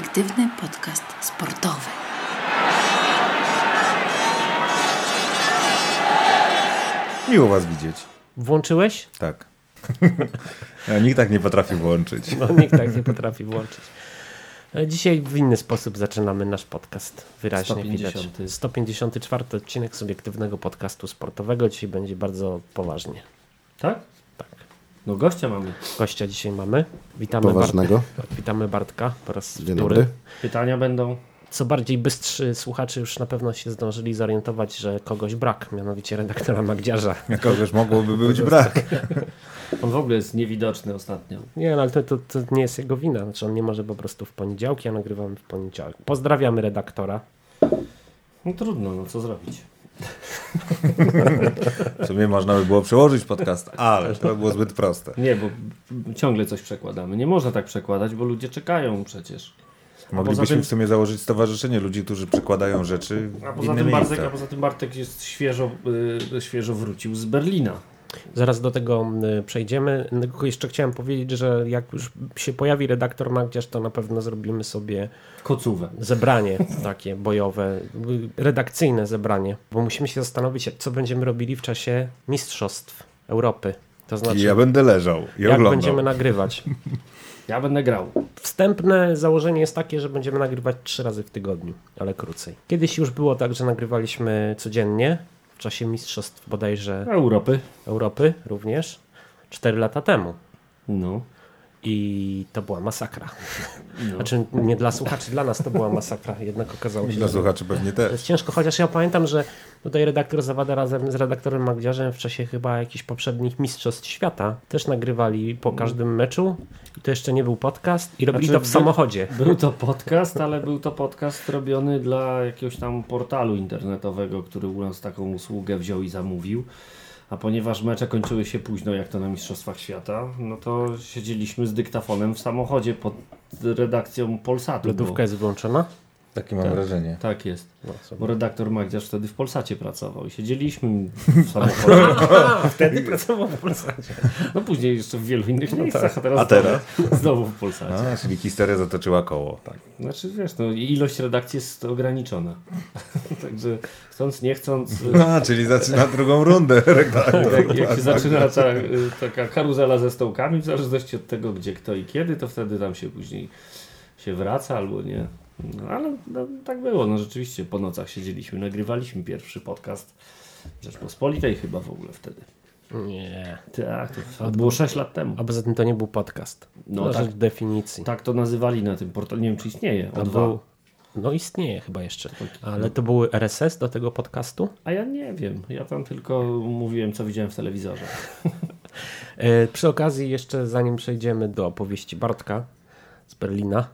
perspektywny podcast sportowy. Miło was widzieć. Włączyłeś? Tak. Ja, nikt tak nie potrafi włączyć. No nikt tak nie potrafi włączyć. E, Dzisiaj w inny sposób zaczynamy nasz podcast. Wyraźnie 150. widać. 154 odcinek subiektywnego podcastu sportowego. Dzisiaj będzie bardzo poważnie. Tak? Tak. No gościa mamy. Gościa dzisiaj mamy. Witamy Poważnego. Bartka. Witamy Bartka po raz Dzień wtóry. dobry. Pytania będą. Co bardziej bystrzy słuchacze już na pewno się zdążyli zorientować, że kogoś brak, mianowicie redaktora Magdziarza. Kogoś mogłoby być brak. On w ogóle jest niewidoczny ostatnio. Nie, no ale to, to, to nie jest jego wina. Znaczy on nie może po prostu w poniedziałki, a nagrywamy w poniedziałek. Pozdrawiamy redaktora. No trudno, no co zrobić. W sumie można by było przełożyć podcast, ale to by było zbyt proste. Nie, bo ciągle coś przekładamy. Nie można tak przekładać, bo ludzie czekają przecież. Moglibyśmy tym- w sumie założyć stowarzyszenie ludzi, którzy przekładają rzeczy A poza, tym Bartek, a poza tym Bartek jest świeżo, y, świeżo wrócił z Berlina. Zaraz do tego przejdziemy. Jeszcze chciałem powiedzieć, że jak już się pojawi redaktor Magdziarz, to na pewno zrobimy sobie Kocówę. zebranie takie bojowe, redakcyjne zebranie, bo musimy się zastanowić, co będziemy robili w czasie Mistrzostw Europy. To znaczy, I ja będę leżał i jak oglądał. będziemy nagrywać. Ja będę grał. Wstępne założenie jest takie, że będziemy nagrywać trzy razy w tygodniu, ale krócej. Kiedyś już było tak, że nagrywaliśmy codziennie, w czasie mistrzostw bodajże Europy. Europy również, cztery lata temu. No. I to była masakra. no. Znaczy nie dla słuchaczy, dla nas to była masakra, jednak okazało się, Dla że słuchaczy pewnie to też. jest ciężko, chociaż ja pamiętam, że tutaj redaktor Zawada razem z redaktorem Magdziarzem w czasie chyba jakichś poprzednich mistrzostw świata też nagrywali po każdym meczu i to jeszcze nie był podcast i robili Znaczy, to w samochodzie. Był to podcast, ale był to podcast robiony dla jakiegoś tam portalu internetowego, który u nas taką usługę wziął i zamówił. A ponieważ mecze kończyły się późno, jak to na Mistrzostwach Świata, no to siedzieliśmy z dyktafonem w samochodzie pod redakcją Polsatu. Lodówka jest wyłączona? Takie mam Tak. wrażenie. Tak jest. Bo redaktor Magdziarz wtedy w Polsacie pracował i siedzieliśmy w samochodzie. A, wtedy pracował w Polsacie. No później jeszcze w wielu innych miejscach, a teraz, A teraz? Znowu, znowu w Polsacie. A, czyli historia zatoczyła koło. Tak. Znaczy wiesz, no, ilość redakcji jest ograniczona. Także chcąc, nie chcąc, A, czyli zaczyna drugą rundę redaktor. jak, jak Tak, się tak. zaczyna ta, y, taka karuzela ze stołkami, w zależności od tego, gdzie, kto i kiedy, to wtedy tam się później się wraca albo nie. No, ale no, tak było, no rzeczywiście po nocach siedzieliśmy, nagrywaliśmy pierwszy podcast Rzeczpospolitej chyba w ogóle wtedy. Nie. Tak, to było 6 lat temu. A poza tym to nie był podcast. No No, tak. definicji. Tak to nazywali na tym portalu, nie wiem czy istnieje, O2. był, no istnieje chyba jeszcze. Ale to były RSS do tego podcastu? A ja nie wiem, ja tam tylko mówiłem co widziałem w telewizorze. E, przy okazji jeszcze zanim przejdziemy do opowieści Bartka z Berlina,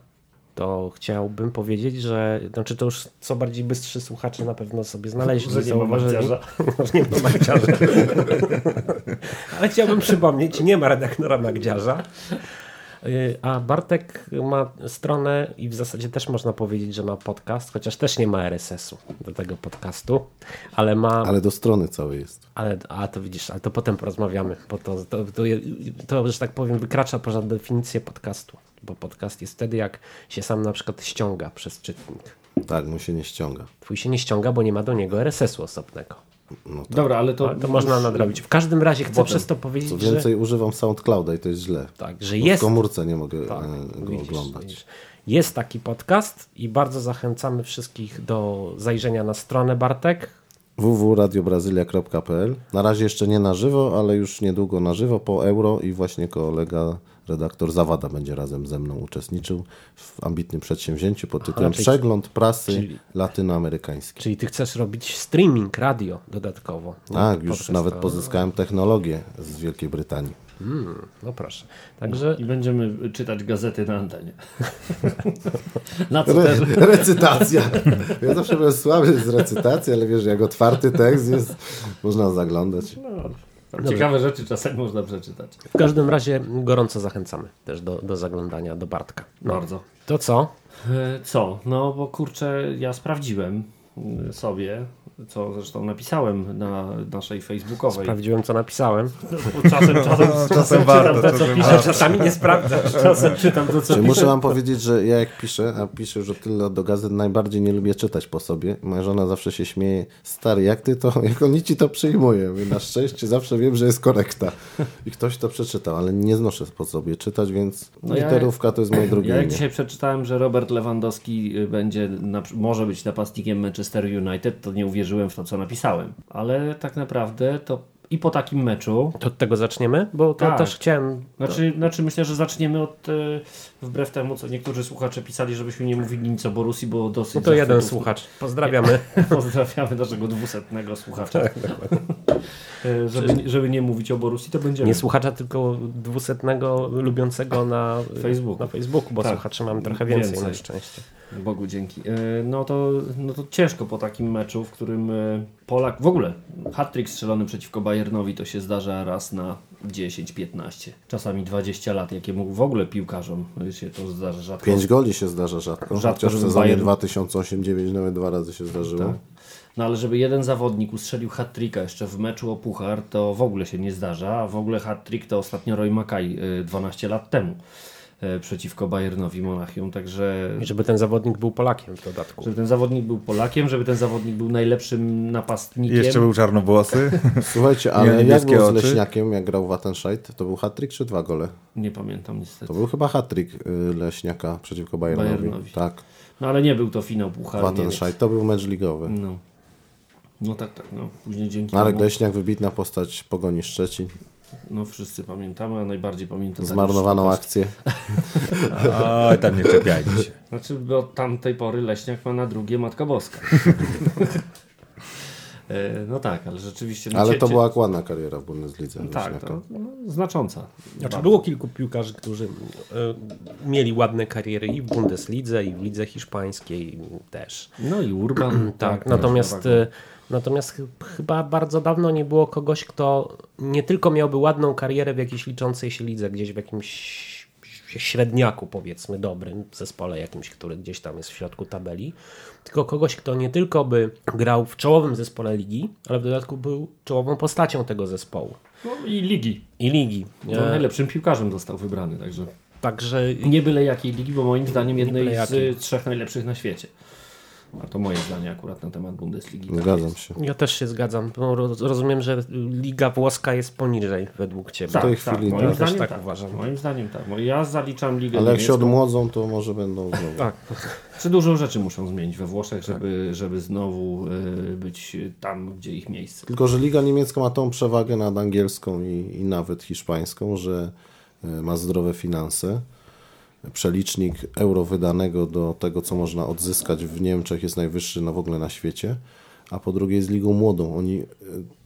to chciałbym powiedzieć, że znaczy to już co bardziej bystrzy słuchacze na pewno sobie znaleźli. Że nie ma. Że nie ma Magdziarza. Ale chciałbym przypomnieć, nie ma redaktora Magdziarza. A Bartek ma stronę i w zasadzie też można powiedzieć, że ma podcast, chociaż też nie ma RSS-u do tego podcastu, ale ma. Ale do strony całej jest. Ale, a to widzisz, ale to potem porozmawiamy, bo to, to, to, to, że tak powiem, wykracza poza definicję podcastu. Bo podcast jest wtedy, jak się sam na przykład ściąga przez czytnik. Tak, mu się nie ściąga. Twój się nie ściąga, bo nie ma do niego RSS-u osobnego. No tak. Dobra, ale to, To, to można nadrobić. W każdym razie chcę Potem. przez to powiedzieć, Co że, więcej, używam SoundClouda i to jest źle. tak, że jest W komórce nie mogę Tak, e, go widzisz, oglądać. widzisz. Jest taki podcast i bardzo zachęcamy wszystkich do zajrzenia na stronę Bartek. www.radiobrazylia.pl Na razie jeszcze nie na żywo, ale już niedługo na żywo po euro i właśnie kolega redaktor Zawada będzie razem ze mną uczestniczył w ambitnym przedsięwzięciu pod tytułem czyli- Przegląd prasy czyli- latynoamerykańskiej. Czyli ty chcesz robić streaming radio dodatkowo. Tak, już Podcast, nawet to- pozyskałem technologię z Wielkiej Brytanii. No proszę. Także I będziemy czytać gazety na antenie. na co Re, też... recytacja. Ja zawsze byłem słaby z recytacji, ale wiesz, jak otwarty tekst jest, można zaglądać. No, tam ciekawe rzeczy czasem można przeczytać. w każdym razie gorąco zachęcamy też do, do zaglądania do Bartka. No. Bardzo. To co? E, Co? No bo kurczę, ja sprawdziłem sobie, co zresztą napisałem na naszej facebookowej. Sprawdziłem, co napisałem. Czasem, czasem, Czasem warto, czytam to, co czasem piszę. Czasami nie sprawdzasz. czasem czytam to, co Czyli piszę. muszę wam powiedzieć, że ja jak piszę, a piszę już o tyle do gazet, najbardziej nie lubię czytać po sobie. Moja żona zawsze się śmieje, stary, jak ty to, jak oni ci to przyjmują? Mówię, na szczęście zawsze wiem, że jest korekta. I ktoś to przeczytał, ale nie znoszę po sobie czytać, więc No ja- literówka to jest moje drugie Ja jak imię. dzisiaj przeczytałem, że Robert Lewandowski y, będzie na, może być napastnikiem Manchester United, to nie uwierzyłem w to, co napisałem. Ale tak naprawdę to i po takim meczu, To od tego zaczniemy? Bo to Tak. też chciałem... znaczy, znaczy myślę, że zaczniemy od, y, wbrew temu, co niektórzy słuchacze pisali, żebyśmy nie mówili nic o Borusi, bo dosyć No to jeden słuchacz. Pozdrawiamy. Pozdrawiamy naszego dwusetnego słuchacza. Tak, Y, żeby, żeby nie mówić o Borusi, to będziemy. Nie słuchacza, tylko dwusetnego lubiącego na Facebooku. Na Facebooku, bo Tak. słuchaczy mamy trochę więcej, Więcej. na szczęście. Bogu dzięki. E, No to, no to ciężko po takim meczu, w którym e, Polak, w ogóle hat-trick strzelony przeciwko Bayernowi to się zdarza raz na 10-15, czasami 20 lat, jakiemu w ogóle piłkarzom się to zdarza rzadko. Pięć goli się zdarza rzadko, Rzadko, chociaż w sezonie Bayern- 2008-2009 nawet dwa razy się zdarzyło. Tak. No ale żeby jeden zawodnik ustrzelił hat-tricka jeszcze w meczu o puchar, to w ogóle się nie zdarza, a w ogóle hat-trick to ostatnio Roy Makaj e, 12 lat temu e, przeciwko Bayernowi Monachium, także I żeby ten zawodnik był Polakiem w dodatku. żeby ten zawodnik był Polakiem, żeby ten zawodnik był najlepszym napastnikiem. Jeszcze był czarnowłosy. Słuchajcie, ale jak było z. Leśniakiem, jak grał Wattenscheid, to był hat-trick czy dwa gole? Nie pamiętam niestety. To był chyba hat-trick y, Leśniaka przeciwko Bayernowi. Bayernowi. Tak, No ale nie był to finał Pucharu. Wattenscheid, to był mecz ligowy. No. No tak, tak. No. Później dzięki Marek temu, Leśniak, wybitna postać Pogoni Szczecin. no wszyscy pamiętamy, a najbardziej pamiętam Zmarnowaną akcję. Oj, tam nie czepiajcie się. Znaczy, bo od tamtej pory Leśniak ma na drugie Matka Boska. E, no tak, ale rzeczywiście... No, Ale to była kładna kariera w Bundeslidze Tak, Leśniaka. to, no, znacząca. Znaczy było kilku piłkarzy, którzy e, mieli ładne kariery i w Bundeslidze, i w lidze hiszpańskiej też. No i Urban. Tak, też natomiast, Nowak. Natomiast ch- chyba bardzo dawno nie było kogoś, kto nie tylko miałby ładną karierę w jakiejś liczącej się lidze, gdzieś w jakimś średniaku powiedzmy dobrym zespole jakimś, który gdzieś tam jest w środku tabeli, tylko kogoś, kto nie tylko by grał w czołowym zespole ligi, ale w dodatku był czołową postacią tego zespołu No i ligi. i ligi. No, E, najlepszym piłkarzem został wybrany, także Także nie byle jakiej ligi, bo moim zdaniem jednej z jakiej. trzech najlepszych na świecie. A to moje zdanie akurat na temat Bundesligi. Tak Zgadzam się. ja też się zgadzam. Rozumiem, że liga włoska jest poniżej według Ciebie. tej Tak, chwili tak, moim tak. zdaniem Też tak tak. uważam. Moim zdaniem tak. Bo Ja zaliczam ligę Ale jak się niemiecką. odmłodzą, to może będą znowu. Tak. Czy dużo rzeczy muszą zmienić we Włoszech, żeby, żeby znowu y, być tam, gdzie ich miejsce. Tylko, że Liga Niemiecka ma tą przewagę nad angielską i, i nawet hiszpańską, że e, ma zdrowe finanse. Przelicznik euro wydanego do tego, co można odzyskać w Niemczech jest najwyższy no w ogóle na świecie. A po drugie jest ligą młodą. Oni, e,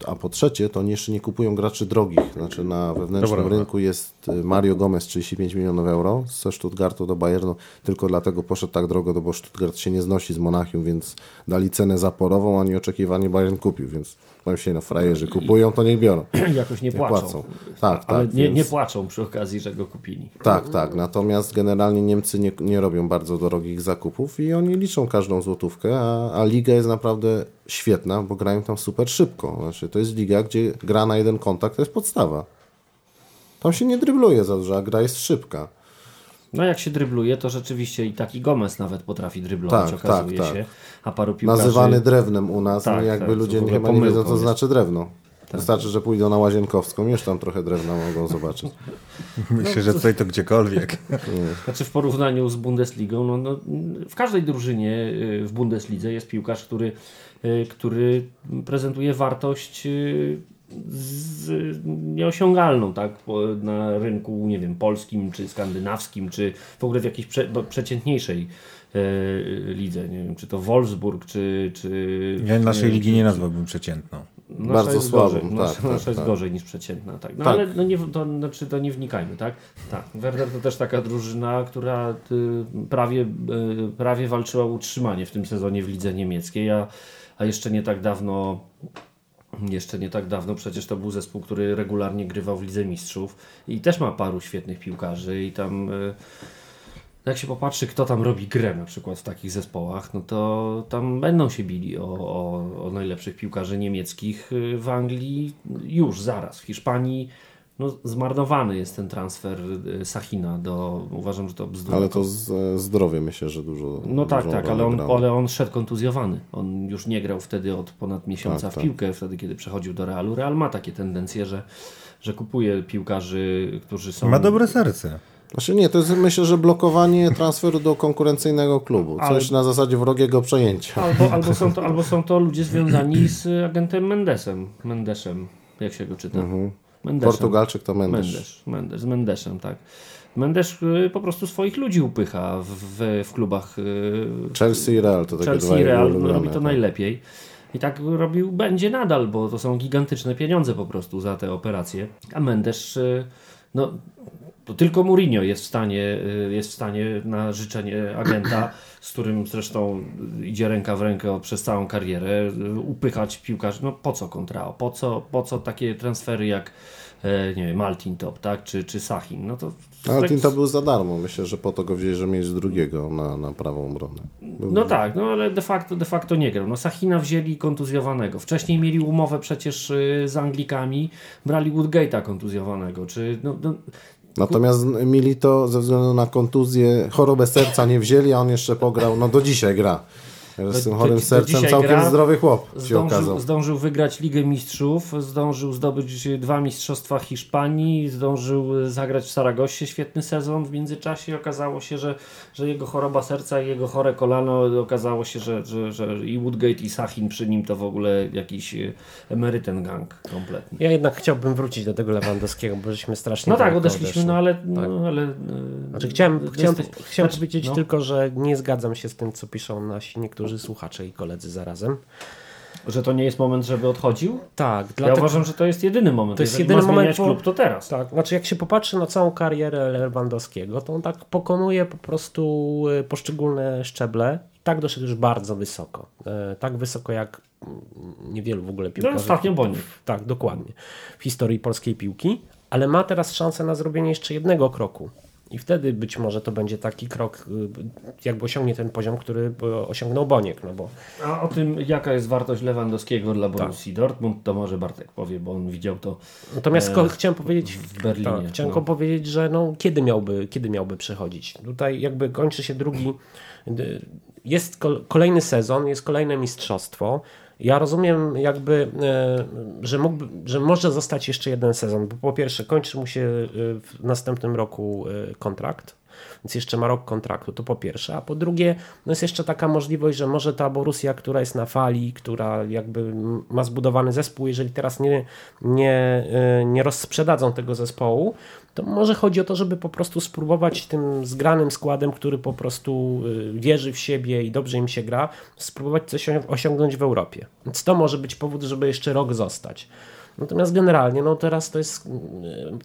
a po trzecie, to oni jeszcze nie kupują graczy drogich. Znaczy na wewnętrznym Dobra. rynku jest e, Mario Gomez 35 milionów euro ze Stuttgartu do Bayernu. Tylko dlatego poszedł tak drogo, no bo Stuttgart się nie znosi z Monachium, więc dali cenę zaporową, a nieoczekiwanie Bayern kupił. Więc powiem się, no frajerzy kupują, to niech biorą. Jakoś nie Nie płaczą. płacą. Tak, Ale tak. nie, więc- nie płaczą przy okazji, że go kupili. Tak, tak. Natomiast generalnie Niemcy nie, nie robią bardzo drogich zakupów i oni liczą każdą złotówkę, a, a liga jest naprawdę świetna, bo grają tam super szybko. Znaczy, to jest liga, gdzie gra na jeden kontakt to jest podstawa. Tam się nie drybluje za dużo, a gra jest szybka. No jak się drybluje, to rzeczywiście i taki Gomez nawet potrafi dryblować, Tak, okazuje tak, tak. się. A paru piłkarzy... Nazywany drewnem u nas, Tak, no jakby tak, ludzie chyba nie wiedzą, co jest. znaczy drewno. Wystarczy, że pójdą na Łazienkowską, już tam trochę drewna mogą zobaczyć. Myślę, że tutaj to gdziekolwiek. Znaczy w porównaniu z Bundesligą, no, no, w każdej drużynie y, w Bundeslidze jest piłkarz, który, y, który prezentuje wartość y, z, nieosiągalną tak, na rynku, nie wiem, polskim, czy skandynawskim, czy w ogóle w jakiejś prze, przeciętniejszej y, lidze. Nie wiem, czy to Wolfsburg, czy... czy Ja naszej ligi nie nazwałbym przeciętną. Nasza Bardzo jest słabą, Gorzej. tak, Nasza, tak, nasza jest tak. gorzej niż przeciętna. Tak. No Tak. ale no nie, to, znaczy, to nie wnikajmy, tak? Tak. Werder to też taka drużyna, która y, prawie, y, prawie walczyła o utrzymanie w tym sezonie w lidze niemieckiej, a, a jeszcze nie tak dawno. Jeszcze nie tak dawno przecież to był zespół, który regularnie grywał w Lidze Mistrzów i też ma paru świetnych piłkarzy i tam y, jak się popatrzy, kto tam robi grę na przykład w takich zespołach, no to tam będą się bili o, o, o najlepszych piłkarzy niemieckich y, w Anglii już zaraz. W Hiszpanii no, zmarnowany jest ten transfer y, Sachina do, uważam, że to bzdura. Ale to z, e, zdrowie myślę, że dużo. No tak, tak, ale on, ale on szedł kontuzjowany. On już nie grał wtedy od ponad miesiąca Tak, w tak. piłkę, wtedy kiedy przechodził do Realu. Real ma takie tendencje, że, że kupuje piłkarzy, którzy są... Ma dobre serce. Znaczy nie, to jest myślę, że blokowanie transferu do konkurencyjnego klubu. Coś Ale- na zasadzie wrogiego przejęcia. Albo, albo, są to, albo są to ludzie związani z agentem Mendesem. Mendeszem, jak się go czyta? Mendeszem. Portugalczyk to Mendes. Mendes, Mendes, z Mendeszem, tak. Mendes y, po prostu swoich ludzi upycha w, w, w klubach y, Chelsea i Real to takie Chelsea dwa i Real ulubione, robi to tak. najlepiej. I tak robił, będzie nadal, bo to są gigantyczne pieniądze po prostu za te operacje. A Mendes, y, no to tylko Mourinho jest w stanie, jest w stanie na życzenie agenta, z którym zresztą idzie ręka w rękę przez całą karierę, upychać piłkarzy. No po co kontrao? Po co, po co takie transfery jak e, nie wiem, Maltin Top, tak? Czy, czy Sachin? No to tak- Tim to był za darmo. Myślę, że po to go wzięli, że mieć drugiego na, na prawą obronę. Był- No tak, no ale de facto, de facto nie grał. No Sachina wzięli kontuzjowanego. Wcześniej mieli umowę przecież y, z Anglikami, brali Woodgate'a kontuzjowanego. Czy, no, no, Natomiast Milito ze względu na kontuzję, chorobę serca nie wzięli, a on jeszcze pograł, no do dzisiaj gra. Z tym do- chorym do sercem dzisiaj całkiem gra. zdrowy chłop się zdążył, okazał. zdążył wygrać Ligę Mistrzów, zdążył zdobyć dwa mistrzostwa Hiszpanii, zdążył zagrać w Saragossie świetny sezon w międzyczasie. Okazało się, że, że jego choroba serca i jego chore kolano, okazało się, że, że, że i Woodgate i Sachin przy nim to w ogóle jakiś y, emeryten gang kompletny. Ja jednak chciałbym wrócić do tego Lewandowskiego, bo żeśmy strasznie No tak, odeszliśmy, odeszli. no ale... No, ale y, Znaczy, chciałem, chciałem, jesteś- chciałem znaczy, powiedzieć no. tylko, że nie zgadzam się z tym, co piszą nasi niektórzy słuchacze i koledzy zarazem. Że to nie jest moment, żeby odchodził? Tak, Ja dlatego, uważam, że to jest jedyny moment. To jest Jeżeli jedyny moment, zmieniać bo- klub, to teraz. tak, znaczy jak się popatrzy na całą karierę Lewandowskiego, to on tak pokonuje po prostu y, poszczególne szczeble i tak doszedł już bardzo wysoko. E, Tak wysoko jak mm, niewielu w ogóle No piłkarzy. ostatnio Boniek. Tak, dokładnie. W historii polskiej piłki, ale ma teraz szansę na zrobienie jeszcze jednego kroku. I wtedy być może to będzie taki krok, y, jakby osiągnie ten poziom, który y, osiągnął Boniek, no bo A o tym, jaka jest wartość Lewandowskiego dla Tak. Borussii Dortmund, to może Bartek powie, bo on widział to. Natomiast E, chciałem powiedzieć w Berlinie, Tak, chciałem no. powiedzieć, że no, kiedy, miałby, kiedy miałby przechodzić. Tutaj jakby kończy się drugi. Jest kol- kolejny sezon, jest kolejne mistrzostwo. Ja rozumiem jakby, e, że, mógłby, że może zostać jeszcze jeden sezon, bo po pierwsze kończy mu się y, w następnym roku y, kontrakt, więc jeszcze ma rok kontraktu, to po pierwsze, a po drugie no jest jeszcze taka możliwość, że może ta Borussia, która jest na fali, która jakby ma zbudowany zespół, jeżeli teraz nie, nie, y, nie rozsprzedadzą tego zespołu, to może chodzi o to, żeby po prostu spróbować tym zgranym składem, który po prostu y, wierzy w siebie i dobrze im się gra, spróbować coś osiągnąć w Europie. Więc to może być powód, żeby jeszcze rok zostać. Natomiast generalnie, no teraz to jest mm,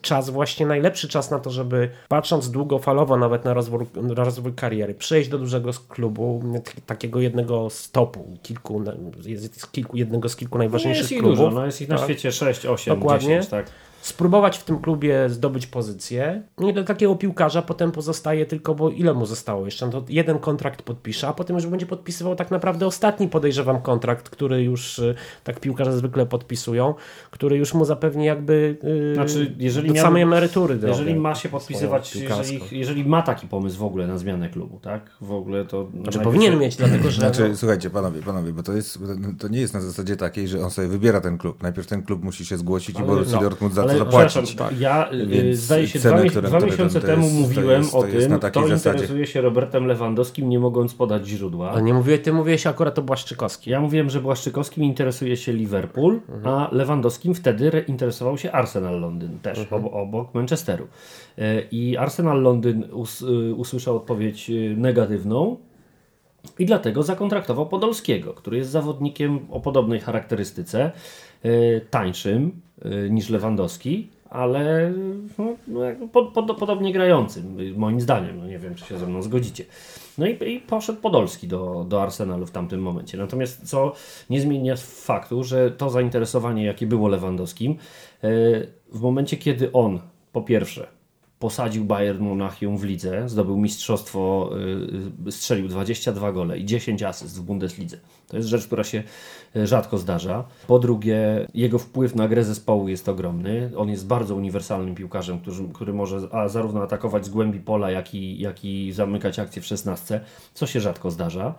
czas, właśnie najlepszy czas na to, żeby patrząc długofalowo nawet na rozwój, rozwój kariery, przejść do dużego takiego takiego jednego stopu, kilku, jest kilku, jednego z kilku No nie najważniejszych jest ich klubów. dużo, no jest ich na Tak. świecie 6, 8, Dokładnie. 10, tak. Spróbować w tym klubie zdobyć pozycję. No i dla takiego piłkarza potem pozostaje tylko, bo ile mu zostało jeszcze? No to jeden kontrakt podpisze, a potem już będzie podpisywał tak naprawdę ostatni, podejrzewam, kontrakt, który już y, tak piłkarze zwykle podpisują, który już mu zapewni jakby yy, Znaczy, jeżeli do miał- samej emerytury. Jeżeli ma się podpisywać, jeżeli, jeżeli ma taki pomysł w ogóle na zmianę klubu, tak? W ogóle to. Znaczy powinien mieć, dlatego że... Znaczy, no, słuchajcie, panowie, panowie, bo to, jest, to nie jest na zasadzie takiej, że on sobie wybiera ten klub. Najpierw ten klub musi się zgłosić i Borussia no, Dortmund za to ale zapłacić. przepraszam, Ja y, Więc zdaje się cenę, dwa, które- dwa miesiące temu jest- to mówiłem jest- o to jest tym, kto zasadzie. interesuje się Robertem Lewandowskim, nie mogąc podać źródła. Ale nie mówię, ty mówiłeś akurat o Błaszczykowskim. Ja mówiłem, że Błaszczykowskim interesuje się Liverpool, Mhm. a Lewandowskim wtedy re- interesował się Arsenal Londyn też, Mhm. ob obok Manchesteru. E, I Arsenal Londyn us y, usłyszał odpowiedź y, negatywną i dlatego zakontraktował Podolskiego, który jest zawodnikiem o podobnej charakterystyce, y, tańszym niż Lewandowski, ale no, no, pod, pod, podobnie grającym, y, moim zdaniem. No, nie wiem, czy się ze mną zgodzicie. No i, i poszedł Podolski do, do Arsenalu w tamtym momencie. Natomiast co nie zmienia faktu, że to zainteresowanie, jakie było Lewandowskim, y, w momencie, kiedy on po pierwsze posadził Bayern Monachium w lidze, zdobył mistrzostwo, y, strzelił 22 gole i 10 asyst w Bundeslidze. To jest rzecz, która się y, rzadko zdarza. Po drugie, jego wpływ na grę zespołu jest ogromny. On jest bardzo uniwersalnym piłkarzem, który, który może a zarówno atakować z głębi pola, jak i, jak i zamykać akcję w szesnastce, co się rzadko zdarza.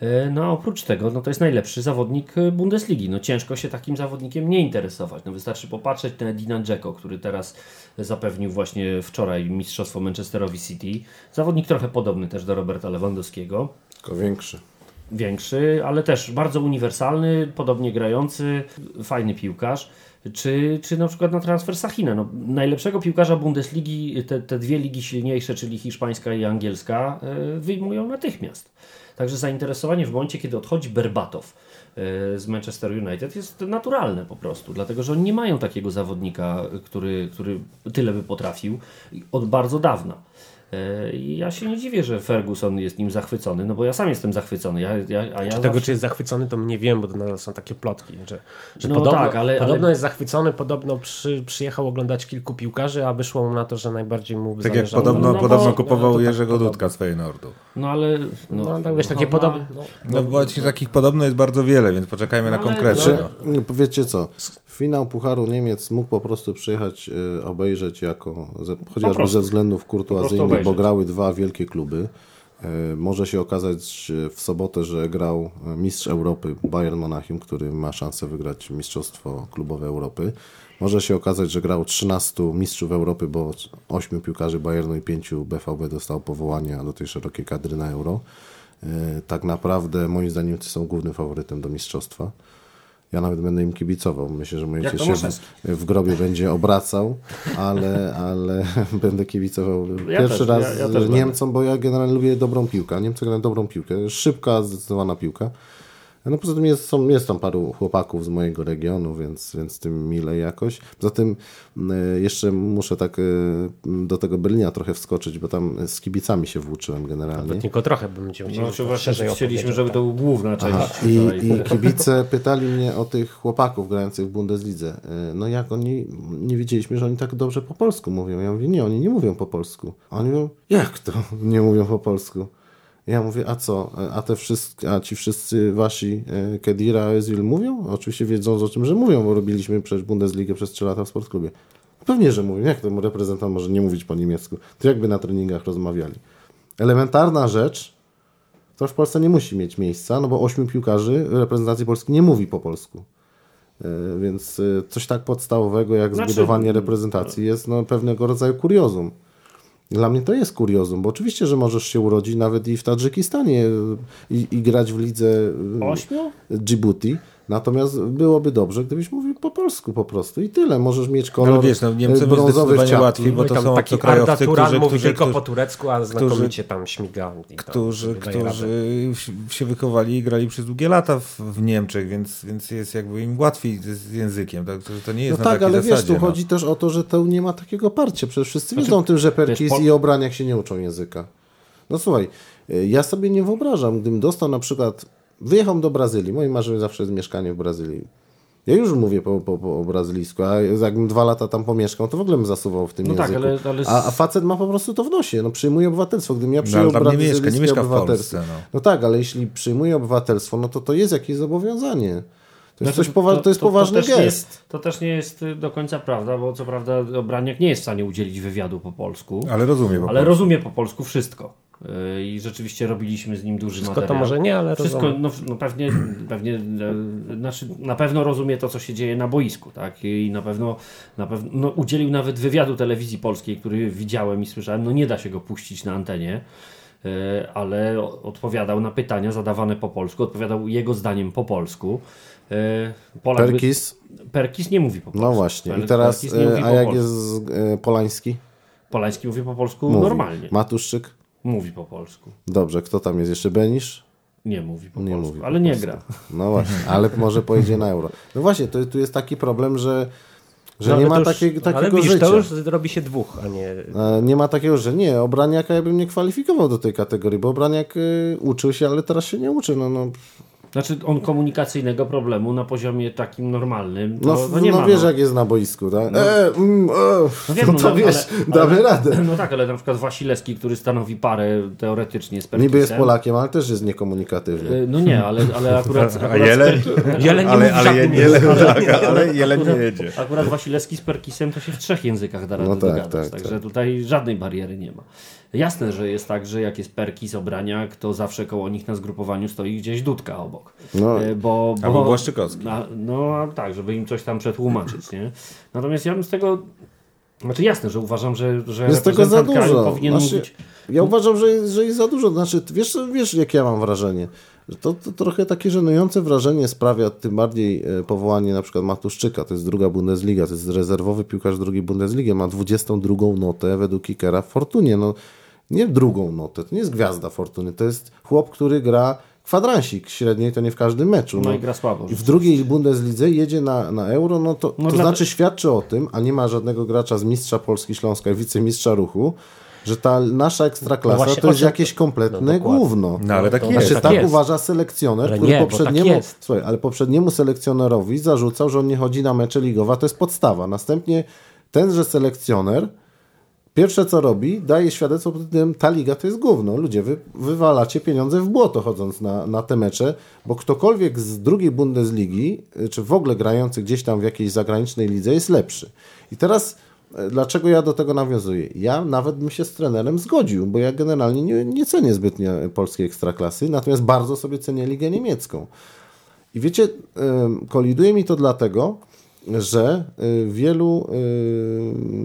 E, no a oprócz tego, no to jest najlepszy zawodnik e, Bundesligi. No ciężko się takim zawodnikiem nie interesować. No wystarczy popatrzeć na Edina Dzeko, który teraz zapewnił właśnie wczoraj mistrzostwo Manchesterowi City. Zawodnik trochę podobny też do Roberta Lewandowskiego. Tylko większy. Większy, ale też bardzo uniwersalny, podobnie grający, fajny piłkarz. Czy, czy na przykład na transfer Sachina. No, najlepszego piłkarza Bundesligi, te, te dwie ligi silniejsze, czyli hiszpańska i angielska, yy, wyjmują natychmiast. Także zainteresowanie w momencie, kiedy odchodzi Berbatow e, z Manchester United jest naturalne po prostu, dlatego że oni nie mają takiego zawodnika, który, który tyle by potrafił od bardzo dawna. E, I ja się nie dziwię, że Ferguson jest nim zachwycony, no bo ja sam jestem zachwycony. Ja, ja, a ja czy tego, czy jest zachwycony, to nie wiem, bo to nadal są takie plotki, że, że No podobno, tak, ale- podobno ale- jest zachwycony, podobno przy, przyjechał oglądać kilku piłkarzy, a wyszło mu na to, że najbardziej mu Tak jak podobno, no bo- podobno no kupował tak Jerzego. Dudka z Feyenoordu. No ale... No, No, tak wiesz, takie no, podobne. no, No właśnie takich podobno jest bardzo wiele, więc poczekajmy na konkrety. No. powiedzcie co, finał Pucharu Niemiec mógł po prostu przyjechać, y, obejrzeć jako, ze, chociażby ze względów kurtuazyjnych, bo grały dwa wielkie kluby. Y, Może się okazać y, w sobotę, że grał mistrz Europy Bayern Monachium, który ma szansę wygrać Mistrzostwo Klubowe Europy. Może się okazać, że grał 13 mistrzów Europy, bo 8 piłkarzy Bayernu i 5 BVB dostało powołania do tej szerokiej kadry na Euro. Y, Tak naprawdę moim zdaniem są głównym faworytem do mistrzostwa. Ja nawet będę im kibicował. Myślę, że moje Jak to się w, w grobie będzie obracał, ale, ale będę kibicował Ja pierwszy też, raz ja- ja Niemcom, bo ja generalnie lubię dobrą piłkę. Niemcy grają dobrą piłkę. Szybka, zdecydowana piłka. No poza tym jest, są, jest tam paru chłopaków z mojego regionu, więc, więc tym milej jakoś. Poza tym y, jeszcze muszę tak y, do tego Berlina trochę wskoczyć, bo tam z kibicami się włóczyłem generalnie. Tylko trochę bym cię No, czy właśnie chcieliśmy, żeby tak. to był główna część. Aha, i, I kibice pytali mnie o tych chłopaków grających w Bundeslidze. Y, No jak oni, nie wiedzieliśmy, że oni tak dobrze po polsku mówią. Ja mówię, nie, oni nie mówią po polsku. A Oni mówią, jak to nie mówią po polsku? Ja mówię, a co? A te wszyscy, a ci wszyscy wasi e, Kedira, Ezil mówią? Oczywiście wiedząc o czym, że mówią, bo robiliśmy przecież Bundesligę przez 3 lata w sportklubie. Pewnie, że mówią. Jak to reprezentant może nie mówić po niemiecku? To jakby na treningach rozmawiali. Elementarna rzecz, to w Polsce nie musi mieć miejsca, no bo ośmiu piłkarzy reprezentacji Polski nie mówi po polsku. E, Więc e, coś tak podstawowego jak Znaczy- zbudowanie reprezentacji jest no, pewnego rodzaju kuriozum. Dla mnie to jest kuriozum, bo oczywiście, że możesz się urodzić nawet i w Tadżykistanie e, i, i grać w lidze e, Ośmiu? Djibouti. Natomiast byłoby dobrze, gdybyś mówił po polsku po prostu i tyle. Możesz mieć No, kolor ale wiesz, no, Niemcom jest brązowy zdecydowanie ciapki. łatwiej, bo No to tam są taki obcokrajowcy, którzy, mówi którzy, tylko którzy, po turecku, a znakomicie tam śmiga. i tam którzy, którzy się wychowali i grali przez długie lata w, w Niemczech, więc, więc jest jakby im łatwiej z, z językiem. Tak? To, to nie jest No na tak, ale zasadzie. wiesz, tu no. chodzi też o to, że to nie ma takiego parcia. Przecież wszyscy wiedzą o tym, że Perkis Pol- i Obraniak się nie uczą języka. No słuchaj, y, ja sobie nie wyobrażam, gdybym dostał na przykład, wyjechał do Brazylii, moim marzeniem zawsze jest mieszkanie w Brazylii. Ja już mówię po, po, po brazylijsku, a jakbym dwa lata tam pomieszkał, to w ogóle bym zasuwał w tym No tak, języku. ale- ale z- A, a facet ma po prostu to w nosie, no przyjmuje obywatelstwo. Gdybym ja przyjął ale tam nie mieszka, nie brazylijskie mieszka w obywatelstwo. Polsce, no. no tak, ale jeśli przyjmuje obywatelstwo, no to to jest jakieś zobowiązanie. To jest, Znaczy, coś powa- to jest poważny też nie gest. jest, to też nie jest y, do końca prawda, bo co prawda Obraniak nie jest w stanie udzielić wywiadu po polsku, Ale rozumiem. po ale prostu. rozumie po polsku wszystko. Y, I rzeczywiście robiliśmy z nim duży Wszystko to materiał. może nie, ale Wszystko, rozumiem. no, no pewnie, pewnie e, znaczy, na pewno rozumie to, co się dzieje na boisku, tak? I na pewno, na pewno no, udzielił nawet wywiadu telewizji polskiej, który widziałem i słyszałem. No nie da się go puścić na antenie, e, ale odpowiadał na pytania zadawane po polsku, odpowiadał jego zdaniem po polsku. E, Polak by- Perkis? Perkis nie mówi po polsku. No właśnie. I teraz, Perkis nie mówi a jak polsku. jest Polański? Polański mówi po polsku Mówi. normalnie. Matuszczyk? Mówi po polsku. Dobrze, kto tam jest jeszcze? Benisz? Nie mówi po Nie polsku, mówi po ale nie polsku. gra. No właśnie, ale może pojedzie na euro. No właśnie, to, tu jest taki problem, że, że No, nie ma już- takiego, takiego Ale widzisz, życia. to już robi się dwóch, a nie... E, Nie ma takiego, że nie, Obraniaka ja bym nie kwalifikował do tej kategorii, bo Obraniak y, uczył się, ale teraz się nie uczy. No, no, Znaczy on komunikacyjnego problemu na poziomie takim normalnym to, No, to nie no ma. wiesz no. jak jest na boisku, tak? E, mm, e, No wiem, no no, to no, wiesz, ale- damy ale- radę. No tak, ale na przykład Wasilewski, który stanowi parę teoretycznie z Perkisem. Niby jest Polakiem, ale też jest niekomunikatywny. Y, No nie, ale, ale akurat... A akurat Perki- Jeleń nie Ale, ale, żadnym je, jeleń, językiem. tak, ale jeleń nie jedzie. Akurat Wasilewski z Perkisem to się w trzech językach da radę No tak, dogadać, tak, także tak. tutaj żadnej bariery nie ma. Jasne, że jest tak, że jak jest Perkis, Obraniak, to zawsze koło nich na zgrupowaniu stoi gdzieś Dudka obok. No. E, bo, bo, Albo Błaszczykowski. Na, no tak, żeby im coś tam przetłumaczyć, nie? Natomiast ja bym z tego... Znaczy jasne, że uważam, że, że Jest tego za dużo. powinien Znaczy, mówić... Ja uważam, że jest, że jest za dużo. Znaczy, wiesz, wiesz, jakie ja mam wrażenie? Że to, to trochę takie żenujące wrażenie sprawia tym bardziej e, powołanie na przykład Matuszczyka, to jest druga Bundesliga, to jest rezerwowy piłkarz drugiej Bundesliga, ma 22 notę według Kickera w Fortunie. No, nie drugą notę, to nie jest gwiazda Fortuny, to jest chłop, który gra kwadransik średniej, to nie w każdym meczu. No i gra słabo. I w drugiej Bundeslidze jedzie na, na euro, no to, No to dla- znaczy świadczy o tym, a nie ma żadnego gracza z mistrza Polski Śląska i wicemistrza ruchu, że ta nasza ekstraklasa No właśnie, to jest jakieś kompletne No gówno. No ale tak jest. Znaczy, tak tak, jest. uważa selekcjoner, Ale który nie, tak poprzedniemu, jest. słuchaj, ale poprzedniemu selekcjonerowi zarzucał, że on nie chodzi na mecze ligowe, to jest podstawa. Następnie tenże selekcjoner Pierwsze co robi, daje świadectwo pod tym, ta liga to jest gówno. Ludzie, wy, wywalacie pieniądze w błoto chodząc na, na te mecze, bo ktokolwiek z drugiej Bundesligi, y, czy w ogóle grający gdzieś tam w jakiejś zagranicznej lidze jest lepszy. I teraz e, dlaczego ja do tego nawiązuję? Ja nawet bym się z trenerem zgodził, bo ja generalnie nie, nie cenię zbytnio polskiej ekstraklasy, natomiast bardzo sobie cenię ligę niemiecką. I wiecie, koliduje mi to dlatego, że y, wielu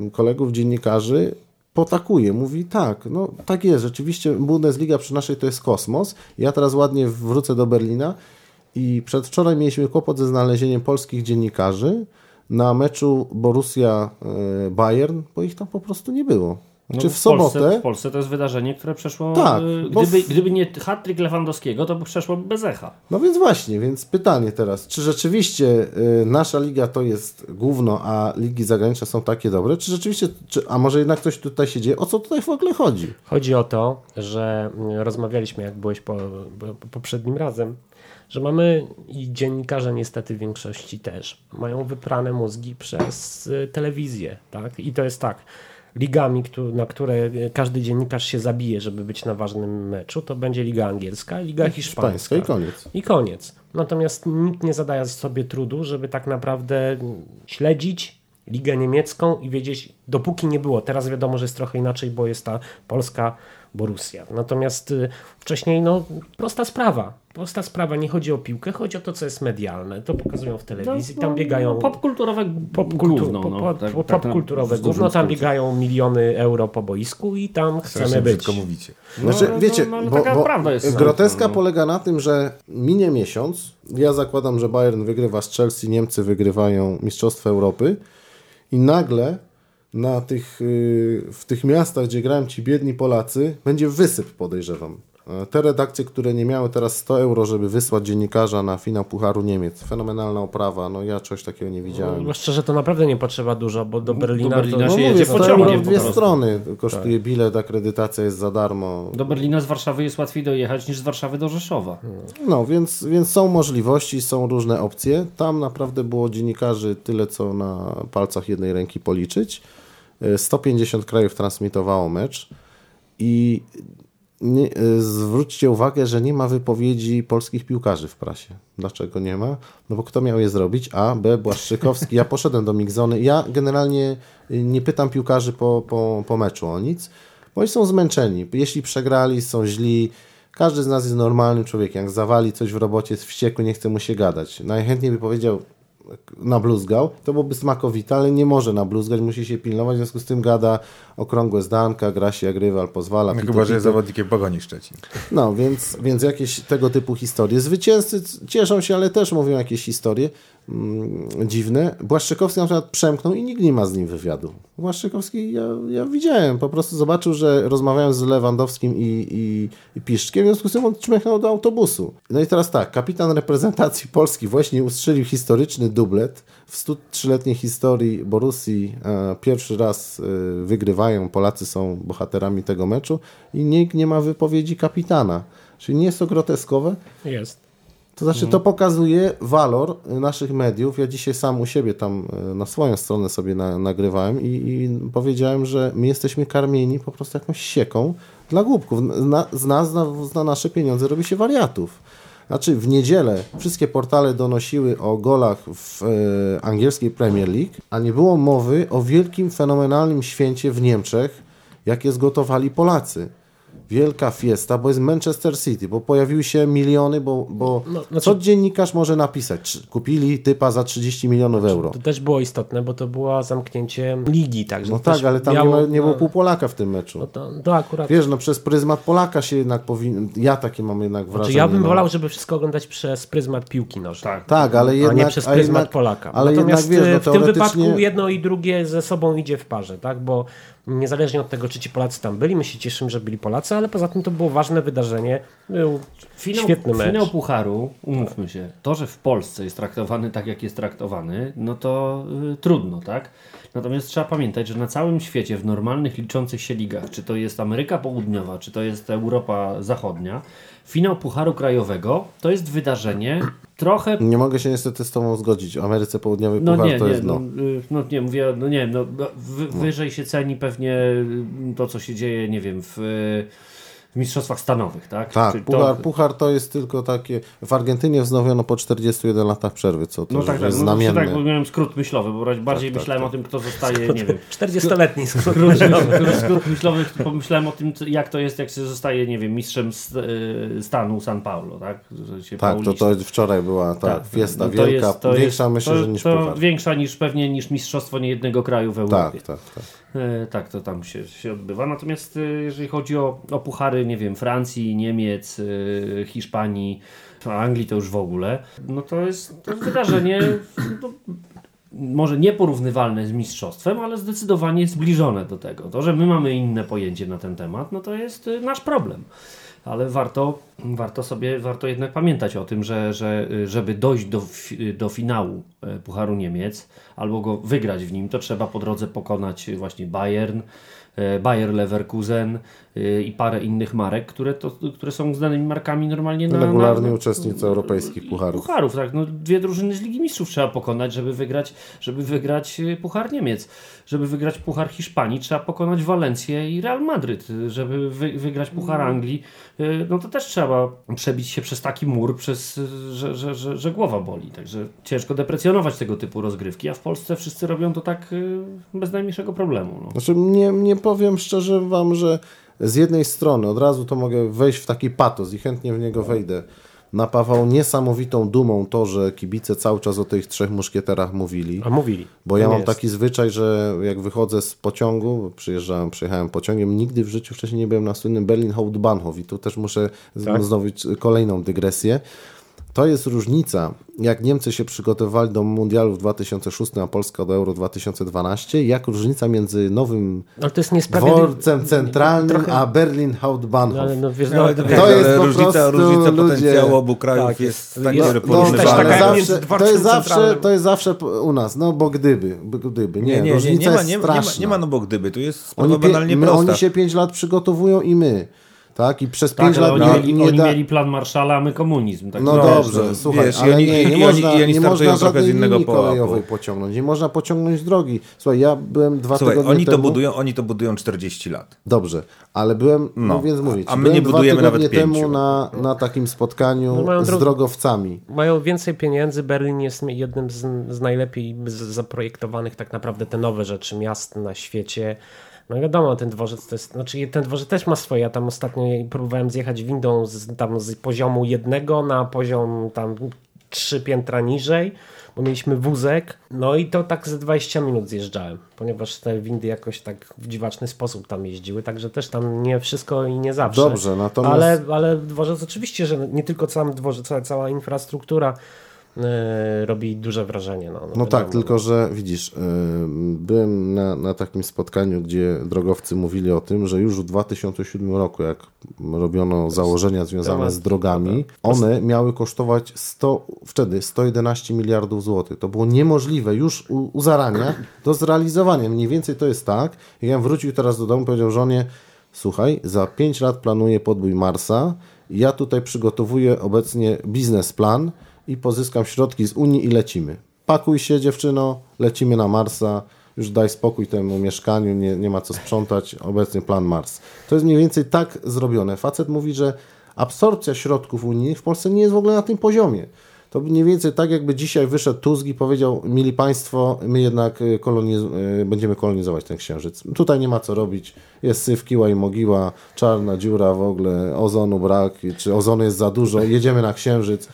y, kolegów dziennikarzy potakuje, mówi tak, no tak jest, rzeczywiście Bundesliga przy naszej to jest kosmos. Ja teraz ładnie wrócę do Berlina i przedwczoraj mieliśmy kłopot ze znalezieniem polskich dziennikarzy na meczu Borussia-Bayern, bo ich tam po prostu nie było. No, Czy w sobotę... Polsce, w Polsce to jest wydarzenie, które przeszło. Tak, bo gdyby, w- gdyby nie hat-trick Lewandowskiego, to by przeszło bez echa. No więc właśnie, więc pytanie teraz, czy rzeczywiście y, nasza liga to jest gówno, a ligi zagraniczne są takie dobre, czy rzeczywiście, czy, a może jednak coś tutaj się dzieje, o co tutaj w ogóle chodzi? Chodzi o to, że mm, rozmawialiśmy, jak byłeś po, po, poprzednim razem, że mamy i dziennikarze niestety w większości też mają wyprane mózgi przez y, telewizję, tak? I to jest tak, ligami, na które każdy dziennikarz się zabije, żeby być na ważnym meczu, to będzie Liga Angielska, Liga Hiszpańska. Hiszpańska i koniec. I koniec. Natomiast nikt nie zadaje sobie trudu, żeby tak naprawdę śledzić ligę niemiecką i wiedzieć, dopóki nie było. Teraz wiadomo, że jest trochę inaczej, bo jest ta polska Borussia. Natomiast y, wcześniej, no, prosta sprawa. Prosta sprawa. Nie chodzi o piłkę, chodzi o to, co jest medialne. To pokazują w telewizji, tam biegają... Popkulturowe Popkultu, gówno. po, no, po, tak- po, tak na- popkulturowe gówno, tam biegają miliony euro po boisku i tam chcemy być. mówicie. Znaczy, no, wiecie, no, bo, taka bo prawda jest. groteska No. polega na tym, że minie miesiąc, ja zakładam, że Bayern wygrywa z Chelsea, Niemcy wygrywają Mistrzostwo Europy i nagle na tych, y, w tych miastach, gdzie grają ci biedni Polacy, będzie wysyp, podejrzewam. E, Te redakcje, które nie miały teraz 100 euro, żeby wysłać dziennikarza na finał Pucharu Niemiec, fenomenalna oprawa, no ja czegoś takiego nie widziałem. No, szczerze, to naprawdę nie potrzeba dużo, bo do Berlina, Berlina to... się No jedzie mówię, 100 pociągiem dwie strony kosztuje bilet, akredytacja jest za darmo. Do Berlina z Warszawy jest łatwiej dojechać niż z Warszawy do Rzeszowa. No, więc, więc są możliwości, są różne opcje. Tam naprawdę było dziennikarzy tyle, co na palcach jednej ręki policzyć. E, 150 krajów transmitowało mecz i nie, e, zwróćcie uwagę, że nie ma wypowiedzi polskich piłkarzy w prasie. Dlaczego nie ma? No bo kto miał je zrobić? A, B, Błaszczykowski. Ja poszedłem do Migzony. Ja generalnie nie pytam piłkarzy po, po, po meczu o nic, bo oni są zmęczeni. Jeśli przegrali, są źli. Każdy z nas jest normalnym człowiekiem. Jak zawali coś w robocie, jest wściekły, nie chce mu się gadać. Najchętniej by powiedział, nabluzgał, to byłoby smakowite, ale nie może nabluzgać, musi się pilnować, w związku z tym gada okrągłe zdanka, gra się jak rywal, pozwala. No, pity, chyba, że jest zawodnikiem Pogoni Szczecin. No, więc, więc jakieś tego typu historie. Zwycięzcy cieszą się, ale też mówią jakieś historie mm, dziwne. Błaszczykowski na przykład przemknął i nikt nie ma z nim wywiadu. Błaszczykowski, ja, ja widziałem, po prostu zobaczył, że rozmawiałem z Lewandowskim i, i, i Piszczkiem, w związku z tym on czmychnął do autobusu. No i teraz tak, kapitan reprezentacji Polski właśnie ustrzelił historyczny dublet. W 103-letniej historii Borussii e, pierwszy raz e, wygrywają, Polacy są bohaterami tego meczu i nikt nie ma wypowiedzi kapitana. Czyli nie jest to groteskowe? Jest. To znaczy, to pokazuje walor naszych mediów. Ja dzisiaj sam u siebie tam e, na swoją stronę sobie na, nagrywałem i, i powiedziałem, że my jesteśmy karmieni po prostu jakąś sieką dla głupków. Na, z nas, na, na nasze pieniądze robi się wariatów. Znaczy, w niedzielę wszystkie portale donosiły o golach w e, angielskiej Premier League, a nie było mowy o wielkim, fenomenalnym święcie w Niemczech, jakie zgotowali Polacy. Wielka fiesta, bo jest Manchester City, bo pojawiły się miliony, bo, bo No, znaczy- co dziennikarz może napisać? Czy Kupili typa za 30 milionów euro. To też było istotne, bo to było zamknięcie ligi, także No tak, ale tam miało, nie, nie było no, pół Polaka w tym meczu. no to, to akurat. Wiesz, no przez pryzmat Polaka się jednak powinien, ja takie mam jednak wrażenie. Znaczy, ja bym no. wolał, żeby wszystko oglądać przez pryzmat piłki nożnej. Tak. Tak, ale jednak... a nie przez a pryzmat jednak, Polaka. Ale Natomiast jednak, wiesz, no, w tym teoretycznie... wypadku jedno i drugie ze sobą idzie w parze, tak? Bo niezależnie od tego, czy ci Polacy tam byli, my się cieszymy, że byli Polacy, ale poza tym to było ważne wydarzenie. Był Finał, świetny mecz. finał Pucharu, umówmy się, to, że w Polsce jest traktowany tak, jak jest traktowany, no to y, trudno, tak? Natomiast trzeba pamiętać, że na całym świecie, w normalnych, liczących się ligach, czy to jest Ameryka Południowa, czy to jest Europa Zachodnia, finał Pucharu Krajowego to jest wydarzenie trochę Nie mogę się niestety z Tobą zgodzić. W Ameryce Południowej no puchar nie, to nie, jest no, no. y, no nie, mówię, no nie, no wy, wyżej się ceni pewnie to, co się dzieje, nie wiem, w, w mistrzostwach stanowych, tak? Tak, Czyli puchar, to, puchar to jest tylko takie... W Argentynie wznowiono po 41 latach przerwy, co to No tak, tak, jest no, to znamienne. tak, bo miałem skrót myślowy, bo bardziej tak, myślałem tak. o tym, kto zostaje, nie wiem, 40-letni skrót. skrót, myślowy, skrót myślowy, pomyślałem o tym, jak to jest, jak się zostaje, nie wiem, mistrzem y, stanu San Paulo, tak? Tak, to, to wczoraj była ta Tak, fiesta no to wielka, jest- to większa jest- myślę, to, że niż to puchar. Większa niż pewnie niż mistrzostwo niejednego kraju w Europie. Tak, tak, tak. E, tak, to tam się, się odbywa. Natomiast e, jeżeli chodzi o, o puchary, nie wiem, Francji, Niemiec, e, Hiszpanii, Anglii to już w ogóle, no to jest, to wydarzenie no, może nieporównywalne z mistrzostwem, ale zdecydowanie zbliżone do tego. To, że my mamy inne pojęcie na ten temat, no to jest nasz problem. Ale warto, warto sobie, warto jednak pamiętać o tym, że, że żeby dojść do, do finału e, Pucharu Niemiec albo go wygrać w nim, to trzeba po drodze pokonać właśnie Bayern, e, Bayer Leverkusen i parę innych marek, które, to, które są znanymi markami normalnie na... Regularni na, uczestnicy europejskich pucharów. Pucharów, tak. No, dwie drużyny z Ligi Mistrzów trzeba pokonać, żeby wygrać, żeby wygrać y, Puchar Niemiec. Żeby wygrać Puchar Hiszpanii, trzeba pokonać Walencję i Real Madryt. Y, Żeby wy, wygrać Puchar Anglii, y, no to też trzeba przebić się przez taki mur, przez, y, że, że, że, że głowa boli. Także ciężko deprecjonować tego typu rozgrywki, a w Polsce wszyscy robią to tak y, bez najmniejszego problemu. No. Znaczy, nie, nie powiem szczerze Wam, że z jednej strony od razu to mogę wejść w taki patos i chętnie w niego wejdę. Napawał niesamowitą dumą to, że kibice cały czas o tych trzech muszkieterach mówili. A mówili. Bo ja mam jest. taki zwyczaj, że jak wychodzę z pociągu, przyjeżdżałem, przyjechałem pociągiem, nigdy w życiu wcześniej nie byłem na słynnym Berlin Hauptbahnhof i tu też muszę Tak? znowić kolejną dygresję. To jest różnica, jak Niemcy się przygotowywali do Mundialu w 2006, a Polska do Euro 2012, jak różnica między nowym Ale to jest niesprawiedliwe. dworcem centralnym, Trochę- a Berlin Hauptbahnhof. No, ale no, wiesz, No, no, ale to, To jest ale po różnica, prostu różnica ludzie- potencjału obu krajów Tak, jest, jest- tak no, nieporównywalna. ale jak między zawsze, to, jest zawsze, to jest zawsze u nas, no bo gdyby, bo gdyby, nie, Nie, nie, nie, różnica nie, ma, jest nie, ma, nie, ma, straszna. nie ma no bo gdyby, tu jest sprawa Oni, banalnie my, prosta. oni się 5 lat przygotowują i my. Tak? I przez Tak, 5 ale lat oni, nie, mieli, nie oni da... mieli plan Marszala, a my komunizm. Tak No No, dobrze, że, słuchaj, wiesz, i ale oni- nie, nie i można, oni- i oni nie można trochę z innego kolejowej pociągnąć. Nie można pociągnąć drogi. Słuchaj, ja byłem dwa Słuchaj, tygodnie oni to, temu... budują, oni to budują 40 lat. Dobrze, ale byłem, no, No, więc mówię, a my nie dwa budujemy tygodnie nawet temu pięciu. na, na takim spotkaniu No z dro- drogowcami. Mają więcej pieniędzy. Berlin jest jednym z, z najlepiej zaprojektowanych tak naprawdę te nowe rzeczy miast na świecie. No wiadomo, ten dworzec to jest, znaczy ten dworzec też ma swoje. Ja tam ostatnio próbowałem zjechać windą z, tam z poziomu jednego na poziom tam trzy piętra niżej, bo mieliśmy wózek. No i to tak ze 20 minut zjeżdżałem, ponieważ te windy jakoś tak w dziwaczny sposób tam jeździły, także też tam nie wszystko i nie zawsze. Dobrze, natomiast- Ale, ale dworzec oczywiście, że nie tylko sam dworzec, ale cała infrastruktura robi duże wrażenie. No, No tak, wiadomo. tylko że widzisz, yy, byłem na, na takim spotkaniu, gdzie drogowcy mówili o tym, że już w 2007 roku, jak robiono założenia związane z drogami, one miały kosztować 100, wtedy 111 miliardów złotych. To było niemożliwe już u, u zarania do zrealizowania. Mniej więcej to jest tak, jak ja wrócił teraz do domu, powiedział żonie, słuchaj, za 5 lat planuję podbój Marsa ja tutaj przygotowuję obecnie biznesplan i pozyskam środki z Unii i lecimy. Pakuj się dziewczyno, lecimy na Marsa, już daj spokój temu mieszkaniu, nie, nie ma co sprzątać, obecnie plan Mars. To jest mniej więcej tak zrobione. Facet mówi, że absorpcja środków unijnych w Polsce nie jest w ogóle na tym poziomie. To mniej więcej tak, jakby dzisiaj wyszedł Tusk i powiedział, mili Państwo, my jednak y, koloniz y, będziemy kolonizować ten księżyc. Tutaj nie ma co robić, jest syf, kiła i mogiła, czarna dziura w ogóle, ozonu brak, czy ozonu jest za dużo, jedziemy na księżyc.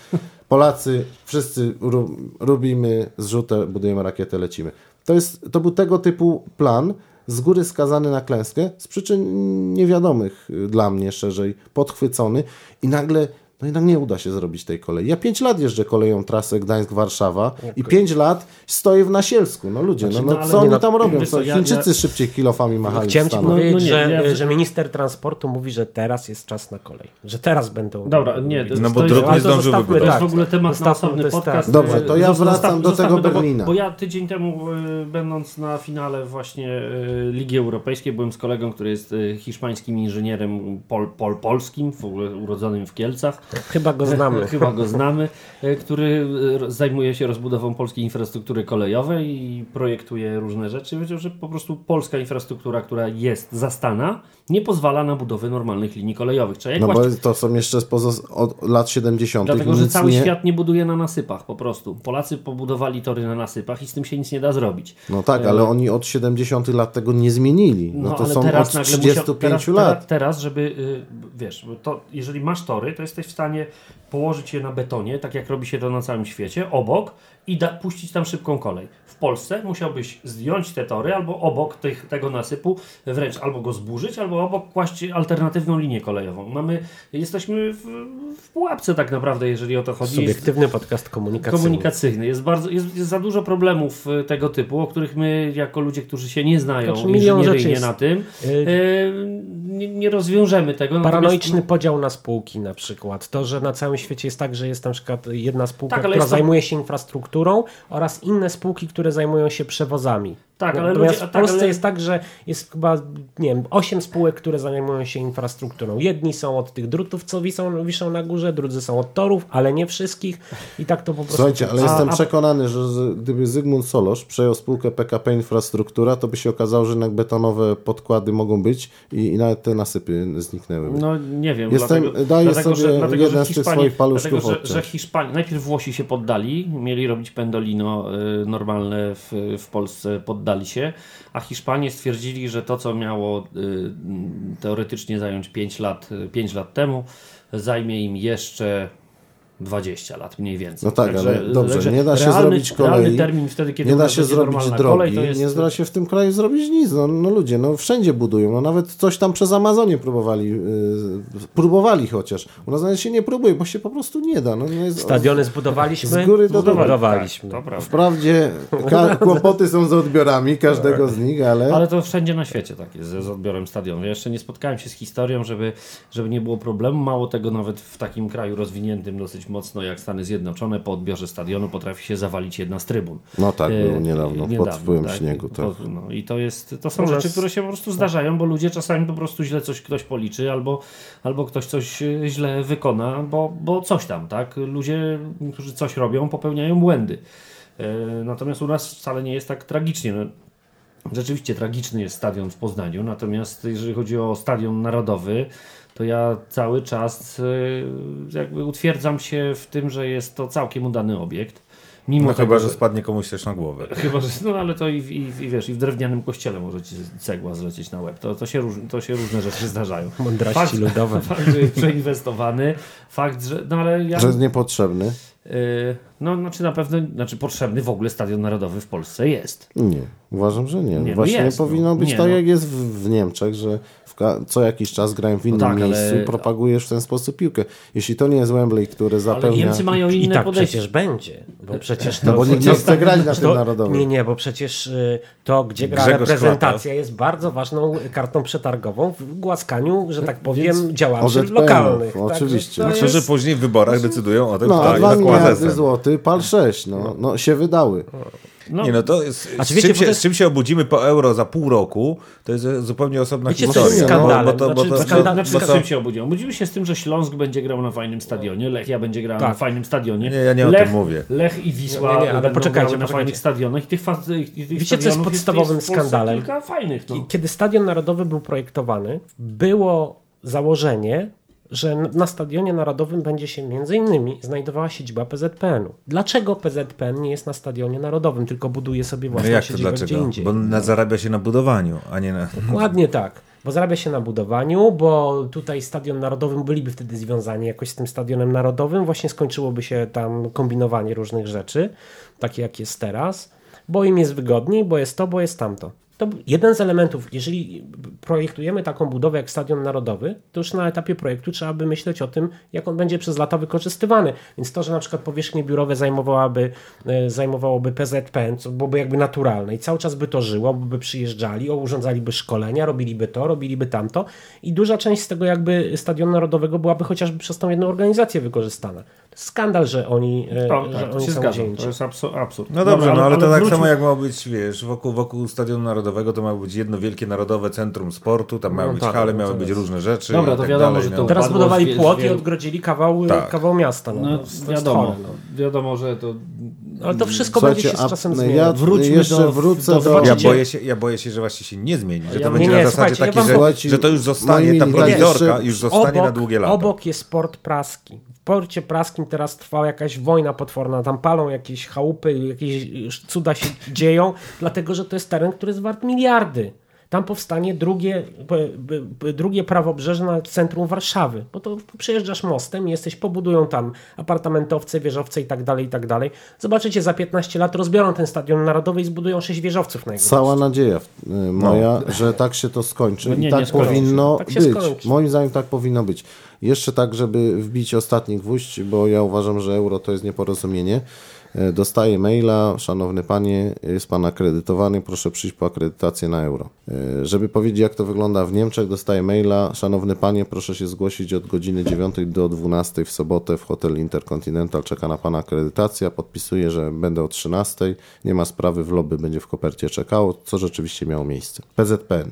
Polacy, wszyscy robimy zrzutę, budujemy rakietę, lecimy. To, jest, to był tego typu plan, z góry skazany na klęskę, z przyczyn niewiadomych y, dla mnie szerzej, podchwycony i nagle no jednak nie uda się zrobić tej kolei. Ja pięć lat jeżdżę koleją trasę Gdańsk-Warszawa i pięć lat stoję w Nasielsku. No ludzie, Znaczy, no, no, no co oni na- tam robią? Co, co, ja- Chińczycy ja- szybciej kilofami machali w Chciałem ci powiedzieć, no nie, że, ja- że minister transportu mówi, że teraz jest czas na kolej. Że teraz będą. Dobra, nie, to- No bo dróg nie zdążył wybudować. To jest w ogóle temat na Zostawmy, osobny to jest podcast. tak. Dobrze, to ja wracam do tego Berlina. Bo ja tydzień temu, y, będąc na finale właśnie y, Ligi Europejskiej, byłem z kolegą, który jest y, hiszpańskim inżynierem pol, pol, polskim, w ogóle urodzonym w Kielcach. Chyba go znamy. Chyba go znamy, e, który e, zajmuje się rozbudową polskiej infrastruktury kolejowej i projektuje różne rzeczy. Powiedział, że po prostu polska infrastruktura, która jest zastana, nie pozwala na budowę normalnych linii kolejowych. Trzeba No bo kłaść to są jeszcze spoza, od lat 70. Dlatego, że cały nie... świat nie buduje na nasypach po prostu. Polacy pobudowali tory na nasypach i z tym się nic nie da zrobić. No tak, ale oni od 70 lat tego nie zmienili. No, to ale są teraz od nagle 35 musiał, teraz, lat. Teraz, żeby, y, wiesz, bo to, jeżeli masz tory, to jesteś w stanie położyć je na betonie, tak jak robi się to na całym świecie, obok i da, puścić tam szybką kolej. W Polsce musiałbyś zdjąć te tory albo obok tych, tego nasypu, wręcz albo go zburzyć, albo obok kłaść alternatywną linię kolejową. Mamy, jesteśmy w, w pułapce tak naprawdę, jeżeli o to chodzi. Jest- Subiektywny podcast komunikacyjny. komunikacyjny. Jest, bardzo, jest, jest za dużo problemów y, tego typu, o których my, jako ludzie, którzy się nie znają Znaczy, inżynieryjnie jest. na tym, Y, y, nie, rozwiążemy tego. Natomiast- Paranoiczny podział na spółki na przykład. To, że na całym świecie jest tak, że jest na przykład jedna spółka, Tak, która jest to- zajmuje się infrastrukturą oraz inne spółki, które zajmują się przewozami. Tak, ale Natomiast ludzie- w tak, Polsce ale- jest tak, że jest chyba, nie wiem, osiem spółek, które zajmują się infrastrukturą. Jedni są od tych drutów, co wiszą, wiszą na górze, drudzy są od torów, ale nie wszystkich. I tak to po prostu... Słuchajcie, ale A- jestem a- przekonany, że z, gdyby Zygmunt Solosz przejął spółkę PKP Infrastruktura, to by się okazało, że jednak betonowe podkłady mogą być i, i nawet te nasypy zniknęłyby. No nie wiem. Jestem- dlatego, daję dlatego, sobie że, dlatego, jeden że z tych swoich paluszków Dlatego, że, że Hiszpanie, najpierw Włosi się poddali, mieli robić pendolino y, normalne w, w Polsce, poddali się, a Hiszpanie stwierdzili, że to, co miało y, teoretycznie zająć 5 lat, y, 5 lat temu, zajmie im jeszcze 20 lat mniej więcej. No tak, Także- ale dobrze, także nie da się realny, zrobić kolei, Realny termin wtedy, kiedy nie da się będzie zrobić normalna drogi, kolej, to jest, nie da się w tym kraju zrobić nic. No, no ludzie, no wszędzie budują, no nawet coś tam przez Amazonię próbowali, yy, próbowali chociaż. U nas nawet się nie próbuje, bo się po prostu nie da. No, nie jest, Stadiony zbudowaliśmy, Z góry do zbudowaliśmy. to prawda. Wprawdzie kłopoty są z odbiorami każdego z nich, ale, Ale to wszędzie na świecie tak jest z z odbiorem stadionu. Ja jeszcze nie spotkałem się z historią, żeby, żeby nie było problemu. Mało tego, nawet w takim kraju rozwiniętym dosyć mocno jak Stany Zjednoczone, po odbiorze stadionu potrafi się zawalić jedna z trybun. no tak, było niedawno, pod wpływem śniegu. Tak. No, I to, jest, to są rzeczy, które się po prostu zdarzają, bo ludzie czasami po prostu źle coś ktoś policzy, albo, albo ktoś coś e, źle wykona, bo, bo coś tam, tak? Ludzie, którzy coś robią, popełniają błędy. E, Natomiast u nas wcale nie jest tak tragicznie. No, Rzeczywiście tragiczny jest stadion w Poznaniu, natomiast jeżeli chodzi o stadion narodowy, to ja cały czas e, jakby utwierdzam się w tym, że jest to całkiem udany obiekt. Mimo No tego, chyba, że spadnie komuś też na głowę. Chyba, że no ale to i, w- i, i wiesz, i w drewnianym kościele może ci cegła zlecieć na łeb. To, to, się, róż, to się różne rzeczy zdarzają. Mądrości Fakt- ludowe. Fakt, że jest przeinwestowany, fakt, że. No ale ja. Że jest niepotrzebny? Yy, no, znaczy na pewno, znaczy potrzebny w ogóle stadion narodowy w Polsce jest. Nie, uważam, że nie. Nie, no Właśnie jest, no. powinno być Nie, tak, no. jak jest w, w Niemczech, że co jakiś czas grają w innym tak, ale- miejscu i propagujesz w ten sposób piłkę. Jeśli to nie jest Wembley, który Ale zapełnia... Niemcy mają I inne tak podejście. przecież będzie, bo przecież to... No bo nikt nie chce grać na tym narodowym. Nie, nie, bo przecież y, to, gdzie gra Grzegorz reprezentacja jest bardzo ważną kartą przetargową w głaskaniu, że tak powiem, działaczy OZPN-ów, lokalnych. Także oczywiście. to Myślę, że jest- później w wyborach decydują o tym, No, a kto dwa jest miliardy złotych, pal sześć, no, no się wydały. No, Nie no, to jest, Znaczy, z, wiecie, czym się, jest- z czym się obudzimy po euro za pół roku, to jest zupełnie osobna Wiecie, co historia. jest no, skandalem? Bo, bo to, bo Znaczy, to, skandal- bo, Znaczy, z czym się obudziłem? Obudziłem się z tym, że Śląsk będzie grał na fajnym stadionie, Lechia będzie grała na Tak. fajnym stadionie. Nie, ja nie o Lech, tym mówię. Lech i Wisła Nie, nie, ale będą poczekajcie, grały na fajnych stadionach i tych, fa- i tych Wiecie, co jest podstawowym jest Polsce skandalem? kilka fajnych. No. Kiedy Stadion Narodowy był projektowany, było założenie, że na Stadionie Narodowym będzie się między innymi znajdowała siedziba PZPN-u. Dlaczego PZPN nie jest na Stadionie Narodowym, tylko buduje sobie no własną jak to siedzibę gdzie dlaczego? indziej? Bo na, zarabia się na budowaniu, a nie na... Dokładnie tak. Bo zarabia się na budowaniu, bo tutaj Stadion Narodowym byliby wtedy związani jakoś z tym Stadionem Narodowym. Właśnie skończyłoby się tam kombinowanie różnych rzeczy, takie jak jest teraz, bo im jest wygodniej, bo jest to, bo jest tamto. To jeden z elementów, jeżeli projektujemy taką budowę jak Stadion Narodowy, to już na etapie projektu trzeba by myśleć o tym, jak on będzie przez lata wykorzystywany. Więc to, że na przykład powierzchnie biurowe zajmowałaby, e, zajmowałoby PZPN, co byłoby jakby naturalne i cały czas by to żyło, by przyjeżdżali, o, urządzaliby szkolenia, robiliby to, robiliby tamto i duża część z tego jakby Stadionu Narodowego byłaby chociażby przez tą jedną organizację wykorzystana. Skandal, że oni, e, Tak, że tak, to oni się są zgadzam. To jest absu- absurd. No dobrze, no ale, to tak samo jak ma być, wiesz, wokół, wokół Stadionu Narodowego to ma być jedno wielkie narodowe centrum sportu, tam miały No być tak, hale, no miały to być różne rzeczy Dobra, to tak wiadomo, dalej. że no. to- Teraz budowali płot i odgrodzili kawał, Tak. kawał miasta. No, No, to, to wiadomo, chore, no. wiadomo, że to Ale to wszystko Słuchajcie, będzie się z czasem ja zmieniać. Wróćmy jeszcze do- wrócę do- do... Ja boję, się, ja boję się, że właśnie się nie zmieni, że Ja to będzie Nie, na zasadzie ja takiej, wam że, że to już zostanie, ta prowizorka już zostanie na długie lata. Obok jest port praski. Porcie praskim teraz trwa jakaś wojna potworna. Tam palą jakieś chałupy, jakieś cuda się dzieją, dlatego że to jest teren, który jest wart miliardy. Tam powstanie drugie, drugie prawobrzeże na centrum Warszawy. Bo to przejeżdżasz mostem i jesteś, pobudują tam apartamentowce, wieżowce i tak dalej, i tak dalej. Zobaczycie, za 15 lat rozbiorą ten stadion narodowy i zbudują 6 wieżowców na jego Cała nadzieja y, moja, że tak się to skończy No nie, i tak powinno Tak być. skończy. Moim zdaniem tak powinno być. Jeszcze tak, żeby wbić ostatni gwóźdź, bo ja uważam, że euro to jest nieporozumienie. E, Dostaję maila, szanowny panie, jest pan akredytowany, proszę przyjść po akredytację na euro. E, Żeby powiedzieć, jak to wygląda w Niemczech, dostaję maila, szanowny panie, proszę się zgłosić od godziny 9 do 12 w sobotę w hotel Intercontinental, czeka na pana akredytacja, podpisuję, że będę o 13, nie ma sprawy, w lobby będzie w kopercie czekało, co rzeczywiście miało miejsce. PZPN.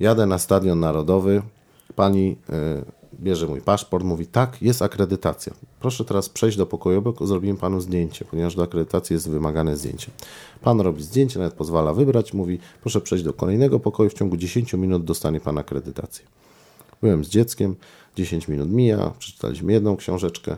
Jadę na Stadion Narodowy, pani y, bierze mój paszport, mówi tak, jest akredytacja. Proszę teraz przejść do pokoju, bo zrobimy panu zdjęcie, ponieważ do akredytacji jest wymagane zdjęcie. Pan robi zdjęcie, nawet pozwala wybrać, mówi proszę przejść do kolejnego pokoju, w ciągu 10 minut dostanie pan akredytację. Byłem z dzieckiem, 10 minut mija, przeczytaliśmy jedną książeczkę,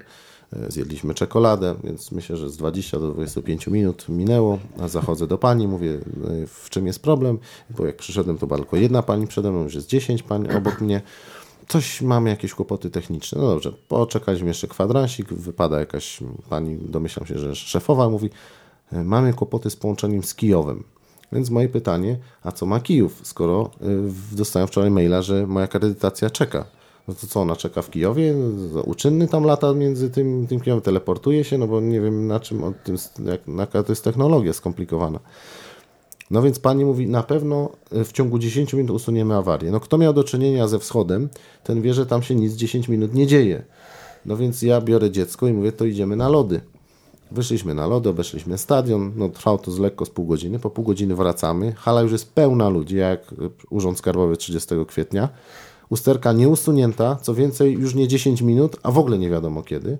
e, zjedliśmy czekoladę, więc myślę, że z 20 do 25 minut minęło, a zachodzę do pani, mówię, e, w czym jest problem, bo jak przyszedłem, to była tylko jedna pani przede mną, już jest 10 pań obok mnie, coś mamy jakieś kłopoty techniczne. No dobrze, poczekaliśmy jeszcze kwadransik, wypada jakaś pani, domyślam się, że szefowa mówi, e, mamy kłopoty z połączeniem z Kijowem. Więc moje pytanie, a co ma Kijów, skoro y, dostałem wczoraj maila, że moja akredytacja czeka. No to co, ona czeka w Kijowie? Uczynny tam lata między tym, tym Kijowem, teleportuje się, no bo nie wiem na czym, od tym, jak, jaka to jest technologia skomplikowana. No więc pani mówi, na pewno w ciągu 10 minut usuniemy awarię. No kto miał do czynienia ze wschodem, ten wie, że tam się nic 10 minut nie dzieje. No więc ja biorę dziecko i mówię, to idziemy na lody. Wyszliśmy na lody, obeszliśmy stadion, no trwało to z lekko z pół godziny, po pół godziny wracamy, hala już jest pełna ludzi, jak Urząd Skarbowy 30 kwietnia. Usterka nieusunięta, co więcej już nie 10 minut, a w ogóle nie wiadomo kiedy.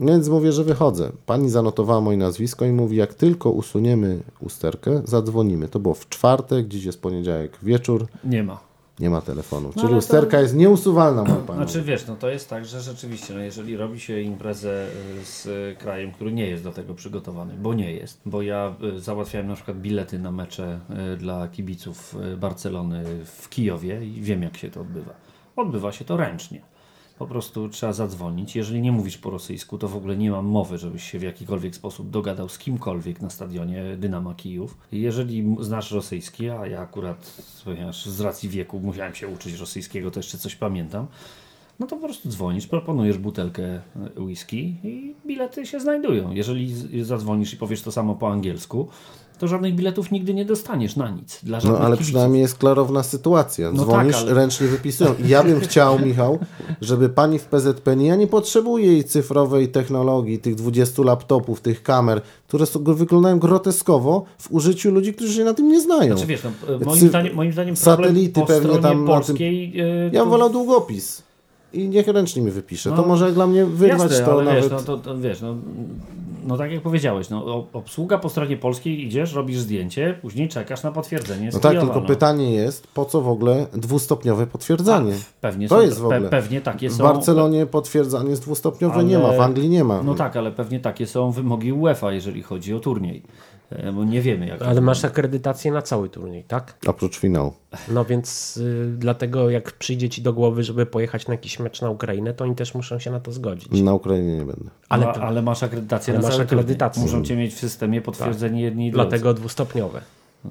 Więc mówię, że wychodzę. Pani zanotowała moje nazwisko i mówi, jak tylko usuniemy usterkę, zadzwonimy. To było w czwartek, dziś jest poniedziałek wieczór, Nie ma. nie ma telefonu. No Czyli ale to- usterka jest nieusuwalna, mój panie. Znaczy wiesz, no to jest tak, że rzeczywiście, no jeżeli robi się imprezę y, z krajem, który nie jest do tego przygotowany, bo nie jest, bo ja y, załatwiałem na przykład bilety na mecze y, dla kibiców Barcelony w Kijowie i wiem jak się to odbywa. Odbywa się to ręcznie. Po prostu trzeba zadzwonić. Jeżeli nie mówisz po rosyjsku, to w ogóle nie mam mowy, żebyś się w jakikolwiek sposób dogadał z kimkolwiek na stadionie Dynama Kijów. Jeżeli znasz rosyjski, a ja akurat ponieważ z racji wieku musiałem się uczyć rosyjskiego, to jeszcze coś pamiętam, no to po prostu dzwonisz, proponujesz butelkę e, whisky i bilety się znajdują. Jeżeli zadzwonisz i powiesz to samo po angielsku, to żadnych biletów nigdy nie dostaniesz na nic. Dla No ale kibiców. przynajmniej jest klarowna sytuacja. No Dzwonisz, tak, ale- ręcznie wypisują. I ja bym chciał, Michał, żeby pani w PZPN, ja nie potrzebuję jej cyfrowej technologii, tych 20 laptopów, tych kamer, które są, wyglądają groteskowo w użyciu ludzi, którzy się na tym nie znają. Znaczy, wiesz, no, moim, Cy- zdaniem, moim zdaniem problem satelity po pewnie tam tym- polskiej... e, Ja bym wolał długopis. I niech ręcznie mi wypisze. to No, może dla mnie wyrwać Jasne, to ale nawet... wiesz, no, to, to, wiesz, no, no tak jak powiedziałeś, no, obsługa po stronie polskiej idziesz, robisz zdjęcie, później czekasz na potwierdzenie. No tak, tylko pytanie jest, po co w ogóle dwustopniowe potwierdzanie? Pewnie To są, jest w ogóle. pewnie takie W są. Barcelonie potwierdzanie jest dwustopniowe Ale- nie ma, w Anglii nie ma. No tak, ale pewnie takie są wymogi UEFA, jeżeli chodzi o turniej. E, Bo nie wiemy, jak. Ale masz akredytację na cały turniej, tak? Oprócz finału. No więc y, dlatego jak przyjdzie ci do głowy, żeby pojechać na jakiś mecz na Ukrainę, to oni też muszą się na to zgodzić. Na Ukrainie nie będę. Ale to- ale masz akredytację ale na masz cały turniej. akredytację. Muszą cię mieć w systemie potwierdzenie jedni i. Dlatego dwustopniowe.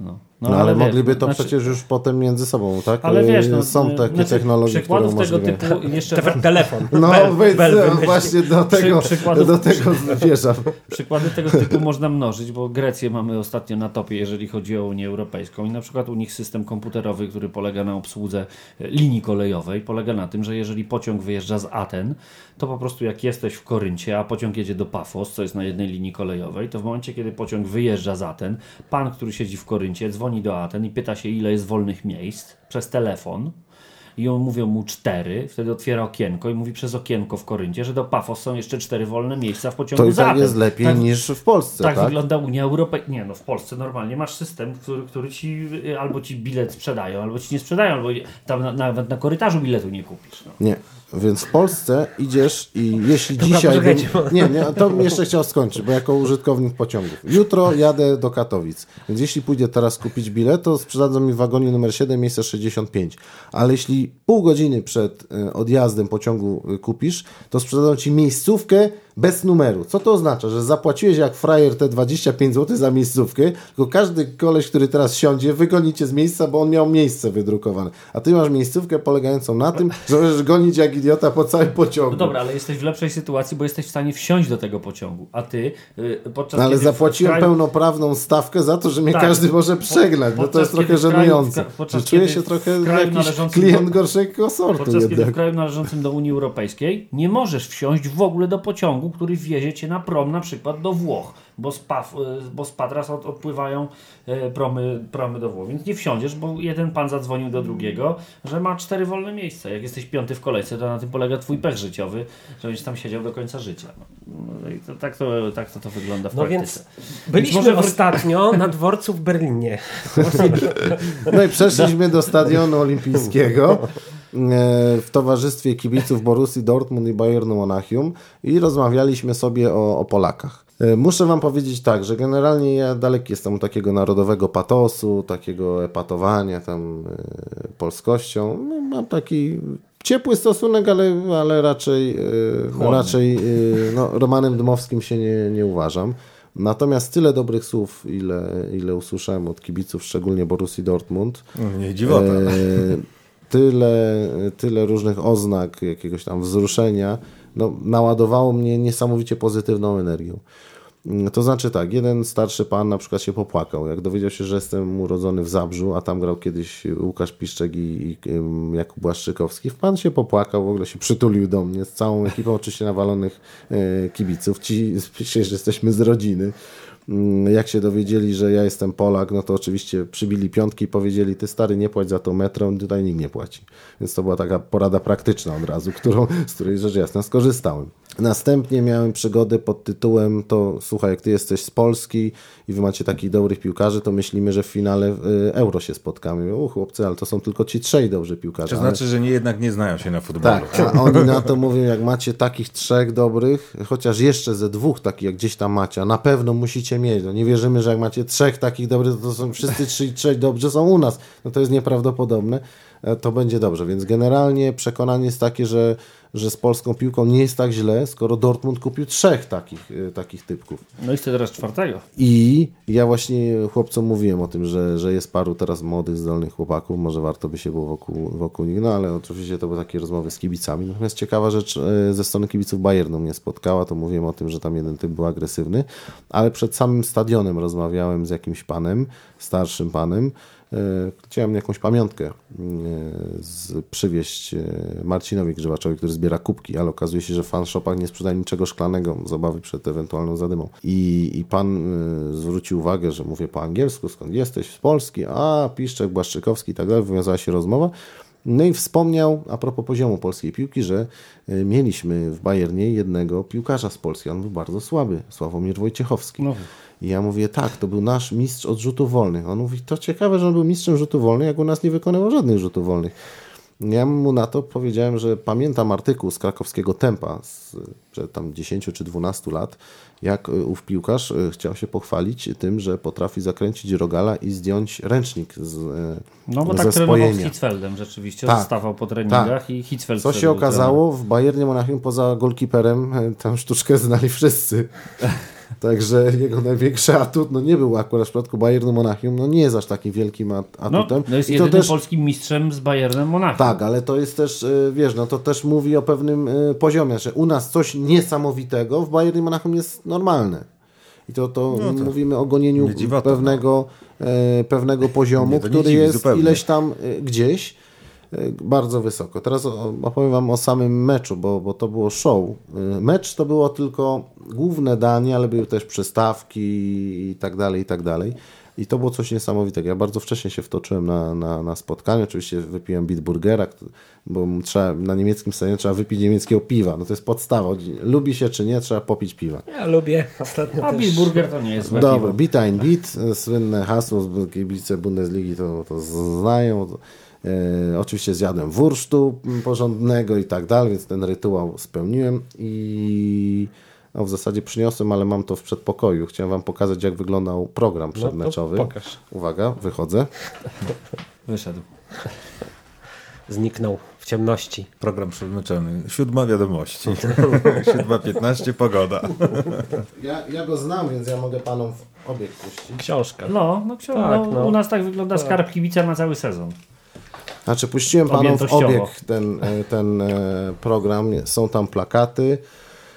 No, No, ale, wiesz, mogliby to znaczy- przecież już potem między sobą, tak? Ale wiesz, no, Są takie znaczy, technologie, które przykładów tego umożliwiają. typu jeszcze Te- Telefon. No Bel- więc Bel no, wymyślił. właśnie do tego, przykładów- do tego zmierzam. Przykłady tego typu można mnożyć, bo Grecję mamy ostatnio na topie, jeżeli chodzi o Unię Europejską i na przykład u nich system komputerowy, który polega na obsłudze e, linii kolejowej, polega na tym, że jeżeli pociąg wyjeżdża z Aten, to po prostu jak jesteś w Koryncie, a pociąg jedzie do Pafos, co jest na jednej linii kolejowej, to w momencie, kiedy pociąg wyjeżdża z Aten, pan, który siedzi w Koryncie, dzwoni do Aten i pyta się, ile jest wolnych miejsc przez telefon. I on mówią mu cztery, wtedy otwiera okienko i mówi przez okienko w Koryncie, że do Pafos są jeszcze cztery wolne miejsca w pociągu To i tak jest lepiej Tak- niż w Polsce, tak, tak? wygląda Unia Europejska. Nie, no w Polsce normalnie masz system, który, który ci albo ci bilet sprzedają, albo ci nie sprzedają, albo tam na, nawet na korytarzu biletu nie kupisz. No. Nie. Więc w Polsce idziesz i jeśli dzisiaj... poczekajcie, Bym, nie, nie, to bym jeszcze chciał skończyć, bo jako użytkownik pociągów. Jutro jadę do Katowic, więc jeśli pójdę teraz kupić bilet, to sprzedadzą mi w wagonie numer 7 miejsce 65. Ale jeśli pół godziny przed y, odjazdem pociągu y, kupisz, to sprzedadzą ci miejscówkę bez numeru. Co to oznacza? Że zapłaciłeś jak frajer te 25 zł za miejscówkę, tylko każdy koleś, który teraz siądzie, wygoni cię z miejsca, bo on miał miejsce wydrukowane. A ty masz miejscówkę polegającą na tym, że możesz gonić jak idiota po całym pociągu. no dobra, ale jesteś w lepszej sytuacji, bo jesteś w stanie wsiąść do tego pociągu, a ty y, podczas No ale zapłaciłem kraju- pełnoprawną stawkę za to, że mnie Tak. każdy może przegnać. No to jest trochę żenujące. podczas czuję się trochę jakiś należącym klient do- gorszego sortu Podczas kiedy w jednak. kraju należącym do Unii Europejskiej nie możesz wsiąść w ogóle do pociągu, który wiezie cię na prom na przykład do Włoch, bo z, Paf, y, bo z Patras od, odpływają e, promy, promy do Włoch. Więc nie wsiądziesz, bo jeden pan zadzwonił do drugiego, że ma cztery wolne miejsca. Jak jesteś piąty w kolejce, to na tym polega twój pech życiowy, że będziesz tam siedział do końca życia. No, no i to, tak, to, tak to, to wygląda w No praktyce. więc byliśmy może wr- ostatnio na dworcu w Berlinie. No i przeszliśmy do stadionu olimpijskiego e, w towarzystwie kibiców Borussii Dortmund i Bayernu Monachium i rozmawialiśmy sobie o, o Polakach. E, Muszę wam powiedzieć tak, że generalnie ja daleki jestem od takiego narodowego patosu, takiego epatowania tam e, polskością. No, mam taki ciepły stosunek, ale, ale raczej, e, raczej no, Romanem Dmowskim się nie, nie uważam. Natomiast tyle dobrych słów, ile, ile usłyszałem od kibiców, szczególnie Borussii Dortmund, Nie dziwota. E, tyle, tyle różnych oznak, jakiegoś tam wzruszenia, no, naładowało mnie niesamowicie pozytywną energią. Mm, To znaczy tak, jeden starszy pan na przykład się popłakał, jak dowiedział się, że jestem urodzony w Zabrzu, a tam grał kiedyś Łukasz Piszczek i, i Jakub Błaszczykowski. Pan się popłakał, w ogóle się przytulił do mnie z całą ekipą oczywiście nawalonych e, kibiców. Ci że jesteśmy z rodziny. Mm, Jak się dowiedzieli, że ja jestem Polak, no to oczywiście przybili piątki i powiedzieli, ty stary nie płać za to metro, tutaj nikt nie płaci. Więc to była taka porada praktyczna od razu, którą, z której rzecz jasna skorzystałem. Następnie miałem przygodę pod tytułem to słuchaj, jak ty jesteś z Polski i wy macie takich dobrych piłkarzy, to myślimy, że w finale y, Euro się spotkamy. U chłopcy, ale to są tylko ci trzej dobrzy piłkarze. To Ale- znaczy, że nie, jednak nie znają się na futbolu. tak, a oni na to mówią, jak macie takich trzech dobrych, chociaż jeszcze ze dwóch takich, jak gdzieś tam macie, a na pewno musicie mieć. No nie wierzymy, że jak macie trzech takich dobrych, to są wszyscy trzy, trzej dobrzy są u nas. No to jest nieprawdopodobne. e, to będzie dobrze. Więc generalnie przekonanie jest takie, że, że z polską piłką nie jest tak źle, skoro Dortmund kupił trzech takich, e, takich typków. No i chce teraz czwartego. I ja właśnie chłopcom mówiłem o tym, że, że jest paru teraz młodych, zdolnych chłopaków, może warto by się było wokół, wokół nich, no ale oczywiście to były takie rozmowy z kibicami. Natomiast ciekawa rzecz e, ze strony kibiców Bayernu mnie spotkała, to mówiłem o tym, że tam jeden typ był agresywny, ale przed samym stadionem rozmawiałem z jakimś panem, starszym panem, chciałem jakąś pamiątkę e, z, przywieźć e, Marcinowi Grzybaczowi, który zbiera kubki, ale okazuje się, że w fanshopach nie sprzedaje niczego szklanego z obawy przed ewentualną zadymą. I, i pan e, zwrócił uwagę, że mówię po angielsku, skąd jesteś, z Polski, a Piszczek, Błaszczykowski i tak dalej, wywiązała się rozmowa. No i wspomniał a propos poziomu polskiej piłki, że e, mieliśmy w Bayernie jednego piłkarza z Polski. On był bardzo słaby, Sławomir Wojciechowski. No. I ja mówię, tak, to był nasz mistrz od rzutów wolnych. On mówi, to ciekawe, że on był mistrzem rzutów wolnych, jak u nas nie wykonywał żadnych rzutów wolnych. Ja mu na to powiedziałem, że pamiętam artykuł z krakowskiego Tempa z, przed tam 10 czy 12 lat, jak y, ów piłkarz y, chciał się pochwalić tym, że potrafi zakręcić rogala i zdjąć ręcznik z, y, No bo ze tak trenował z. Hitzfeldem rzeczywiście, Tak. zostawał po treningach Tak. i Hitzfeld Co się okazało, w Bayernie Monachium poza golkiperem e, tę sztuczkę znali wszyscy. Także jego największy atut, no nie był akurat w przypadku Bayernu Monachium, no nie jest aż takim wielkim. No, atutem. no jest I to jedynym też, polskim mistrzem z Bayernem Monachium. tak, ale to jest też, e, wiesz, no to też mówi o pewnym e, poziomie, że u nas coś niesamowitego, w Bayernie Monachium jest normalne. I to, to, mówimy o gonieniu nie dziwota, pewnego, e, pewnego poziomu, Nie, to który jest zupełnie. ileś tam e, gdzieś bardzo wysoko. Teraz opowiem Wam o samym meczu, bo, bo to było show. E, Mecz to było tylko główne danie, ale były też przystawki i tak dalej, i tak dalej. I to było coś niesamowitego. Ja bardzo wcześnie się wtoczyłem na, na, na spotkanie. Oczywiście wypiłem Bitburgera, bo trzeba, na niemieckim stadionie trzeba wypić niemieckiego piwa. No to jest podstawa. Lubi się czy nie, trzeba popić piwa. Ja lubię. Ostatnio A też... Bill Burger to nie jest złe Dobra, piwo. beat and beat, słynne hasło, z kibice Bundesligi to, to znają. E, oczywiście zjadłem wursztu porządnego i tak dalej, więc ten rytuał spełniłem i no, w zasadzie przyniosłem, ale mam to w przedpokoju. Chciałem Wam pokazać, jak wyglądał program przedmeczowy. pokaż. Uwaga, wychodzę. Wyszedł. Zniknął w ciemności. Program przedmeczony. Siódma wiadomości. Siódma piętnaście pogoda. Ja, ja go znam, więc ja mogę Panom w obieg puścić. Książka. No, no, książ- Tak, no, no. u nas tak wygląda skarb kibica na cały sezon. Znaczy puściłem Panom w obieg ten, e, ten e, program. Są tam plakaty.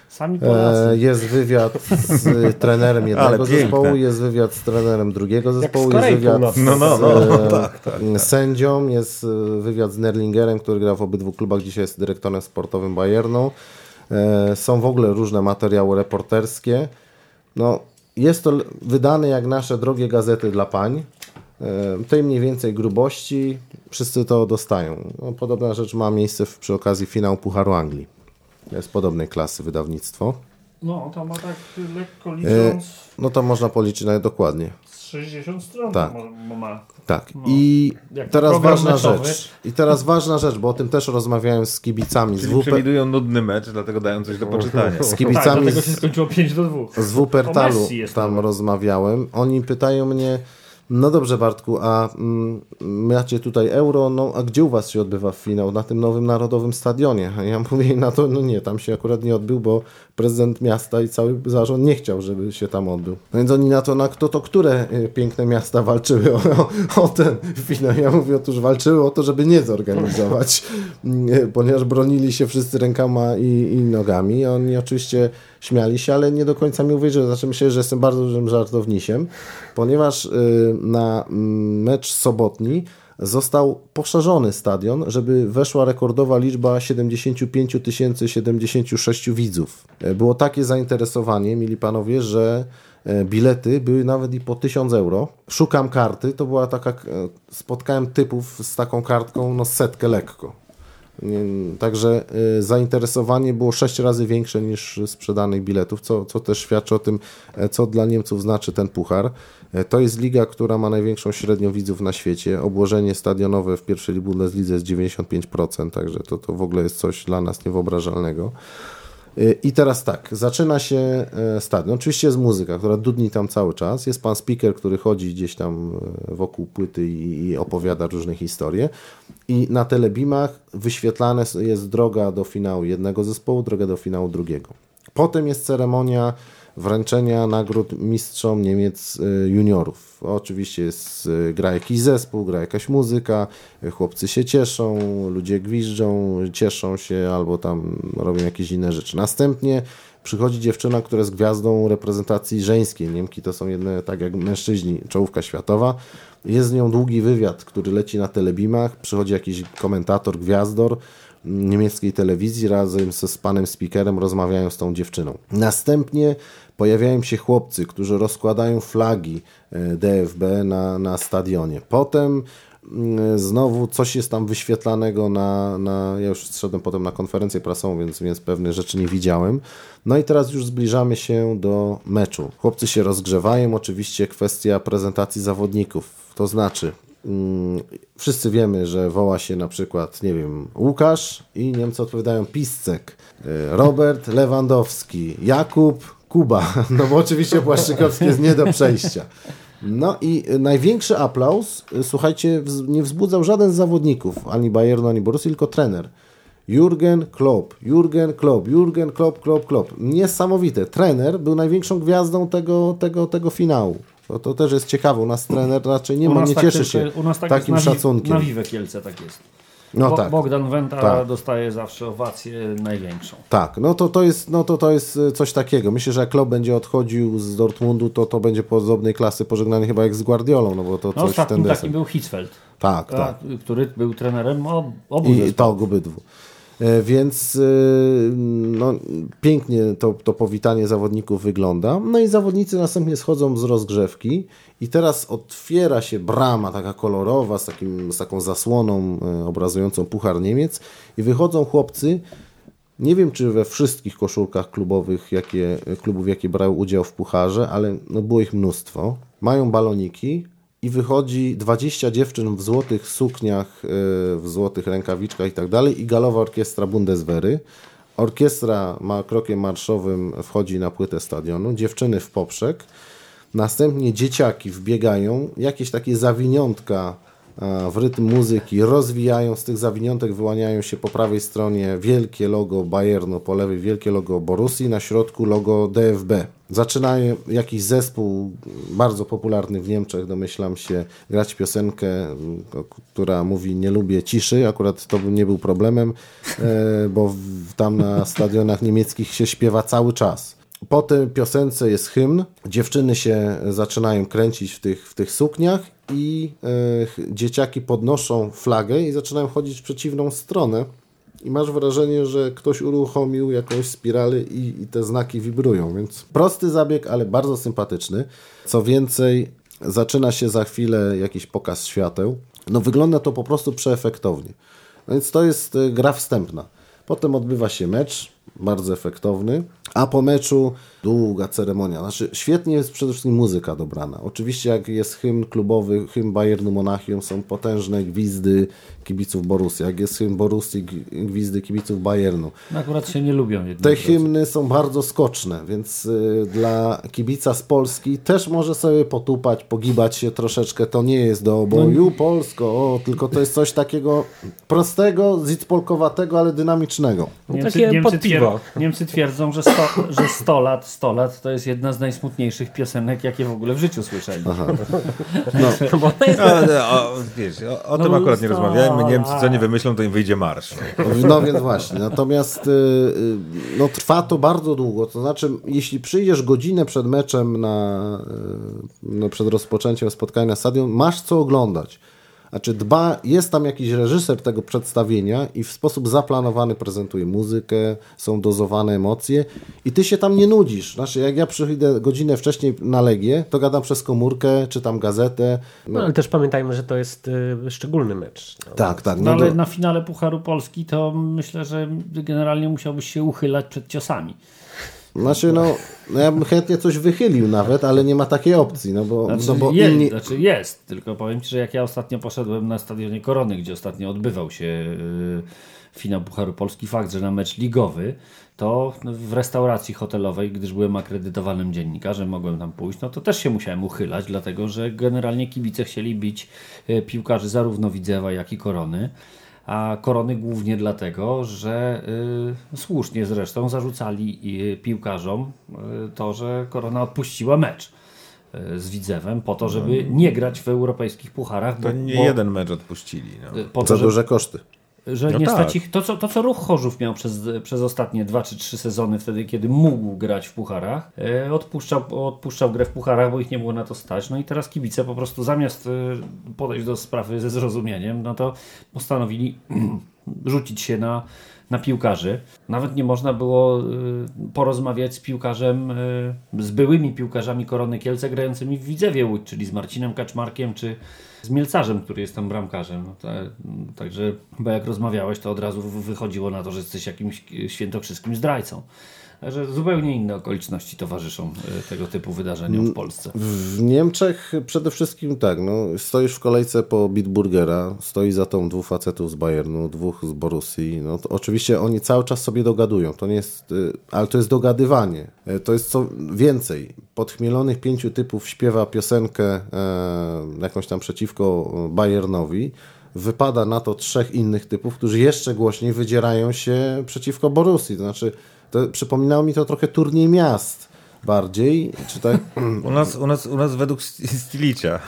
Sami Polacy. E, Jest wywiad z trenerem jednego zespołu, jest wywiad z trenerem drugiego zespołu, jest wywiad z No, no, no, e, tak, tak, sędzią, jest wywiad z Nerlingerem, który gra w obydwu klubach, dzisiaj jest dyrektorem sportowym Bayernu. Są w ogóle różne materiały reporterskie. No, jest to wydane jak nasze drogie gazety dla pań. E, Tej mniej więcej grubości wszyscy to dostają. No, podobna rzecz ma miejsce w, przy okazji finału Pucharu Anglii. Jest podobnej klasy wydawnictwo. No, to ma tak lekko E, licząc No to można policzyć nawet dokładnie. z 60 stron. Tak. Ma, ma. Tak. I jak teraz ważna meczowy. rzecz. I teraz ważna rzecz, bo o tym też rozmawiałem z kibicami z Czyli WP, przewidują nudny mecz, dlatego dają coś do poczytania. z Tak, kibicami się z, skończyło 5 do 2. z Wuppertalu tam rozmawiałem. Oni pytają mnie, no dobrze Bartku, a mm, macie tutaj euro, no a gdzie u was się odbywa finał? Na tym nowym Narodowym Stadionie. A ja mówię na to, no nie, tam się akurat nie odbył, bo prezydent miasta i cały zarząd nie chciał, żeby się tam odbył. No więc oni na to, na kto to które y, piękne miasta walczyły o, o, o ten finał. Ja mówię, otóż walczyły o to, żeby nie zorganizować, Mm, ponieważ bronili się wszyscy rękoma i, i nogami. Oni oczywiście śmiali się, ale nie do końca mi uwierzyli. Znaczy myślę, że jestem bardzo dużym żartownisiem, ponieważ y, na mm, mecz sobotni został poszerzony stadion, żeby weszła rekordowa liczba 75 076 widzów. E, Było takie zainteresowanie, mili panowie, że e, bilety były nawet i po 1000 euro. Szukam karty, to była taka, e, spotkałem typów z taką kartką, no setkę lekko. Także y, zainteresowanie było sześć razy większe niż sprzedanych biletów, co, co też świadczy o tym, e, co dla Niemców znaczy ten puchar. E, To jest liga, która ma największą średnią widzów na świecie. Obłożenie stadionowe w pierwszej Bundeslidze jest 95%, także to, to w ogóle jest coś dla nas niewyobrażalnego. I teraz tak, zaczyna się e, stadion. Oczywiście jest muzyka, która dudni tam cały czas. Jest pan speaker, który chodzi gdzieś tam e, wokół płyty i opowiada różne historie. I na telebimach wyświetlana jest droga do finału jednego zespołu, droga do finału drugiego. Potem jest ceremonia wręczenia nagród mistrzom Niemiec y, juniorów. Oczywiście jest, y, gra jakiś zespół, gra jakaś muzyka, y, chłopcy się cieszą, ludzie gwiżdżą, cieszą się albo tam robią jakieś inne rzeczy. Następnie przychodzi dziewczyna, która jest gwiazdą reprezentacji żeńskiej. Niemki to są jedne, tak jak mężczyźni, czołówka światowa. Jest z nią długi wywiad, który leci na telebimach. Przychodzi jakiś komentator, gwiazdor niemieckiej telewizji razem z, z panem speakerem rozmawiają z tą dziewczyną. Następnie pojawiają się chłopcy, którzy rozkładają flagi e, DFB na, na stadionie. Potem mm, znowu coś jest tam wyświetlanego na, na ja już szedłem potem na konferencję prasową, więc, więc pewne rzeczy nie widziałem. No i teraz już zbliżamy się do meczu. Chłopcy się rozgrzewają, oczywiście kwestia prezentacji zawodników, to znaczy wszyscy wiemy, że woła się na przykład, nie wiem, Łukasz i Niemcy odpowiadają Piscek, e, Robert Lewandowski, Jakub Kuba, no bo oczywiście Płaszczykowski jest nie do przejścia. No i największy aplauz, słuchajcie, nie wzbudzał żaden z zawodników, ani Bayernu, ani Borussii, tylko trener. Jurgen Klopp, Jurgen Klopp, Jurgen Klopp, Klopp, Klopp. Niesamowite. Trener był największą gwiazdą tego, tego, tego finału. To, to też jest ciekawe. U nas trener raczej nie, ma, nie tak cieszy się u nas tak takim jest szacunkiem. Na Wiwe Kielce tak jest. No Bo, tak. Bogdan Wenta tak. dostaje zawsze owację największą. Tak, no to, to, jest, no to to jest e, coś takiego. Myślę, że jak Klopp będzie odchodził z Dortmundu, to to będzie podobnej klasy pożegnanie chyba jak z Guardiolą, no bo to no, coś ostatnim takim był Hitzfeld. Tak, tak. Który był trenerem obu I to obydwu. E, więc e, no, pięknie to, to powitanie zawodników wygląda. No i zawodnicy następnie schodzą z rozgrzewki i teraz otwiera się brama taka kolorowa z, takim, z taką zasłoną e, obrazującą Puchar Niemiec i wychodzą chłopcy. Nie wiem, czy we wszystkich koszulkach klubowych, jakie, klubów, jakie brały udział w pucharze, ale no było ich mnóstwo. Mają baloniki, i wychodzi 20 dziewczyn w złotych sukniach, e, w złotych rękawiczkach i tak dalej i galowa orkiestra Bundeswehry. Orkiestra ma krokiem marszowym wchodzi na płytę stadionu, dziewczyny w poprzek, następnie dzieciaki wbiegają, jakieś takie zawiniątka w rytm muzyki rozwijają, z tych zawiniątek wyłaniają się po prawej stronie wielkie logo Bayernu, po lewej wielkie logo Borussii, na środku logo DFB. Zaczynają jakiś zespół bardzo popularny w Niemczech, domyślam się, grać piosenkę, która mówi nie lubię ciszy, akurat to nie był problemem, e, bo tam na stadionach niemieckich się śpiewa cały czas. Po tej piosence jest hymn, dziewczyny się zaczynają kręcić w tych, w tych sukniach i e, dzieciaki podnoszą flagę i zaczynają chodzić w przeciwną stronę i masz wrażenie, że ktoś uruchomił jakąś spiralę i, i te znaki wibrują, więc prosty zabieg, ale bardzo sympatyczny. Co więcej, zaczyna się za chwilę jakiś pokaz świateł. No wygląda to po prostu przeefektownie. No więc to jest e, gra wstępna. Potem odbywa się mecz, bardzo efektowny. A po meczu długa ceremonia. Znaczy, świetnie jest przede wszystkim muzyka dobrana. Oczywiście, jak jest hymn klubowy, hymn Bayernu Monachium, są potężne gwizdy kibiców Borussii. Jak jest hymn Borussii, gwizdy kibiców Bayernu. No akurat się nie lubią. Te hymny są bardzo skoczne, więc y, dla kibica z Polski też może sobie potupać, pogibać się troszeczkę. To nie jest do boju no. Polsko, o, tylko to jest coś takiego prostego, zitzpolkowatego, ale dynamicznego. Niemcy, Takie Niemcy, twier Niemcy twierdzą, że 100, że 100 lat, 100 lat to jest jedna z najsmutniejszych piosenek, jakie w ogóle w życiu słyszeli. Aha. No. no, o, wiesz, o, o no, tym akurat nie rozmawiajmy. Niemcy co nie wymyślą, to im wyjdzie marsz. No więc właśnie. Natomiast y, y, no, trwa to bardzo długo. To znaczy, jeśli przyjdziesz godzinę przed meczem, na, y, no, przed rozpoczęciem spotkania na stadion, masz co oglądać. Znaczy dba, jest tam jakiś reżyser tego przedstawienia i w sposób zaplanowany prezentuje muzykę, są dozowane emocje i ty się tam nie nudzisz. Znaczy jak ja przyjdę godzinę wcześniej na Legię, to gadam przez komórkę, czytam gazetę. No, no ale też pamiętajmy, że to jest y, szczególny mecz. No. Tak, tak. No, no ale do... na finale Pucharu Polski to myślę, że generalnie musiałbyś się uchylać przed ciosami. Znaczy, no, no, ja bym chętnie coś wychylił nawet, ale nie ma takiej opcji, no bo, znaczy, no bo jest, inni... Znaczy jest, tylko powiem Ci, że jak ja ostatnio poszedłem na stadionie Korony, gdzie ostatnio odbywał się yy, finał Pucharu Polski. Fakt, że na mecz ligowy to w restauracji hotelowej, gdyż byłem akredytowanym dziennikarzem, mogłem tam pójść, no to też się musiałem uchylać, dlatego że generalnie kibice chcieli bić e, piłkarzy zarówno Widzewa, jak i Korony. A Korony głównie dlatego, że y, słusznie zresztą zarzucali y, piłkarzom y, to, że Korona odpuściła mecz y, z Widzewem po to, żeby nie grać w europejskich pucharach. To nie jeden mecz odpuścili. No. po to, Za duże koszty. Że No nie tak. stać ich. To co, to, co ruch Chorzów miał przez, przez ostatnie dwa czy trzy sezony, wtedy, kiedy mógł grać w pucharach, e, odpuszczał, odpuszczał grę w pucharach, bo ich nie było na to stać. No i teraz kibice po prostu zamiast e, podejść do sprawy ze zrozumieniem, no to postanowili rzucić się na, na piłkarzy. Nawet nie można było e, porozmawiać z piłkarzem, e, z byłymi piłkarzami Korony Kielce grającymi w Widzewie Łódź, czyli z Marcinem Kaczmarkiem czy z Mielcarzem, który jest tam bramkarzem. No, ta, także, bo jak rozmawiałeś, to od razu wy- wychodziło na to, że jesteś jakimś świętokrzyskim zdrajcą. Także zupełnie inne okoliczności towarzyszą e, tego typu wydarzeniom w Polsce. W Niemczech przede wszystkim tak, no, stoisz w kolejce po Bitburgera, stoi za tą dwóch facetów z Bayernu, dwóch z Borussii. No, oczywiście oni cały czas sobie dogadują, to nie jest, y, ale to jest dogadywanie. E, To jest co więcej. Podchmielonych pięciu typów śpiewa piosenkę e, jakąś tam przeciwko Bayernowi. Wypada na to trzech innych typów, którzy jeszcze głośniej wydzierają się przeciwko Borussii. To znaczy, to przypominało mi to trochę turniej miast bardziej, czy tak? U, nas, u, nas, u nas według St- Stilicia.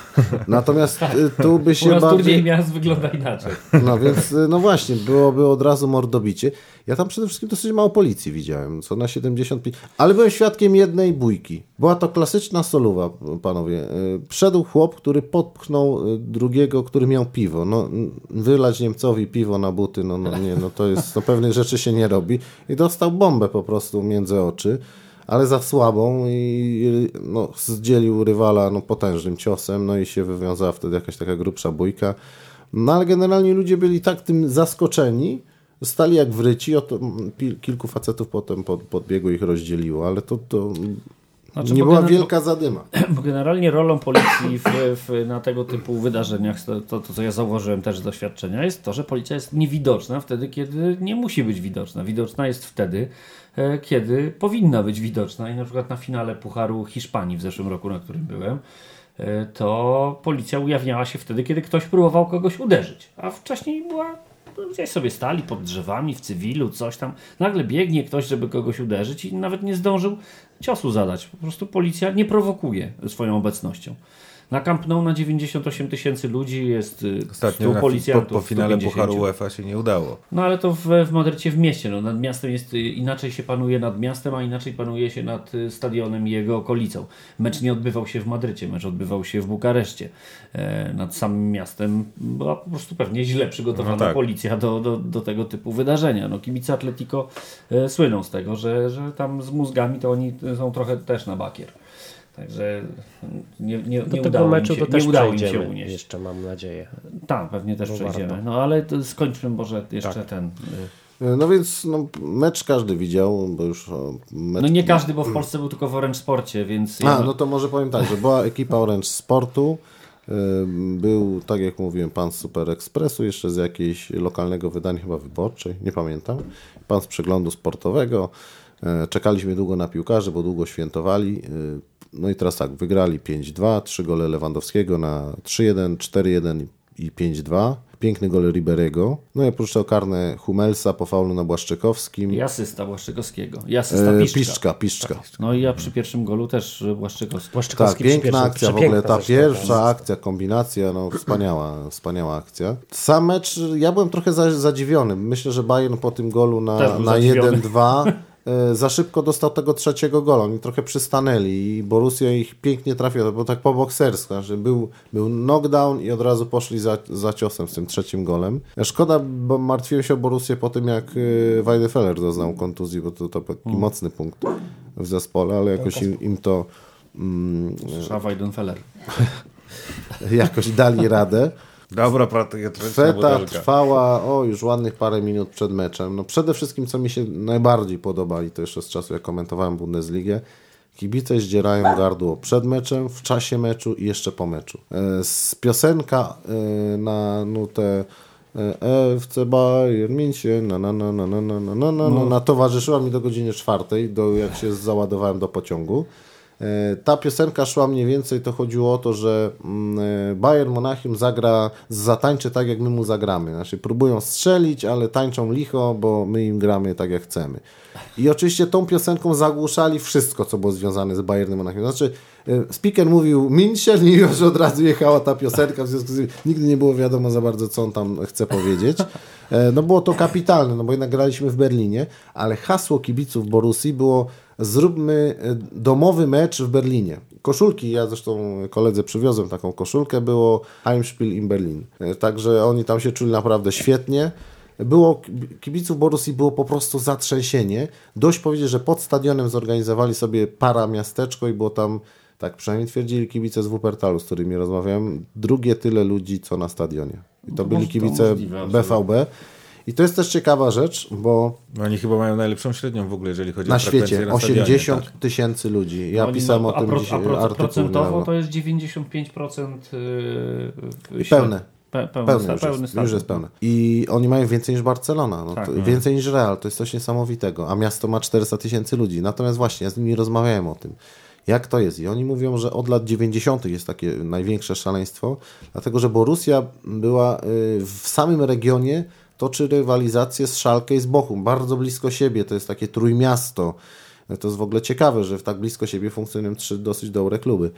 Natomiast y, tu by U się nas turniej bardziej... miast wygląda inaczej. No więc, y, no właśnie, byłoby od razu mordobicie. Ja tam przede wszystkim dosyć mało policji widziałem, co na 75... Ale byłem świadkiem jednej bójki. Była to klasyczna soluwa, panowie. Y, Wszedł chłop, który podpchnął drugiego, który miał piwo. No, wylać Niemcowi piwo na buty, no, no nie, no to jest... No pewnych rzeczy się nie robi. I dostał bombę po prostu między oczy. Ale za słabą i no, zdzielił rywala no, potężnym ciosem, no i się wywiązała wtedy jakaś taka grubsza bójka. No ale generalnie ludzie byli tak tym zaskoczeni, stali jak wryci, oto kilku facetów potem pod, podbiegło ich rozdzieliło, ale to, to Znaczy, nie była wielka zadyma. Bo generalnie rolą policji w, w, na tego typu wydarzeniach, to, to, to co ja zauważyłem też z doświadczenia, jest to, że policja jest niewidoczna wtedy, kiedy nie musi być widoczna. Widoczna jest wtedy, kiedy powinna być widoczna. I na przykład na finale Pucharu Hiszpanii w zeszłym roku, na którym byłem, e, to policja ujawniała się wtedy, kiedy ktoś próbował kogoś uderzyć. A wcześniej była no, gdzieś sobie stali pod drzewami w cywilu, coś tam. Nagle biegnie ktoś, żeby kogoś uderzyć i nawet nie zdążył ciosu zadać. Po prostu policja nie prowokuje swoją obecnością. Na Camp Nou na 98 tysięcy ludzi jest y, 100 Ostatnio na, po, policjantów. po finale 150. Pucharu UEFA się nie udało. No ale to w, w Madrycie w mieście. No, nad miastem jest y, inaczej się panuje nad miastem, a inaczej panuje się nad y, stadionem i jego okolicą. Mecz nie odbywał się w Madrycie, mecz odbywał się w Bukareszcie. E, nad samym miastem była po prostu pewnie źle przygotowana No tak. policja do, do, do tego typu wydarzenia. No, kibice Atletico e, słyną z tego, że, że tam z mózgami to oni są trochę też na bakier. Także nie, nie, Do nie tego udało meczu im się, to też nie udało im się unieść. jeszcze, mam nadzieję. Tak, pewnie też No przejdziemy. warto. No ale to skończmy może jeszcze Tak. ten. y, No więc no, mecz każdy widział, bo już mecz... No nie każdy, bo w Polsce był tylko w Orange Sporcie, więc... A, no to może powiem tak, że była ekipa Orange Sportu, y, był, tak jak mówiłem, pan z Super Expressu, jeszcze z jakiejś lokalnego wydania, chyba wyborczej, nie pamiętam, pan z przeglądu sportowego. E, Czekaliśmy długo na piłkarzy, bo długo świętowali. No i teraz tak, wygrali 5-2, 3 gole Lewandowskiego na 3-1, 4-1 i 5-2. Piękny gol Riberego. No i oprócz tego karne Humelsa po faulu na Błaszczykowskim. I asysta Błaszczykowskiego. I asysta E, Piszczka. Piszczka, Piszczka. No i ja przy pierwszym golu też Błaszczykowski. Tak, Błaszczykowski przy piękna pierwszym- akcja, w ogóle ta pierwsza akcja, kombinacja, no wspaniała, wspaniała akcja. Sam mecz, ja byłem trochę za, zadziwiony. Myślę, że Bayern po tym golu na, na zadziwiony. 1-2 e, za szybko dostał tego trzeciego gola. Oni trochę przystanęli i Borussia ich pięknie trafiła, to było tak po boksersku, że był, był knockdown i od razu poszli za, za ciosem z tym trzecim golem. Szkoda, bo martwiłem się o Borussię po tym, jak e, Weidefeller doznał kontuzji, bo to, to taki Mm. mocny punkt w zespole, ale jakoś im, im to mm, Strzała Weidenfeller. jakoś dali radę. Dobra, patriotyczna Feta trwała o już ładnych parę minut przed meczem. No przede wszystkim, co mi się najbardziej podoba, i to jeszcze z czasu, jak komentowałem Bundesligę, kibice zdzierają gardło przed meczem, w czasie meczu i jeszcze po meczu. E, Z piosenka e, na nutę e, FC Bayern München, na, na, na, na, na, na, na, na, na, na, na, towarzyszyła mi do godziny czwartej, do, jak się załadowałem do pociągu. E, Ta piosenka szła mniej więcej, to chodziło o to, że mm, e, Bayern Monachium zagra, zatańczy tak, jak my mu zagramy. Znaczy próbują strzelić, ale tańczą licho, bo my im gramy tak, jak chcemy. I oczywiście tą piosenką zagłuszali wszystko, co było związane z Bayernem Monachium. Znaczy e, speaker mówił München i już od razu jechała ta piosenka, w związku z tym nigdy nie było wiadomo za bardzo, co on tam chce powiedzieć. E, No było to kapitalne, no bo jednak graliśmy w Berlinie, ale hasło kibiców Borussii było zróbmy e, domowy mecz w Berlinie. Koszulki, ja zresztą koledze przywiozłem taką koszulkę, było Heimspiel in Berlin. Także oni tam się czuli naprawdę świetnie. Było, kibiców Borussii było po prostu zatrzęsienie. Dość powiedzieć, że pod stadionem zorganizowali sobie para miasteczko i było tam, tak przynajmniej twierdzili kibice z Wuppertalu, z którymi rozmawiałem, drugie tyle ludzi, co na stadionie. I to byli moż- to kibice możliwe, BVB. I to jest też ciekawa rzecz, bo Oni chyba mają najlepszą średnią w ogóle, jeżeli chodzi na o świecie na stadionie, 80 tak. tysięcy ludzi. Ja Oni pisałem ma- o tym pro, dzisiaj a pro, procentowo to jest 95% yy, I pełne. Pe, pełny, Pełne sta- już, pełny jest, już jest pełne. I oni mają więcej niż Barcelona, no Tak. to, więcej niż Real, to jest coś niesamowitego, a miasto ma 400 tysięcy ludzi. Natomiast właśnie, ja z nimi rozmawiałem o tym, jak to jest. I oni mówią, że od lat 90. jest takie największe szaleństwo, dlatego że Borussia była y, w samym regionie, toczy rywalizację z Schalke i z Bochum, bardzo blisko siebie, to jest takie trójmiasto. To jest w ogóle ciekawe, że w tak blisko siebie funkcjonują trzy dosyć dobre kluby.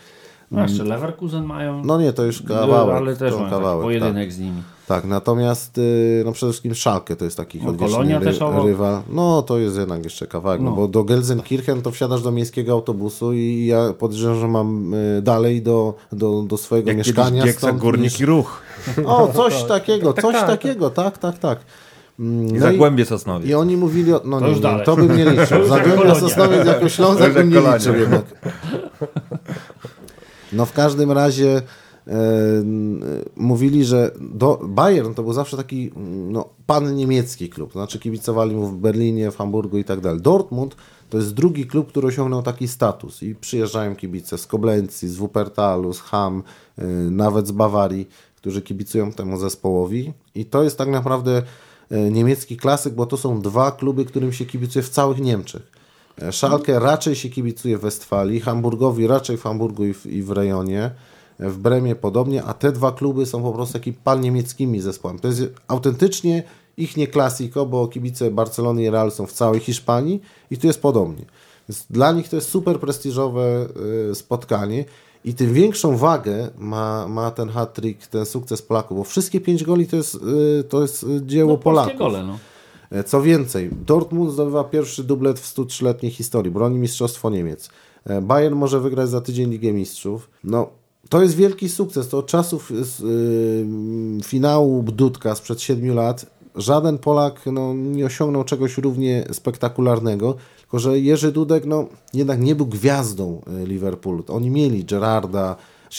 No jeszcze Leverkusen mają, No nie, to już kawałek. ale też to mają kawałek, pojedynek z nimi. tak, natomiast y, no przede wszystkim Szalkę to jest taki No, odwieczny Kolonia też obok. rywal. No to jest jednak jeszcze kawałek, no. No. bo do Gelsenkirchen to wsiadasz do miejskiego autobusu i ja podejrzewam, że mam y, dalej do, do, do swojego Jak mieszkania. stąd Górnik niż- i Ruch. O, coś takiego, coś takiego, tak, tak, tak. Mm, I no Zagłębie Sosnowiec. i oni mówili, o, no To nie, już nie, dalej. to bym nie liczył. Zagłębia. Sosnowiec jako już bym nie jak liczył jednak. No w każdym razie e, mówili, że do, Bayern to był zawsze taki mm, no, pan niemiecki klub. Znaczy kibicowali mu w Berlinie, w Hamburgu i tak dalej. Dortmund to jest drugi klub, który osiągnął taki status i przyjeżdżają kibice z Koblencji, z Wuppertalu, z Hamm, e, nawet z Bawarii, którzy kibicują temu zespołowi i to jest tak naprawdę e, niemiecki klasyk, bo to są dwa kluby, którym się kibicuje w całych Niemczech. Schalke raczej się kibicuje w Westfalii, Hamburgowi raczej w Hamburgu i w, i w rejonie, w Bremie podobnie, a te dwa kluby są po prostu takimi pan-niemieckimi zespołami. To jest autentycznie ich nie klasiko, bo kibice Barcelony i Real są w całej Hiszpanii i tu jest podobnie. Więc dla nich to jest super prestiżowe e, spotkanie i tym większą wagę ma, ma ten hat-trick, ten sukces Polaków, bo wszystkie pięć goli to jest, e, to jest e, dzieło No, Polaków. gole, no. E, Co więcej, Dortmund zdobywa pierwszy dublet w 103-letniej historii, broni Mistrzostwo Niemiec. E, Bayern może wygrać za tydzień Ligę Mistrzów. No, to jest wielki sukces. To od czasów z, y, finału Bdudka sprzed 7 lat żaden Polak no, nie osiągnął czegoś równie spektakularnego, tylko że Jerzy Dudek no, jednak nie był gwiazdą Liverpoolu. Oni mieli Gerarda,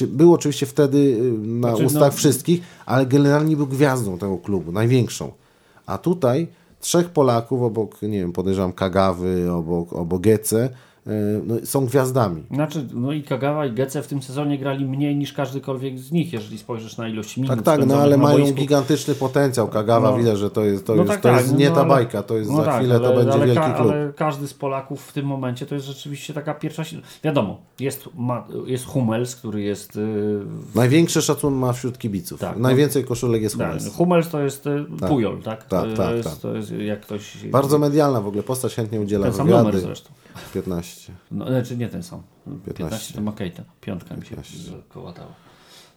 był oczywiście wtedy na Znaczy, no- ustach wszystkich, ale generalnie był gwiazdą tego klubu, największą. A tutaj trzech Polaków obok, nie wiem, podejrzewam Kagawy, obok, obok Gece, no, są gwiazdami. Znaczy, no i Kagawa i Gece w tym sezonie grali mniej niż każdykolwiek z nich, jeżeli spojrzysz na ilość minut Tak, tak, no ale mają boisku. gigantyczny potencjał. Kagawa No. widać, że to jest, to No jest, tak, to tak, jest no nie ta ale- bajka, to jest no za tak, chwilę to ale- będzie ale wielki ka- klub. Ale każdy z Polaków w tym momencie to jest rzeczywiście taka pierwsza siła. Wiadomo, jest, ma, jest Hummels, który jest... Yy, Największy szacun ma wśród kibiców. Tak, no. Najwięcej koszulek jest tak, Hummels. Hummels to jest y, Pujol, tak? Tak, to, tak, jest, tak. to jest jak ktoś... Bardzo medialna w ogóle postać, chętnie udziela Ten sam numer zresztą. 15. No, znaczy nie ten sam. 15, 15. to Makejta. Piątka mi się 15. kołatała.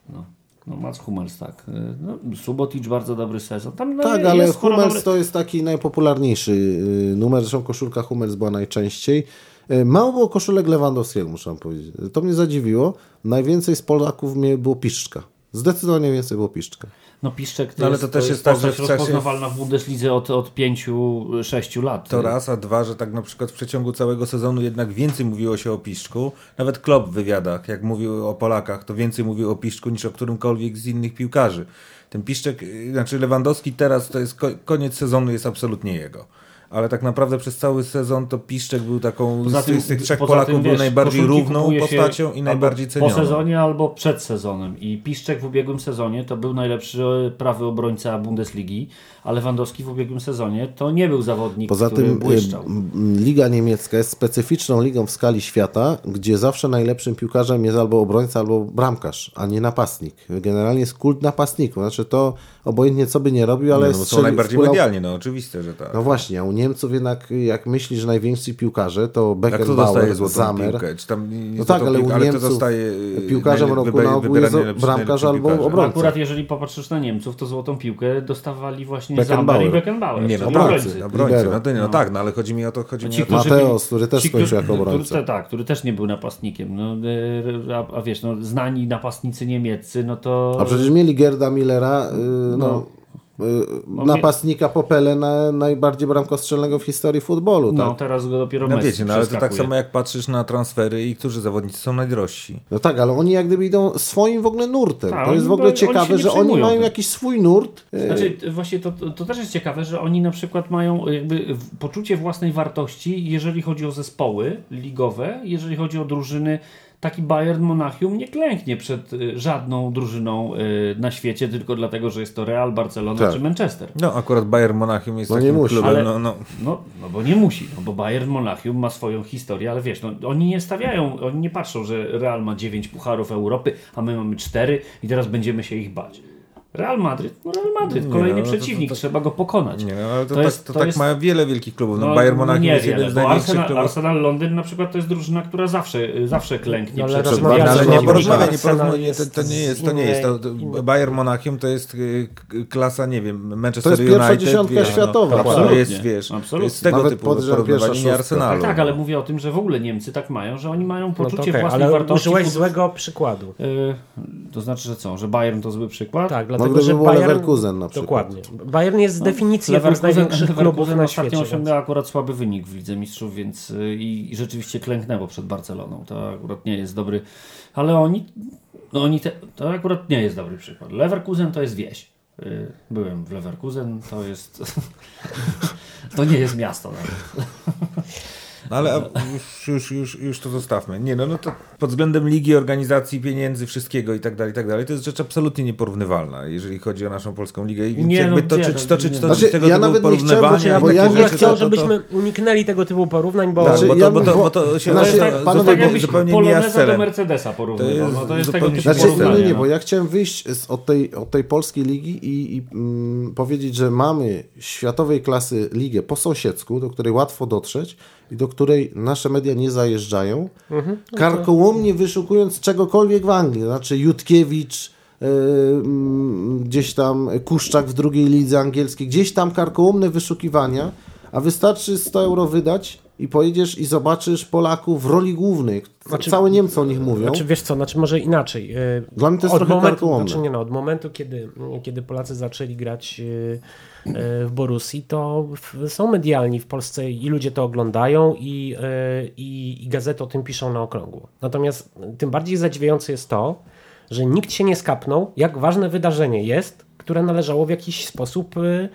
No. No Mats Hummels, tak. No, Subotic bardzo dobry sezon. Tam, no, Tak, ale Hummels dobry- to jest taki najpopularniejszy y, numer. Zresztą koszulka Hummels była najczęściej. Y, Mało było koszulek Lewandowskiego, muszę wam powiedzieć. To mnie zadziwiło. Najwięcej z Polaków mnie było Piszczka. Zdecydowanie więcej było Piszczka. No Piszczek to, No, ale jest, to też jest jest tak, że w czasie- rozpoznawalna w Bundeslidze od, od 5-6 lat. To raz, a dwa, że tak na przykład w przeciągu całego sezonu jednak więcej mówiło się o Piszczku. Nawet Klopp w wywiadach, jak mówił o Polakach, to więcej mówił o Piszczku niż o którymkolwiek z innych piłkarzy. Ten Piszczek, y, znaczy Lewandowski teraz to jest ko- koniec sezonu jest absolutnie jego. Ale tak naprawdę przez cały sezon to Piszczek był taką, Poza z, tym- tych- z tych trzech Polaków tym, był wiesz, najbardziej koszulki równą postacią i najbardziej cenioną. Po sezonie albo przed sezonem. I Piszczek w ubiegłym sezonie to był najlepszy prawy obrońca Bundesligi, a Lewandowski w ubiegłym sezonie to nie był zawodnik, Poza który tym błyszczał. y, m, Liga Niemiecka jest specyficzną ligą w skali świata, gdzie zawsze najlepszym piłkarzem jest albo obrońca, albo bramkarz, a nie napastnik. Generalnie jest kult napastników. Znaczy to obojętnie co by nie robił, ale No, bo są najbardziej medialnie, no oczywiste, że tak. No właśnie, a u Niemców jednak jak myślisz, że najwięksi piłkarze to Beckenbauer, złotą Zamer. piłkę? Czy tam, nie No tak, ale u Niemców y, piłkarzem roku na ogół jest bramkarz albo obrońca. Akurat jeżeli popatrzysz na Niemców, to złotą piłkę dostawali właśnie Beckenbauer. Zamer i Beckenbauer. Nie, no czyli obrońcy, obrońcy. No, to nie, no tak, no ale chodzi mi o to, chodzi mi Ci, o to, Mateos, który też ci, skończył jako obrońca. Który, tak, który też nie był napastnikiem. No, e, a, a wiesz, no, znani napastnicy niemieccy, no to... A przecież mieli Gerda Millera, y, no, napastnika Popele na najbardziej bramkostrzelnego w historii futbolu. No Tak? teraz go dopiero no wiecie, no ale to tak samo jak patrzysz na transfery i którzy zawodnicy są najdrożsi. No tak, ale oni jak gdyby idą swoim w ogóle nurtem. Tak, to jest oni- w ogóle oni ciekawe, nie że oni mają tym. jakiś swój nurt. y, Znaczy, właśnie to, to, też jest ciekawe, że oni na przykład mają jakby poczucie własnej wartości, jeżeli chodzi o zespoły ligowe, jeżeli chodzi o drużyny. Taki Bayern Monachium nie klęknie przed y, żadną drużyną y, na świecie tylko dlatego, że jest to Real, Barcelona Tak. czy Manchester. No akurat Bayern Monachium jest No nie takim musi. klubem, Ale- no, no, No, no bo nie musi, no bo Bayern Monachium ma swoją historię, ale wiesz, no, oni nie stawiają, oni nie patrzą, że Real ma 9 pucharów Europy, a my mamy 4 i teraz będziemy się ich bać. Real Madryt, no Real Madryt, Nie, kolejny no, to- to- przeciwnik, to- trzeba go pokonać. nie, no ale to, To tak, jest- to to tak jest- ma wiele wielkich klubów. No, Bayern Monachium jest niewiele, jeden z bo największych Arsenal, klubów. Arsenal Londyn na przykład to jest drużyna, która zawsze, zawsze klęknie No, ale przed No, ale nie porozmawiaj, nie porozmawiaj, nie, to, jest to nie jest, to nie jest, to, to Bayern Monachium to jest y, klasa, nie wiem, Manchester To jest pierwsza United, dziesiątka wiesz, światowa, no, to absolutnie, jest, wiesz, to absolutnie. jest z tego Nawet typu porównywanie, nie. Arsenalu. Tak, tak, ale mówię o tym, że w ogóle Niemcy tak mają, że oni mają No poczucie to własnej ale wartości. użyłeś pod- złego przykładu. Y, to znaczy, że co, że Bayern to zły przykład? Tak, No dlatego, gdyby że był Bayern... Leverkusen na przykład. Dokładnie. Bayern jest z definicji jednym z No, Leverkusen- największych klubów Leverkusen na świecie. Więc... osiągnęła akurat słaby wynik w Lidze Mistrzów, więc y, i, i rzeczywiście klęknęło przed Barceloną. To akurat nie jest dobry, ale oni, no oni te, to akurat nie jest dobry przykład. Leverkusen to jest wieś. Y, Byłem w Leverkusen, to jest, to nie jest miasto nawet. No ale już, już, już, już to zostawmy. Nie no, no to pod względem ligi, organizacji, pieniędzy, wszystkiego i tak dalej, i tak dalej, to jest rzecz absolutnie nieporównywalna, jeżeli chodzi o naszą polską ligę. I Nie, jakby no toczyć, no, toczyć, nie. toczyć Znaczy, tego ja typu nawet nie chciałem, bo porównywania. ja- Bo bo ja bym chciał, to- to- żebyśmy uniknęli tego typu porównań, bo... Znaczy, bo ja to, bo bym- to, bo to się Znaczy, zupełnie- tak, To panowie, bo- Poloneza do. Mercedesa porównywał. To No, jest to jest zupełnie tego typu Znaczy, porównanie. nie, nie, no. bo ja chciałem wyjść z, od, tej, od tej polskiej ligi i, i mm, powiedzieć, że mamy światowej klasy ligę po sąsiedzku, do której łatwo dotrzeć i do której nasze media nie zajeżdżają, karkołomnie wyszukując czegokolwiek w Anglii. Znaczy Jutkiewicz, yy, gdzieś tam Kuszczak w drugiej lidze angielskiej, gdzieś tam karkołomne wyszukiwania, a wystarczy 100 euro wydać i pojedziesz i zobaczysz Polaków w roli głównej. Znaczy- Całe Niemcy o nich mówią. Znaczy wiesz co, znaczy może inaczej. Yy, Dla mnie to jest od trochę momentu, znaczy nie no, od momentu, kiedy, kiedy Polacy zaczęli grać yy, w Borussii, to są medialni w Polsce i ludzie to oglądają i, yy, i, i gazety o tym piszą na okrągło. Natomiast tym bardziej zadziwiające jest to, że nikt się nie skapnął, jak ważne wydarzenie jest, które należało w jakiś sposób yy,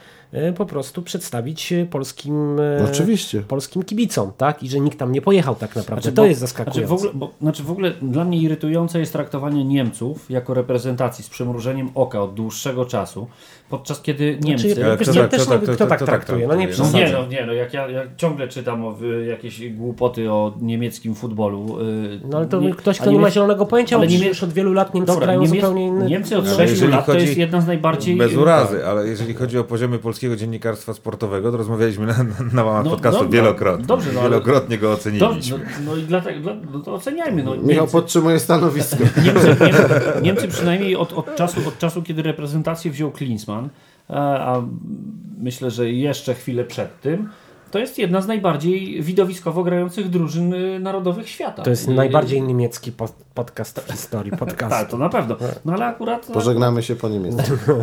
po prostu przedstawić polskim, No oczywiście. polskim kibicom, tak? I że nikt tam nie pojechał tak naprawdę. Znaczy, to bo- jest zaskakujące. Znaczy w, ogóle, bo, znaczy w ogóle dla mnie irytujące jest traktowanie Niemców jako reprezentacji z przymrużeniem oka od dłuższego czasu, podczas kiedy Niemcy... Znaczy, Ale wiesz, kto tak- też kto nie tak- kto- kto tak kto tak traktuje. No nie? No nie, no, nie, no jak ja, ja ciągle czytam o y, jakieś głupoty o niemieckim futbolu. y, No ale to nie- ktoś, kto nie ma Niemiec- zielonego pojęcia, ale ale Niemie- już od wielu lat Niemcy Dobra, grają Niemiec, zupełnie inny... Niemcy od No, 6 jeżeli lat to chodzi- jest jedna z najbardziej... Bez urazy, ale jeżeli chodzi o poziomy polskiego dziennikarstwa sportowego, to rozmawialiśmy na, na łamach No, podcastu dobra, wielokrotnie. dobrze, no, wielokrotnie go To, oceniliśmy. no, no i dlatego, dla, no to oceniajmy. No, Michał Niemcy, podtrzymuje stanowisko. Niemcy, Niemcy, Niemcy przynajmniej od, od, czasu, od czasu, kiedy reprezentację wziął Klinsmann, a, a myślę, że jeszcze chwilę przed tym, to jest jedna z najbardziej widowiskowo grających drużyn y, narodowych świata. To jest I- najbardziej niemiecki po- podcast w historii Tak, podcastu. to na pewno. No ale akurat... Pożegnamy się po niemiecku.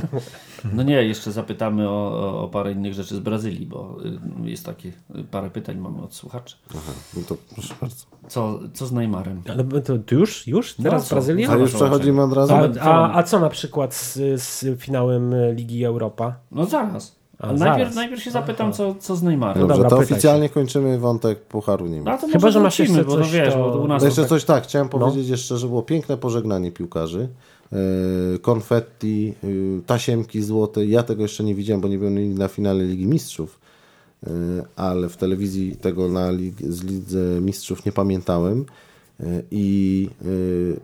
No nie, jeszcze zapytamy o, o, parę innych rzeczy z Brazylii, bo y, jest takie y, parę pytań mamy od słuchaczy. Aha, no to proszę bardzo. Co, co z Neymarem? Ale to, to już? Już? No Teraz co? Brazylia? A już przechodzimy od razu? A, co- a, a co na przykład z, z finałem Ligi Europa? No zaraz. A, najpierw, najpierw się zapytam, co, co z Neymarem. Dobrze, dobra, to oficjalnie kończymy wątek Pucharu Niemiec. No to Chyba, że masz jeszcze bo to coś, wiesz, to- bo u nas No jeszcze coś tak, chciałem No. powiedzieć jeszcze, że było piękne pożegnanie piłkarzy. E, Konfetti, y, tasiemki złote. Ja tego jeszcze nie widziałem, bo nie byłem nigdy na finale Ligi Mistrzów, E, ale w telewizji tego na lig, z Lidze Mistrzów nie pamiętałem. E, I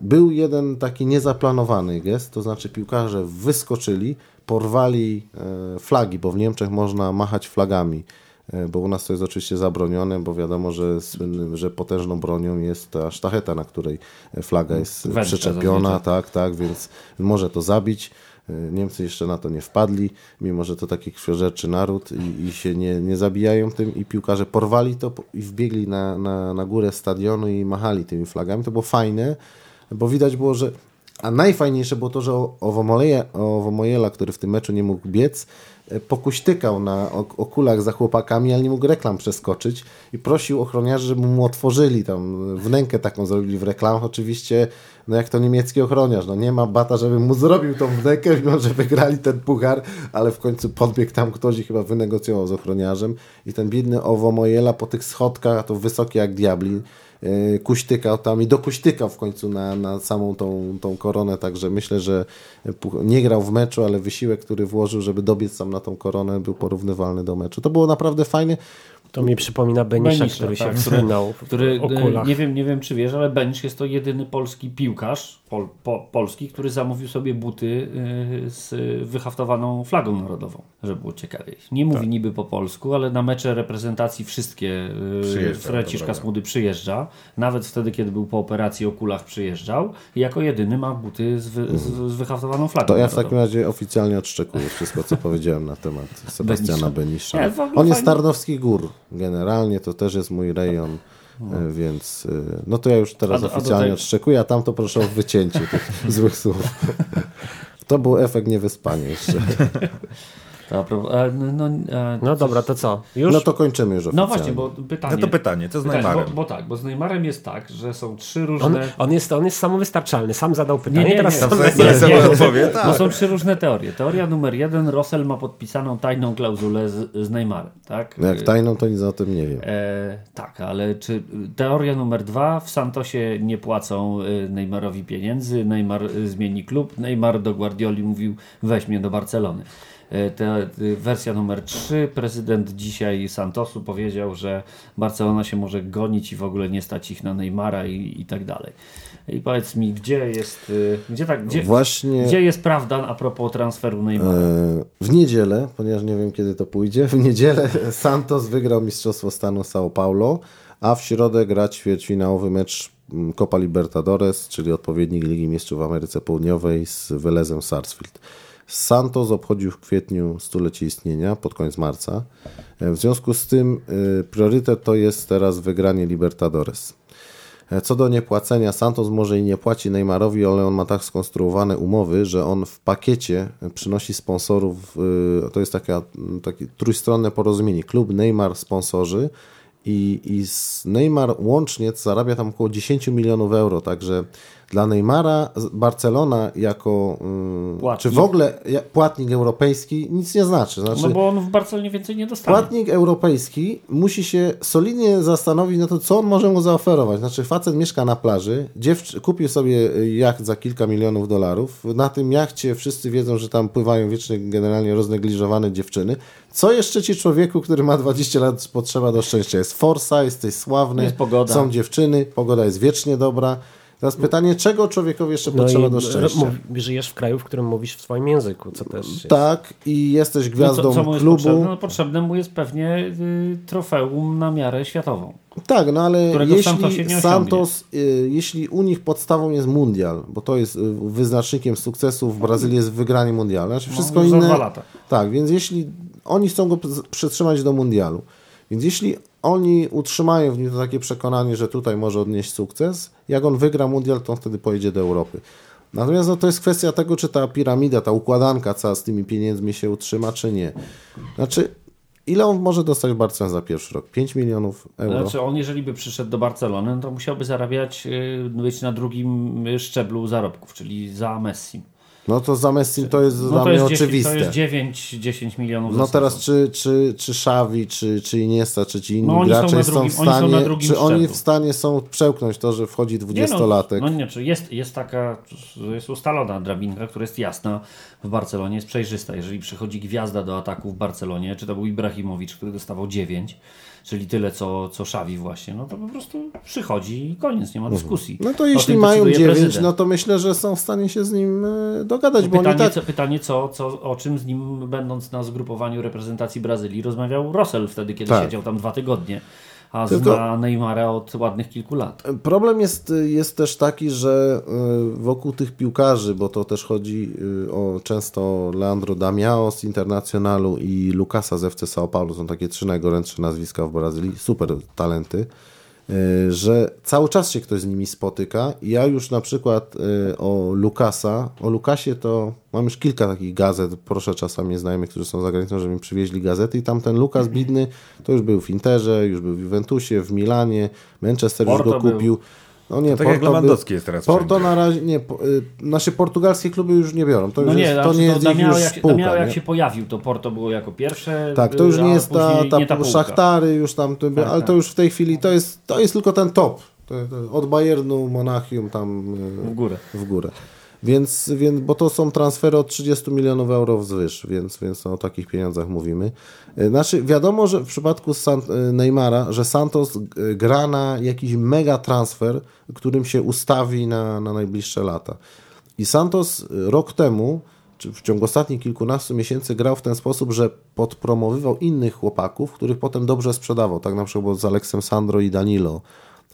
był jeden taki niezaplanowany gest, to znaczy piłkarze wyskoczyli, porwali e, flagi, bo w Niemczech można machać flagami, e, bo u nas to jest oczywiście zabronione, bo wiadomo, że, że potężną bronią jest ta sztacheta, na której flaga jest Wędka przyczepiona, tak, tak, więc może to zabić. E, Niemcy jeszcze na to nie wpadli, mimo że to taki krwiożerczy naród i, i się nie, nie zabijają tym i piłkarze porwali to i wbiegli na, na, na górę stadionu i machali tymi flagami. To było fajne, bo widać było, że a najfajniejsze było to, że Owomojela, który w tym meczu nie mógł biec, e, pokuśtykał na ok- okulach za chłopakami, ale nie mógł reklam przeskoczyć i prosił ochroniarzy, żeby mu otworzyli tam wnękę taką zrobili w reklamach. Oczywiście, no jak to niemiecki ochroniarz, no nie ma bata, żeby mu zrobił tą wnękę, mimo że wygrali ten puchar, ale w końcu podbiegł tam ktoś i chyba wynegocjował z ochroniarzem i ten biedny Owomojela po tych schodkach, a to wysokie jak diabli, kuśtykał tam i dokuśtykał w końcu na, na samą tą, tą koronę, także myślę, że nie grał w meczu, ale wysiłek, który włożył, żeby dobiec tam na tą koronę był porównywalny do meczu. To było naprawdę fajne. To mi przypomina Benisza, Benisza, który się tak. wspominał w który, okulach. e, nie wiem, nie wiem czy wiesz, ale Benisz jest to jedyny polski piłkarz pol, po, polski, który zamówił sobie buty e, z wyhaftowaną flagą narodową, żeby było ciekawiej. Nie mówi Tak. niby po polsku, ale na mecze reprezentacji wszystkie Przyjeżdża, to Franciszka. Smudy przyjeżdża. Nawet wtedy, kiedy był po operacji o kulach przyjeżdżał i jako jedyny ma buty z, wy, z, z wyhaftowaną flagą To ja w narodową. takim razie oficjalnie odszczekuję wszystko, co powiedziałem na temat Sebastiana Benisza. Benisza. Nie, On jest. Tarnowskich Gór. Generalnie to też jest mój rejon, e, więc e, no to ja już teraz A a oficjalnie tej- odszczekuję, a tam to proszę o wycięcie tych złych słów. To był efekt niewyspania jeszcze. A no, no, a, No dobra, to co? Już? No to kończymy już no oficjalnie. właśnie, bo pytanie. No to pytanie, co z Pytanie, Neymarem? bo, bo tak, bo z Neymarem jest tak, że są trzy on, różne... on, jest, on jest samowystarczalny, sam zadał pytanie, Nie, nie, teraz nie. sam Sam nie. nie, odpowie, Bo tak. są trzy różne teorie. Teoria numer jeden, Russell ma podpisaną tajną klauzulę z, z Neymarem, tak? No jak tajną, to nic o tym nie wiem. E, tak, ale czy teoria numer dwa, w Santosie nie płacą e, Neymarowi pieniędzy, Neymar e, zmieni klub, Neymar do Guardioli mówił weź mnie do Barcelony. E, Te, e, wersja numer trzy, prezydent dzisiaj Santosu powiedział, że Barcelona się może gonić i w ogóle nie stać ich na Neymara i, i tak dalej. I powiedz mi, gdzie jest, e, gdzie tak, gdzie, Właśnie gdzie jest prawda a propos transferu Neymara? w niedzielę, ponieważ nie wiem kiedy to pójdzie, w niedzielę Santos wygrał Mistrzostwo Stanu São Paulo, a w środę gra ćwierćfinałowy mecz mm, Copa Libertadores, czyli odpowiednik Ligi Mistrzów w Ameryce Południowej z Velezem Sarsfield. Santos obchodził w kwietniu stulecie istnienia, pod koniec marca. E, W związku z tym e, priorytet to jest teraz wygranie Libertadores. E, Co do niepłacenia, Santos może i nie płaci Neymarowi, ale on ma tak skonstruowane umowy, że on w pakiecie przynosi sponsorów, to jest taka, takie trójstronne porozumienie. Klub, Neymar, sponsorzy i, i Neymar łącznie zarabia tam około 10 milionów euro, także dla Neymara Barcelona jako, y, Płatnik. czy w ogóle płatnik europejski nic nie znaczy. znaczy No bo on w Barcelonie więcej nie dostanie. Płatnik europejski musi się solidnie zastanowić na to, co on może mu zaoferować. Znaczy, facet mieszka na plaży, dziewczy- kupił sobie jacht za kilka milionów dolarów. Na tym jachcie wszyscy wiedzą, że tam pływają wiecznie generalnie roznegliżowane dziewczyny. Co jeszcze ci człowieku, który ma 20 lat, potrzeba do szczęścia? Jest forsa, jesteś sławny, Jest pogoda. są dziewczyny, pogoda jest wiecznie dobra. Teraz pytanie, czego człowiekowi jeszcze potrzeba do szczęścia? żyjesz w kraju, w którym mówisz w swoim języku, co też jest. Tak, i jesteś No gwiazdą co, co mu jest klubu. potrzebne? No, potrzebne mu jest pewnie y, trofeum na miarę światową. Tak, no ale jeśli Santos, y, jeśli u nich podstawą jest mundial, bo to jest y, wyznacznikiem sukcesu w Brazylii jest wygranie mundialu, znaczy wszystko No, już za inne. dwa lata. Tak, więc jeśli oni chcą go przytrzymać do mundialu, więc jeśli oni utrzymają w nim to takie przekonanie, że tutaj może odnieść sukces, jak on wygra mundial, to on wtedy pojedzie do Europy. Natomiast no, to jest kwestia tego, czy ta piramida, ta układanka cała z tymi pieniędzmi się utrzyma, czy nie. Znaczy, ile on może dostać w Barcelonie za pierwszy rok? 5 milionów euro? Znaczy on jeżeli by przyszedł do Barcelony, no to musiałby zarabiać, y, być na drugim y, szczeblu zarobków, czyli za Messi. No to za Messi to jest No dla to mnie jest, 10, oczywiste. to jest 9, 10 milionów No teraz czy, czy, czy Xavi, czy, czy Iniesta, czy ci inni No oni są gracze są, drugim- w oni są stanie, na drugim czy oni w stanie są przełknąć to, że wchodzi Nie dwudziestolatek? No, no nie, czy jest, jest taka, jest ustalona drabinka, która jest jasna w Barcelonie, jest przejrzysta. Jeżeli przychodzi gwiazda do ataku w Barcelonie, czy to był Ibrahimowicz, który dostawał 9, czyli tyle co, co Xavi właśnie, no to po prostu przychodzi i koniec, nie ma dyskusji. No to jeśli mają decyduje 9, prezydent. no to myślę, że są w stanie się z nim e, dogadać, bo oni Pytanie, tak... co, pytanie co, co, o czym z nim, będąc na zgrupowaniu reprezentacji Brazylii, rozmawiał Russell wtedy, kiedy Tak. siedział tam dwa tygodnie, a Tylko- zna Neymara od ładnych kilku lat. Problem jest, jest też taki, że y, wokół tych piłkarzy, bo to też chodzi y, o często Leandro Damiao z Internacjonalu i Lucasa z FC São Paulo, są takie trzy najgorętsze nazwiska w Brazylii, super talenty, że cały czas się ktoś z nimi spotyka. Ja już na przykład y, o Lucasa, o Lukasie to mam już kilka takich gazet, proszę czasami znajomych, którzy są za granicą, żeby mi przywieźli gazety i tam ten Lukas Bidny to już był w Interze, już był w Juventusie, w Milanie, Manchester już Porto go był. No nie, tak jak był- Lewandowski jest teraz Porto wszędzie. na razie, nie, po- y, nasze portugalskie kluby już nie biorą, to już No nie, jest, to znaczy nie to jest ich Damiao już jak, spółka, jak się pojawił, to Porto było jako pierwsze. Tak, to już a nie jest ta, ta, nie ta. Szachtary, już tam, to, Tak, ale tak. to już w tej chwili to jest, to jest tylko ten top. To, to, od Bayernu, Monachium tam y, W górę. w górę. Więc, więc, bo to są transfery od 30 milionów euro wzwyż, więc, więc o takich pieniądzach mówimy. Y, Znaczy, wiadomo, że w przypadku San, y, Neymara, że Santos y, gra na jakiś mega transfer, którym się ustawi na, na najbliższe lata. I Santos rok temu, czy w ciągu ostatnich kilkunastu miesięcy grał w ten sposób, że podpromowywał innych chłopaków, których potem dobrze sprzedawał. Tak na przykład z Aleksem Sandro i Danilo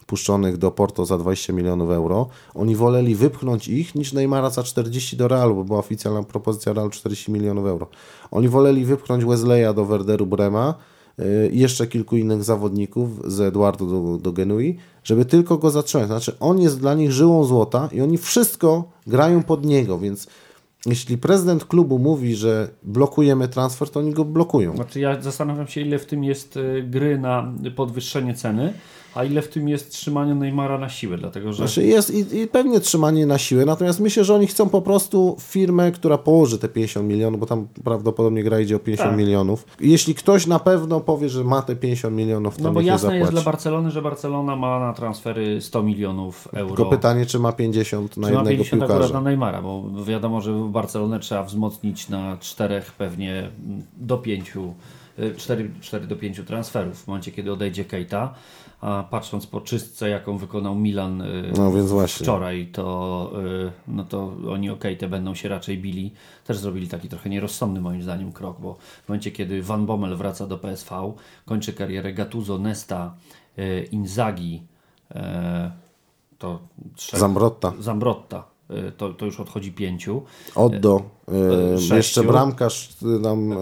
puszczonych do Porto za 20 milionów euro. Oni woleli wypchnąć ich niż Neymara za 40 do Realu, bo była oficjalna propozycja Realu 40 milionów euro. Oni woleli wypchnąć Wesleya do Werderu Brema yy, i jeszcze kilku innych zawodników z Eduardo do, do Genui, żeby tylko go zatrzymać. Znaczy on jest dla nich żyłą złota i oni wszystko grają pod niego, więc jeśli prezydent klubu mówi, że blokujemy transfer, to oni go blokują. Znaczy ja zastanawiam się, ile w tym jest y, gry na podwyższenie ceny, a ile w tym jest trzymania Neymara na siłę, dlatego że Znaczy jest i, i pewnie trzymanie na siłę, natomiast myślę, że oni chcą po prostu firmę, która położy te 50 milionów, bo tam prawdopodobnie gra idzie o 50 Tak. milionów. Jeśli ktoś na pewno powie, że ma te 50 milionów, to No bo jasne jest zapłaci. dla Barcelony, że Barcelona ma na transfery 100 milionów euro. Tylko pytanie, czy ma 50 na Czy ma jednego 50 akurat piłkarza. na Neymara, bo wiadomo, że Barcelonę trzeba wzmocnić na czterech pewnie do pięciu, 4, 4 do 5 transferów w momencie, kiedy odejdzie Keita. A patrząc po czystce, jaką wykonał Milan y, No wczoraj, to, y, no to oni o Keitę będą się raczej bili. Też zrobili taki trochę nierozsądny moim zdaniem krok, bo w momencie, kiedy Van Bommel wraca do PSV, kończy karierę Gattuso, Nesta, y, Inzaghi, to trzech, Zambrotta, Zambrotta, to, to już odchodzi pięciu. Oddo, e, sześciu. jeszcze bramkarz y, tam e,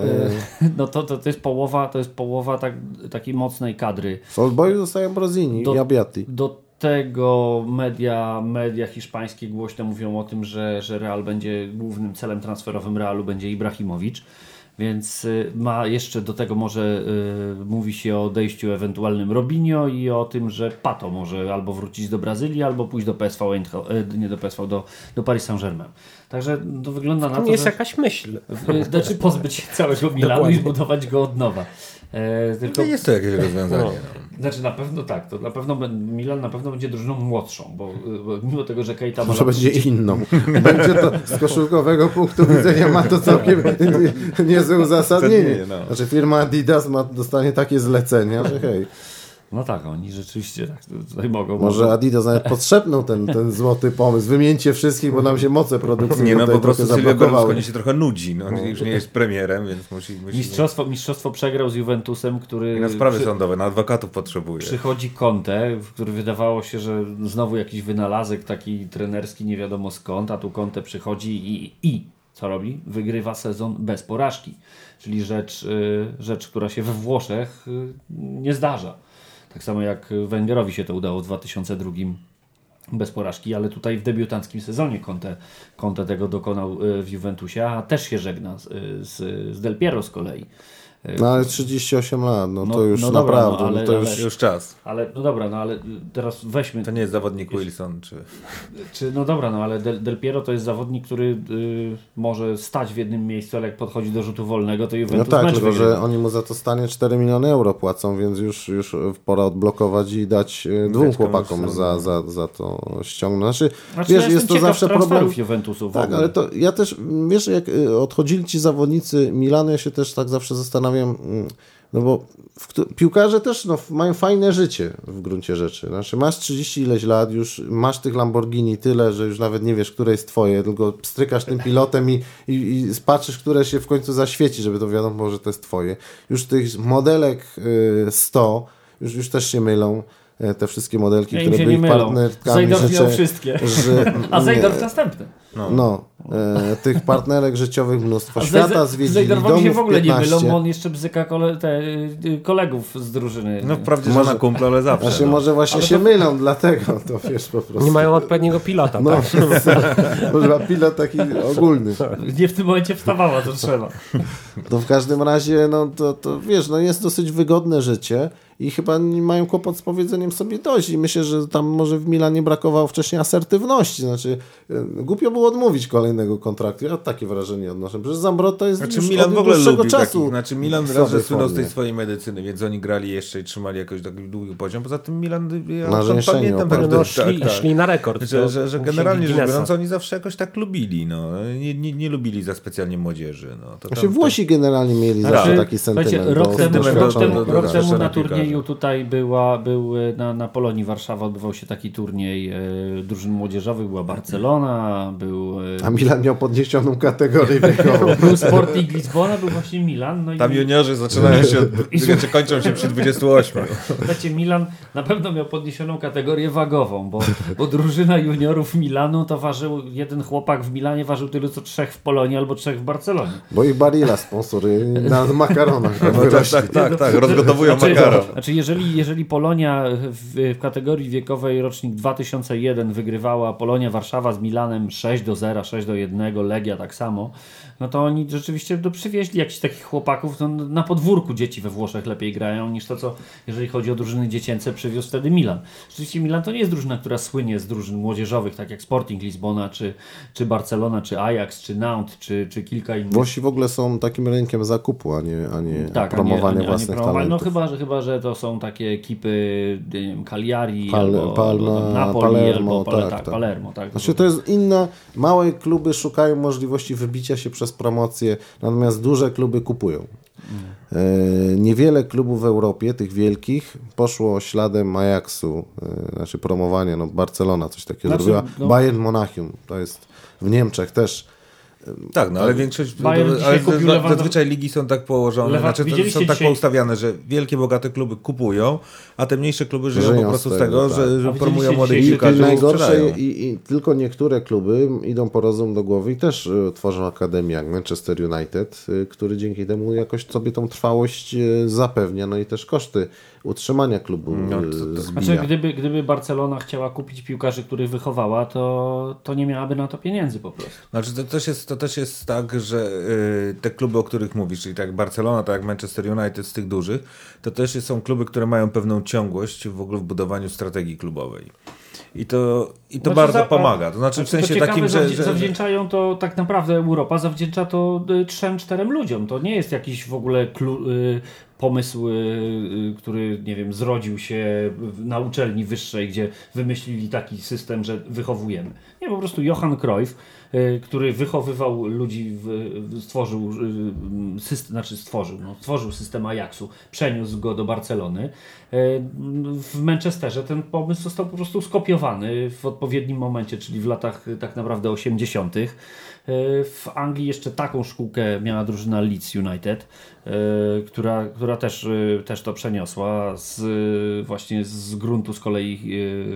No to, to, to jest połowa, to jest połowa tak, takiej mocnej kadry. w Oldboyu zostają Brozini Do- i Abiati. Do tego media, media hiszpańskie głośno mówią o tym, że, że Real będzie głównym celem transferowym Realu będzie Ibrahimowicz. Więc y, ma jeszcze do tego może y, mówi się o odejściu ewentualnym Robinho i o tym, że Pato może albo wrócić do Brazylii, albo pójść do PSV, y, nie do PSV, do, do Paris Saint-Germain. Także to wygląda na To jest że... jakaś myśl. Znaczy pozbyć się całego Milanu i zbudować go od nowa. E, tylko, To jest to jakieś rozwiązanie. No. Znaczy na pewno tak, to na pewno Milan na pewno będzie drużyną młodszą, bo, y, bo mimo tego, że Keita ma Może będzie inną. Będzie to z koszulkowego punktu widzenia ma to całkiem niezłe uzasadnienie. Uzasadnienie, no. Znaczy firma Adidas ma, dostanie takie zlecenia, że hej, No tak, oni rzeczywiście tak tutaj mogą. może Adidas nawet potrzebną ten, ten złoty pomysł. Wymieńcie wszystkich, bo nam się moce produkcyjne Nie no, po prostu trochę Silvio. Berlusconi się trochę nudzi. No, on już nie jest premierem, więc musi... musi Mistrzostwo, mistrzostwo przegrał z Juventusem, który I na sprawy przy, sądowe, na adwokatów potrzebuje. przychodzi Conte, w który wydawało się, że znowu jakiś wynalazek taki trenerski nie wiadomo skąd, a tu Conte przychodzi i, i co robi? Wygrywa sezon bez porażki. Czyli rzecz, y, rzecz która się we Włoszech y, nie zdarza. Tak samo jak Węgerowi się to udało w 2002 bez porażki, ale tutaj w debiutanckim sezonie Conte, Conte tego dokonał y, w Juventusie, a też się żegna z, y, z, z Del Piero z kolei. No ale 38 lat, no, No- to już no dobra, naprawdę, no, ale- no, to już... ale- Już czas. Ale no dobra, no ale teraz weźmy. To nie jest zawodnik Wilson, czy... Czy, no dobra, no ale Del, Del Piero to jest zawodnik, który y, może stać w jednym miejscu, ale jak podchodzi do rzutu wolnego, to No Juventus tak, mecz tylko że oni mu za to stanie 4 miliony euro płacą, więc już, już pora odblokować i dać e, dwóm chłopakom za, za, za to ściągnąć. Znaczy, Znaczy, wiesz, ja jest to zawsze problem. Juventusu w Tak, ogóle. ale to ja też, wiesz, jak y, odchodzili ci zawodnicy Milanu, ja się też tak zawsze zastanawiam, mm, no bo w, piłkarze też no, mają fajne życie w gruncie rzeczy. Znaczy masz 30 ileś lat, już masz tych Lamborghini tyle, że już nawet nie wiesz, które jest twoje, tylko strykasz tym pilotem i, i, i patrzysz, które się w końcu zaświeci, żeby to wiadomo, że to jest twoje. Już tych modelek y, 100 już, już też się mylą. e, Te wszystkie modelki, Ja które były partnerkami, Zajdorf miał wszystkie. że A Zajdorf następny. no, e, tych partnerek życiowych mnóstwo. A Świata zwiedzili, Zajdorfowi się domów w ogóle 15. nie mylą, bo on jeszcze bzyka kole, te, y, kolegów z drużyny. No wprawdzie, że Może- na kumpla, ale zawsze. Znaczy no. może właśnie się mylą, dlatego to wiesz po prostu. Nie mają odpowiedniego pilota, No, tak? może pilot taki ogólny. Nie w tym momencie wstawała, to trzeba. To w każdym razie, no to, to wiesz, no jest dosyć wygodne życie i chyba nie mają kłopot z powiedzeniem sobie dość i myślę, że tam może w Milanie brakowało wcześniej asertywności, znaczy e, głupio było odmówić kolejnego kontraktu, ja takie wrażenie odnoszę, przecież Zambrotta jest Znaczy już Milan od w ogóle dłuższego lubił czasu. takich, znaczy Milan w raz, że słynął z tej swojej medycyny, więc oni grali jeszcze i trzymali jakoś taki długi poziom. Poza tym Milan, ja Na tam pamiętam tak. No, tak, szli, tak. szli na rekord. Że, że, że generalnie rzecz biorąc, oni zawsze jakoś tak lubili. No. Nie, nie, nie lubili za specjalnie młodzieży. No. To Znaczy tam- Włosi generalnie mieli zawsze Znaczy, taki słuchajcie, sentyment. rok temu, rok temu, do- rok do- temu do- na turnieju tutaj była, był e, na, na Polonii Warszawa odbywał się taki turniej e, drużyn młodzieżowych, była Barcelona, był, e, A Milan miał podniesioną kategorię wiekową. był Sporting Lizbona, był właśnie Milan. No i Tam juniorzy zaczynają się, znaczy kończą się przy 28. Słuchajcie, Milan na pewno miał podniesioną kategorię wagową, bo, bo drużyna juniorów Milanu to ważył, jeden chłopak w Milanie ważył tyle co trzech w Polonii albo trzech w Barcelonie. Bo ich Barilla sponsoruje na makaronach. tak No, tak, tak, tak, tak, rozgotowują Znaczy, makaron. znaczy jeżeli, jeżeli Polonia w, w kategorii wiekowej rocznik 2001 wygrywała Polonia Warszawa z Milanem 6 do 0, 6 do 1, Legia tak samo, no to oni rzeczywiście do, przywieźli jakichś takich chłopaków, to na podwórku dzieci we Włoszech lepiej grają niż to, co jeżeli chodzi o drużyny dziecięce przywiózł wtedy Milan. Rzeczywiście Milan to nie jest drużyna, która słynie z drużyn młodzieżowych, tak jak Sporting Lizbona, czy, czy Barcelona, czy Ajax, czy Nantes, czy, czy kilka innych. Włosi w ogóle są takim rynkiem zakupu, a nie, a nie Tak, promowania a nie, nie, a nie własnych. No talentów. chyba że, chyba, że to są takie ekipy wiem, Cagliari Pal- albo, Palma, albo Napoli, Palermo, albo Pale, tak, tak, tak. Palermo. Tak. Znaczy to jest inna, małe kluby szukają możliwości wybicia się przez promocję, natomiast duże kluby kupują. E, niewiele klubów w Europie, tych wielkich, poszło śladem Ajaxu, e, znaczy promowania, no Barcelona coś takiego Znaczy, zrobiła, no- Bayern Monachium, to jest w Niemczech też. Tak, no ale większość, Bayern dzisiaj ale kupił zazwyczaj ligi są tak położone, znaczy są tak poustawiane, że wielkie, bogate kluby kupują, a te mniejsze kluby żyją, Żyją po prostu z tego, tego, tak. że, że promują młodych piłkarzy najgorsze, i, i tylko niektóre kluby idą po rozum do głowy i też y, tworzą akademię, jak Manchester United, y, który dzięki temu jakoś sobie tą trwałość y, zapewnia, no i też koszty utrzymania klubu No, to- y, to- Znaczy, zbija. gdyby, gdyby Barcelona chciała kupić piłkarzy, których wychowała, to, to nie miałaby na to pieniędzy po prostu. Znaczy to też jest, to też jest tak, że y, te kluby, o których mówisz, czyli tak jak Barcelona, tak jak Manchester United z tych dużych, to też są kluby, które mają pewną ciągłość w ogóle w budowaniu strategii klubowej. I to, i to Znaczy, bardzo za- pomagga. To znaczy w to sensie ciekawe, takim, że, że Zawdzięczają to tak naprawdę Europa, zawdzięcza to y, trzem, czterem ludziom. To nie jest jakiś w ogóle klu, y, pomysł, y, y, który, nie wiem, zrodził się na uczelni wyższej, gdzie wymyślili taki system, że wychowujemy. Nie, po prostu Johann Cruyff, y, który wychowywał ludzi, stworzył system, znaczy stworzył, no, stworzył system Ajaxu, przeniósł go do Barcelony. W Manchesterze ten pomysł został po prostu skopiowany w odpowiednim momencie, czyli w latach tak naprawdę 80. Y, W Anglii jeszcze taką szkółkę miała drużyna Leeds United, która, która też, y, też to przeniosła z, y, właśnie z gruntu z kolei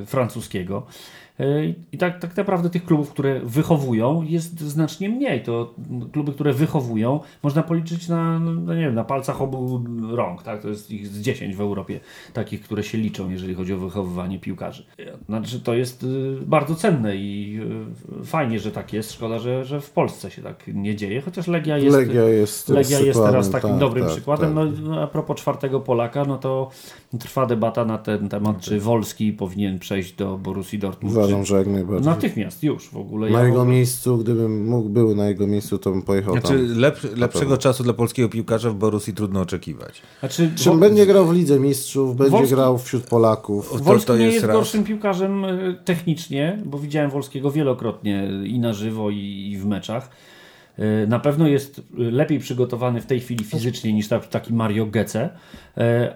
y, francuskiego. I tak, tak naprawdę tych klubów, które wychowują, jest znacznie mniej. To kluby, które wychowują, można policzyć na, no nie wiem, na palcach obu rąk. Tak? To jest ich z 10 w Europie, takich, które się liczą, jeżeli chodzi o wychowywanie piłkarzy. Znaczy, to jest y, bardzo cenne i y, fajnie, że tak jest. Szkoda, że, że w Polsce się tak nie dzieje, chociaż Legia jest, Legia jest, Legia jest teraz takim tak, dobrym tak, przykładem. tak. No, a propos czwartego Polaka, no to trwa debata na ten temat, czy Wolski powinien przejść do Borussii Dortmund. Uważam, czy... że jak najbardziej. Natychmiast, już w ogóle. Na ja jego ogóle... miejscu, gdybym mógł był na jego miejscu, to bym pojechał Znaczy, tam. lep, lepszego czasu dla polskiego piłkarza w Borussii trudno oczekiwać. Znaczy, Czym Wo- będzie grał w Lidze Mistrzów, będzie Wolski- grał wśród Polaków. To- Wolski to nie jest jest raz. gorszym piłkarzem e, technicznie, bo widziałem Wolskiego wielokrotnie i na żywo, i, i w meczach. E, Na pewno jest lepiej przygotowany w tej chwili fizycznie niż ta- taki Mario Gece,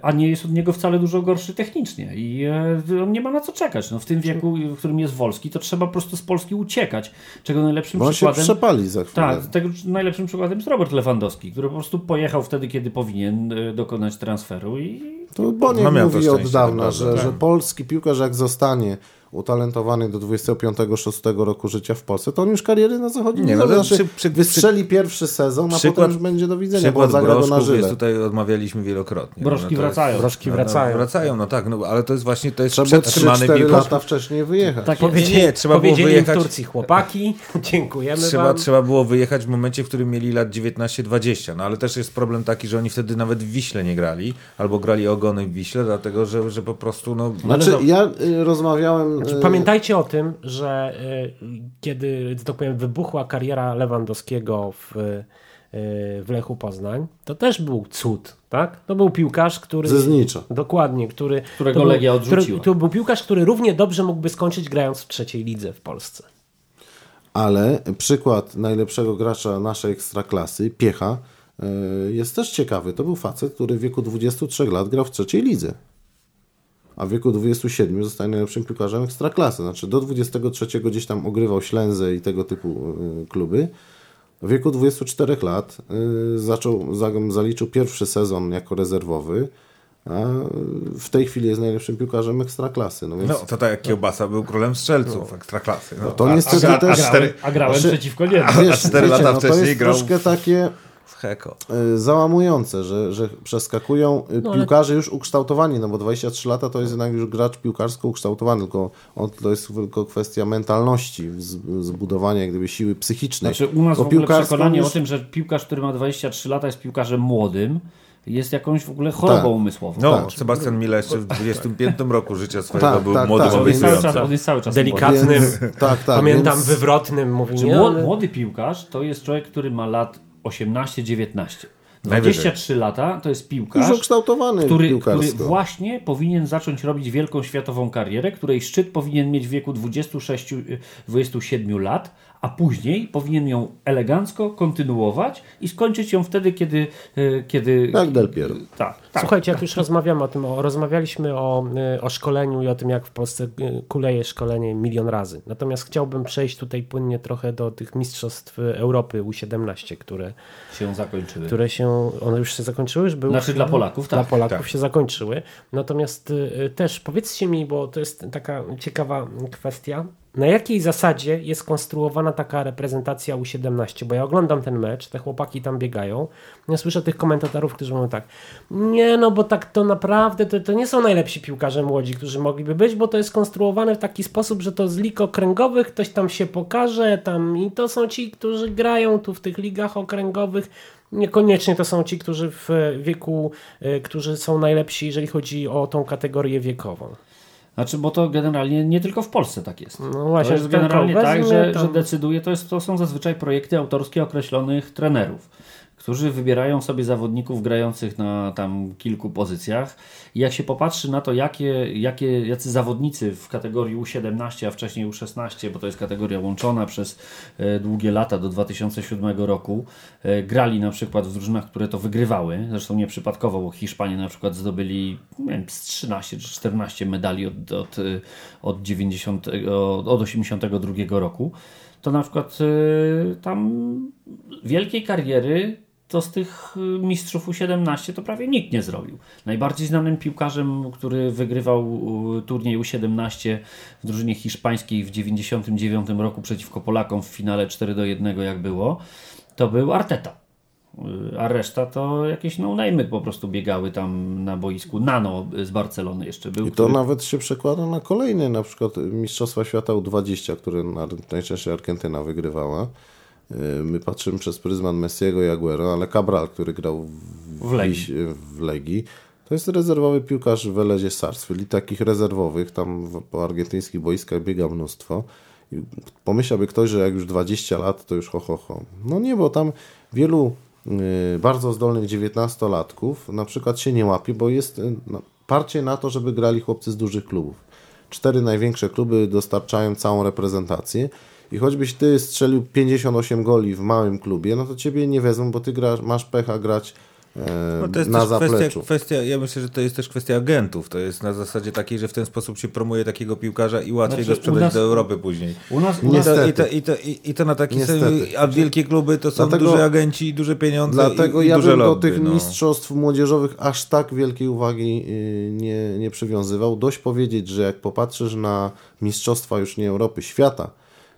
a nie jest od niego wcale dużo gorszy technicznie. I e, on nie ma na co czekać. No, w tym wieku, w którym jest Wolski, to trzeba po prostu z Polski uciekać. Czego najlepszym Bo on się przykładem. przepali za chwilę. Tak, tego najlepszym przykładem jest Robert Lewandowski, który po prostu pojechał wtedy, kiedy powinien e, dokonać transferu i To Boniek No mówi od dawna, naprawdę, że, tak. że polski piłkarz jak zostanie utalentowany do 25-6 roku życia w Polsce, to on już kariery na zachodzie nie, Nie, no to znaczy, przy- przy- wystrzeli pierwszy sezon, a przykład- potem już będzie do widzenia, Przykład go na Broszków jest tutaj odmawialiśmy wielokrotnie. Broszki jest- wracają. Broszki No, wracają. Wracają, no tak, no, ale to jest właśnie to jest Trzeba było przetrzymany 3-4 piłkarz. lata wcześniej wyjechać. Tak, Powiedzieli, Nie, trzeba było wyjechać- w Turcji chłopaki, dziękujemy Trzeba, wam. trzeba było wyjechać w momencie, w którym mieli lat 19-20. No ale też jest problem taki, że oni wtedy nawet w Wiśle nie grali, albo grali ogony w Wiśle, dlatego że, że po prostu no, Znaczy, no- ja y, rozmawiałem... Znaczy, y, Pamiętajcie o tym, że y, kiedy, że tak powiem, wybuchła kariera Lewandowskiego w, y, w Lechu Poznań, to też był cud, tak? To był piłkarz, który... Ze Znicza. Dokładnie, który... Którego to był, Legia odrzuciła. Który, to był piłkarz, który równie dobrze mógłby skończyć grając w trzeciej lidze w Polsce. Ale przykład najlepszego gracza naszej ekstraklasy, Piecha, jest też ciekawy. To był facet, który w wieku 23 lat grał w trzeciej lidze. A w wieku 27 zostaje najlepszym piłkarzem ekstraklasy. Znaczy do 23 gdzieś tam ogrywał Ślęzę i tego typu y, kluby. W wieku 24 lat y, zaczął, za- zaliczył pierwszy sezon jako rezerwowy, a w tej chwili jest najlepszym piłkarzem ekstraklasy. No więc no to tak jak Kiełbasa był królem strzelców ekstraklasy. No. to niestety a, a, też- a, cztery, A grałem Znaczy- przeciwko niemu. wiesz, cztery wiecie, lata no, to wcześniej jest grał troszkę takie w Heko. y, załamujące, że, że przeskakują y, No, ale- piłkarze już ukształtowani, no bo 23 lata to jest jednak już gracz piłkarsko ukształtowany, tylko on, to jest tylko kwestia mentalności, zbudowania jak gdyby siły psychicznej. Znaczy u nas Bo w ogóle przekonanie już- o tym, że piłkarz, który ma 23 lata jest piłkarzem młodym, jest jakąś w ogóle chorobą Tak. umysłową. No, Tak. Sebastian Mila jeszcze w 25 roku życia swojego Tak, był tak, młodym tak. On jest cały obiecującym. czas, on jest cały czas Delikatnym, Więc- tak, tak, pamiętam więc- wywrotnym, mówi Czy nie, młody, ale- młody piłkarz to jest człowiek, który ma lat 18-19. Najwyżej. 23 lata to jest już piłkarz, ukształtowany który, który właśnie powinien zacząć robić wielką światową karierę, której szczyt powinien mieć w wieku 26-27 lat, a później powinien ją elegancko kontynuować i skończyć ją wtedy, kiedy... e, kiedy Jak Del Piero. Tak, tak. Słuchajcie, jak już rozmawiamy o tym, o, rozmawialiśmy o, y, o szkoleniu i o tym, jak w Polsce y, kuleje szkolenie milion razy. Natomiast chciałbym przejść tutaj płynnie trochę do tych mistrzostw Europy U17, które, się zakończyły. które się, one już się zakończyły? Już były, Znaczy dla Polaków, Dla tak. Polaków Tak. się zakończyły. Natomiast też powiedzcie mi, bo to jest taka ciekawa kwestia, na jakiej zasadzie jest konstruowana taka reprezentacja U17? Bo ja oglądam ten mecz, te chłopaki tam biegają. Ja słyszę tych komentatorów, którzy mówią tak, nie no, bo tak to naprawdę to, to nie są najlepsi piłkarze młodzi, którzy mogliby być, bo to jest konstruowane w taki sposób, że to z lig okręgowych ktoś tam się pokaże, tam i to są ci, którzy grają tu w tych ligach okręgowych. Niekoniecznie to są ci, którzy w wieku, y, którzy są najlepsi, jeżeli chodzi o tą kategorię wiekową. Znaczy, bo to generalnie nie tylko w Polsce tak jest. No właśnie, to jest generalnie tak, że, tam- że decyduje, to, jest, to są zazwyczaj projekty autorskie określonych trenerów, którzy wybierają sobie zawodników grających na tam kilku pozycjach. I jak się popatrzy na to, jakie, jakie, jacy zawodnicy w kategorii U17, a wcześniej U16, bo to jest kategoria łączona przez e, długie lata do 2007 roku, e, grali na przykład w drużynach, które to wygrywały, zresztą nieprzypadkowo, bo Hiszpanie na przykład zdobyli nie wiem, z 13 czy 14 medali od, od, e, od, 90, od, od 82 roku, to na przykład e, tam wielkiej kariery to z tych y, mistrzów U17 to prawie nikt nie zrobił. Najbardziej znanym piłkarzem, który wygrywał y, turniej U17 w drużynie hiszpańskiej w 99 roku przeciwko Polakom w finale 4 do 1 jak było, to był Arteta. Y, A reszta to jakieś no-name'y po prostu biegały tam na boisku. Nano z Barcelony jeszcze był. I to który- nawet się przekłada na kolejne, na przykład Mistrzostwa Świata U20, które na- najczęściej Argentyna wygrywała. Yy, My patrzymy przez pryzmat Messiego i Aguero, ale Cabral, który grał w, W Legii. W Legii, to jest rezerwowy piłkarz w Elezie Sarsfield i takich rezerwowych tam po argentyńskich boiskach biega mnóstwo. I pomyślałby ktoś, że jak już 20 lat, to już ho, ho, ho. No nie, bo tam wielu y, bardzo zdolnych 19-latków na przykład się nie łapie, bo jest no, parcie na to, żeby grali chłopcy z dużych klubów. Cztery największe kluby dostarczają całą reprezentację i choćbyś ty strzelił 58 goli w małym klubie, no to ciebie nie wezmą, bo ty grasz, masz pecha grać e, No to jest na też kwestia, zapleczu. kwestia, ja myślę, że to jest też kwestia agentów. To jest na zasadzie takiej, że w ten sposób się promuje takiego piłkarza i łatwiej Znaczy, go sprzedać nas- do Europy później. U nas, u I to, i, to, i, to, i, I to na taki a wielkie kluby to są Dlatego- duże agenci i duże pieniądze Dlatego i, i ja duże bym do lobby, tych no. mistrzostw młodzieżowych aż tak wielkiej uwagi y, nie, nie przywiązywał. Dość powiedzieć, że jak popatrzysz na mistrzostwa już nie Europy, świata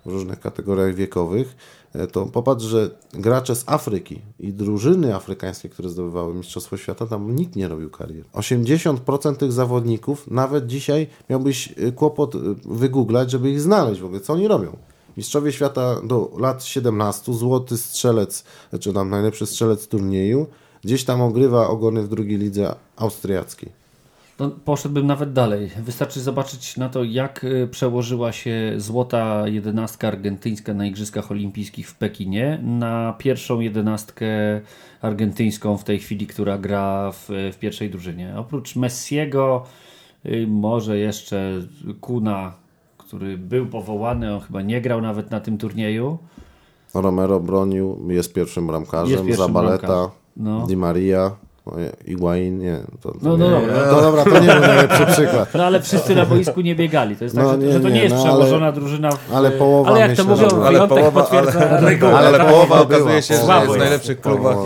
w różnych kategoriach wiekowych, e, to popatrz, że gracze z Afryki i drużyny afrykańskie, które zdobywały Mistrzostwo Świata, tam nikt nie robił karier. 80% tych zawodników, nawet dzisiaj miałbyś y, kłopot y, wygooglać, żeby ich znaleźć w ogóle, co oni robią. Mistrzowie świata do lat 17, złoty strzelec, czy tam najlepszy strzelec turnieju, gdzieś tam ogrywa ogony w drugiej lidze austriackiej. No, poszedłbym nawet dalej. Wystarczy zobaczyć na to, jak y, przełożyła się złota jedenastka argentyńska na Igrzyskach Olimpijskich w Pekinie na pierwszą jedenastkę argentyńską w tej chwili, która gra w, w pierwszej drużynie. Oprócz Messiego, y, może jeszcze Kuna, który był powołany, on chyba nie grał nawet na tym turnieju. Romero bronił, jest pierwszym bramkarzem, Jest pierwszym Zabaleta, bramkarzem. No. Di Maria, o nie, nie. To, to No, nie, no dobra. To dobra, to nie był najlepszy przykład. No ale wszyscy na boisku nie biegali. To jest tak, No, że, nie, że to nie, nie, jest no, przełożona ale- drużyna w, Ale połowa Ale jak myślę, to mówią, że... Ale połowa, potwierdza ale, ale, Ale połowa okazuje się, że jest w najlepszych klubach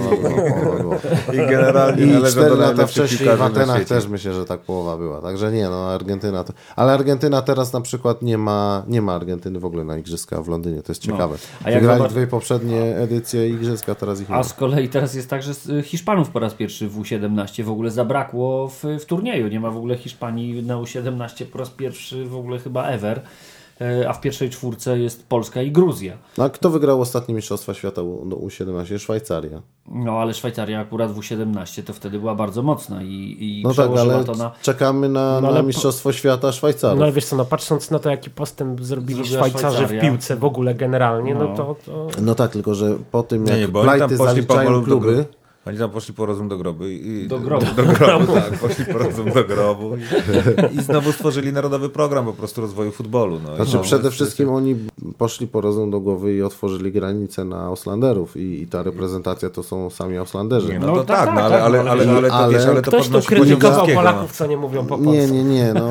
i, i generalnie I należą cztery do lata wcześniej w Atenach też myślę, że tak połowa była. Także nie, no Argentyna to... Ale Argentyna teraz na przykład nie ma, nie ma Argentyny w ogóle na Igrzyska w Londynie. To jest ciekawe. A jak Wygrali dwie poprzednie edycje Igrzyska, teraz ich nie A ma. z kolei teraz jest tak, że z- Hiszpanów po raz pierwszy w U17 w ogóle zabrakło w, w turnieju. Nie ma w ogóle Hiszpanii na U17 po raz pierwszy w ogóle chyba ever. E, A w pierwszej czwórce jest Polska i Gruzja. No, a kto wygrał ostatnie Mistrzostwa Świata U- do U17? Szwajcaria. No ale Szwajcaria akurat w U17 to wtedy była bardzo mocna i, i No tak, ale to na... czekamy na, No, na Mistrzostwo Świata Szwajcarów. No ale wiesz co, no patrząc na to, jaki postęp zrobili Zrobiła Szwajcarzy Szwajcaria. w piłce w ogóle generalnie, no, No. to, to... No tak, tylko że po tym Nie, jak nie, bo oni tam plajty poszli zaliczają powolutku do kluby. Oni tam poszli po rozum do grobu. I, Do grobu. Do grobu, tak. Poszli po rozum do grobu. I, I znowu stworzyli narodowy program po prostu rozwoju futbolu. No. Znaczy no, przede jest- wszystkim oni poszli po rozum do głowy i otworzyli granice na Auslanderów i, i ta reprezentacja to są sami Auslanderzy. Nie, no, No to tak, tak, tak, no, ale, tak, ale, no, ale, ale, to, ale wiesz, ale to Ktoś tu krytykował Polaków, co nie mówią po polsku. Nie, nie, nie, no.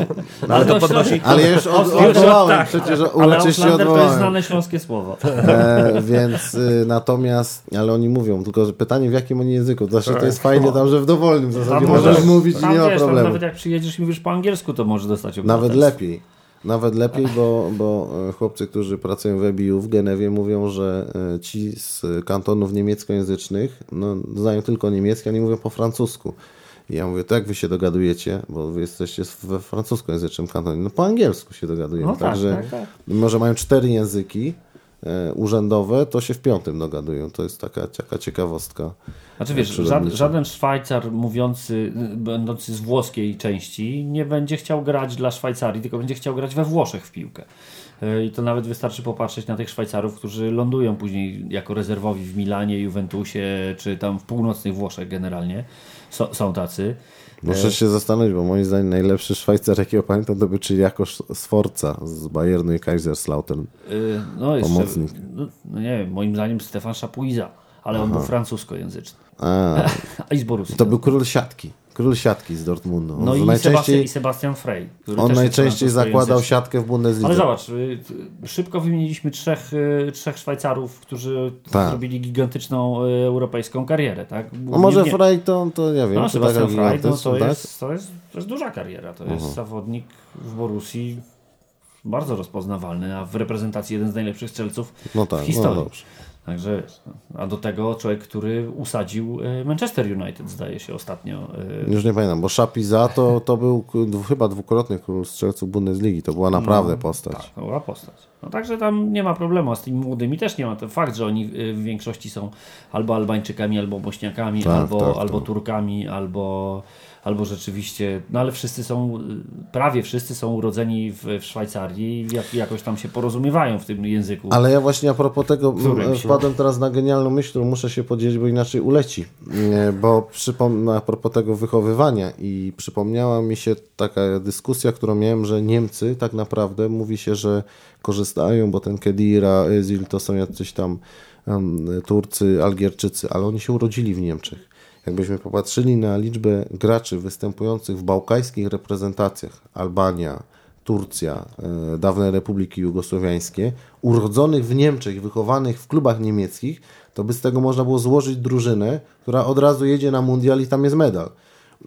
Ale to no, podnosi... Ale ja już od, odwołałem, tak, przecież Ale uleczyście Auslander to jest odwołałem. znane śląskie słowo. E, więc y, natomiast, ale oni mówią, tylko że pytanie w jakim oni języku. Zawsze to jest fajnie tam, że w dowolnym zasadzie możesz mówić i tam nie ma wiesz, problemu. nawet jak przyjedziesz i mówisz po angielsku, to możesz dostać Nawet obywatelstwo. lepiej. Nawet lepiej, bo, bo e, chłopcy, którzy pracują w EBU w Genewie mówią, że e, ci z kantonów niemieckojęzycznych no, znają tylko niemiecki, a nie mówią po francusku. I ja mówię, to jak wy się dogadujecie, bo wy jesteście we francuskojęzycznym kantonie. No po angielsku się dogadujemy. No tak, Także tak, tak. mimo, że mają cztery języki urzędowe, to się w piątym dogadują. To jest taka, taka ciekawostka. Znaczy wiesz, żaden, Szwajcar mówiący, będący z włoskiej części nie będzie chciał grać dla Szwajcarii, tylko będzie chciał grać we Włoszech w piłkę. Y, I to nawet wystarczy popatrzeć na tych Szwajcarów, którzy lądują później jako rezerwowi w Milanie, Juventusie, czy tam w północnych Włoszech generalnie. So, są tacy. Muszę się zastanowić, bo moim zdaniem najlepszy Szwajcar, jakiego pamiętam, to był Czyriakosz Sforza z Bayernu i Kaiserslautern. Y, No, jeszcze, Pomocnik. no, no nie wiem, moim zdaniem Stefan Szapuiza, ale on był francuskojęzyczny. A, A i z Borussii. to był król siatki. Król siatki z Dortmundu. No i, najczęściej, Sebastian, i Sebastian Frey. on najczęściej zakładał siatkę w Bundeslidze. Ale zobacz, y, szybko wymieniliśmy trzech, y, trzech Szwajcarów, którzy Tak. zrobili gigantyczną y, europejską karierę, tak? No może Głównie- Frey to, to nie wiem, No, Sebastian Frey, no, to, tak? jest, to, jest, to jest duża kariera. To jest zawodnik w Borussii bardzo rozpoznawalny, a w reprezentacji jeden z najlepszych strzelców No tak, w historii. no. Także, a do tego człowiek, który usadził y, Manchester United, zdaje się ostatnio. y, Już nie pamiętam, bo Szapiza to, to był chyba dwukrotny król strzelców Bundesligi. To była naprawdę postać. Tak, to była postać. No także tam nie ma problemu, a z tymi młodymi też nie ma. To fakt, że oni y, w większości są albo Albańczykami, albo Bośniakami, Tak, albo, tak, albo tak. Turkami, albo, albo rzeczywiście, no ale wszyscy są, y, prawie wszyscy są urodzeni w, w Szwajcarii i jak, jakoś tam się porozumiewają w tym języku. Ale ja właśnie a propos tego Którymś. wpadłem teraz na genialną myśl, którą muszę się podzielić, bo inaczej uleci. Nie, Bo przypom- a propos tego wychowywania i przypomniała mi się taka dyskusja, którą miałem, że Niemcy tak naprawdę mówi się, że korzystają, bo ten Kedira, Özil to są jacyś tam Turcy, Algierczycy, ale oni się urodzili w Niemczech. Jakbyśmy popatrzyli na liczbę graczy występujących w bałkańskich reprezentacjach, Albania, Turcja, e, dawne republiki jugosłowiańskie, urodzonych w Niemczech, wychowanych w klubach niemieckich, to by z tego można było złożyć drużynę, która od razu jedzie na mundial i tam jest medal.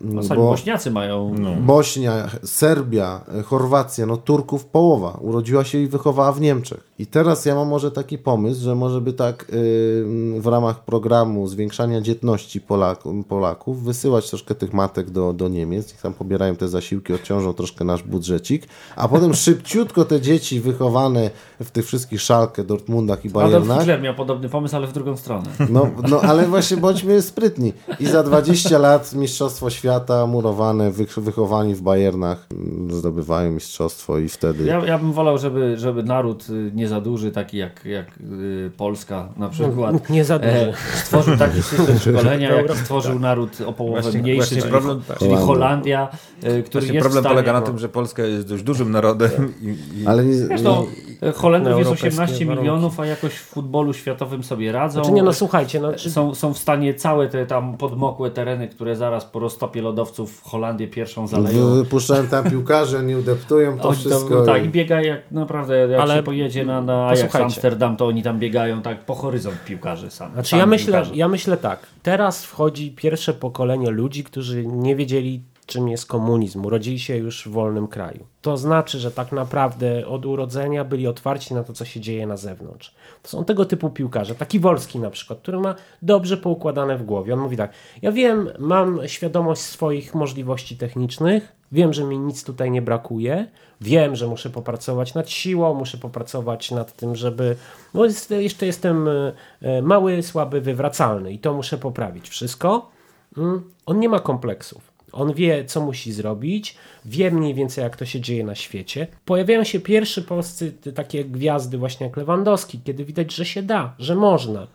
No, sami bo- Bośniacy mają Bośnia, Serbia, Chorwacja, no Turków połowa urodziła się i wychowała w Niemczech. I teraz ja mam może taki pomysł, że może by tak y, w ramach programu zwiększania dzietności Polak, Polaków wysyłać troszkę tych matek do, do Niemiec, niech tam pobierają te zasiłki, odciążą troszkę nasz budżecik, a potem szybciutko te dzieci wychowane w tych wszystkich Szalkę, Dortmundach i Adolf Bayernach Hitler miał podobny pomysł, ale w drugą stronę. no, no ale właśnie bądźmy sprytni. I za 20 lat Mistrzostwo Świata, murowane, wych, wychowani w Bayernach, mm, zdobywają mistrzostwo i wtedy... Ja, ja bym wolał, żeby, żeby naród y, nie za duży, taki jak, jak y, Polska na przykład, Nie za duży. e, stworzył taki system szkolenia, jak stworzył naród o połowę Właśnie- mniejszy, właśnie czyli, problem- czyli Holandia. E, który Właśnie jest problem polega na tym, że Polska jest dość dużym narodem i, i Ale nie, Zresztą e, Holendrów jest Europejskie 18 warunki. milionów, a jakoś w futbolu światowym sobie radzą. Znaczy nie, no słuchajcie, no, czy, są, są w stanie całe te tam podmokłe tereny, które zaraz po roztopie lodowców Holandię pierwszą zaleją. wy- wypuszczają tam piłkarze, nie udeptują to Oni tam, wszystko. tak, i- biega jak naprawdę, jak Ale się pojedzie na, na Ajax. Amsterdam, to oni tam biegają tak po horyzont piłkarzy sam. Znaczy sami ja myślę, ja myślę tak. Teraz wchodzi pierwsze pokolenie ludzi, którzy nie wiedzieli, czym jest komunizm. Urodzili się już w wolnym kraju. To znaczy, że tak naprawdę od urodzenia byli otwarci na to, co się dzieje na zewnątrz. To są tego typu piłkarze. Taki Wolski na przykład, który ma dobrze poukładane w głowie. On mówi tak, ja wiem, mam świadomość swoich możliwości technicznych, wiem, że mi nic tutaj nie brakuje, wiem, że muszę popracować nad siłą, muszę popracować nad tym, żeby... No jest, jeszcze jestem e, e, mały, słaby, wywracalny i to muszę poprawić. Wszystko. Mm, On nie ma kompleksów. On wie, co musi zrobić, wie mniej więcej, jak to się dzieje na świecie. Pojawiają się pierwsze polscy takie gwiazdy, właśnie jak Lewandowski, kiedy widać, że się da, że można.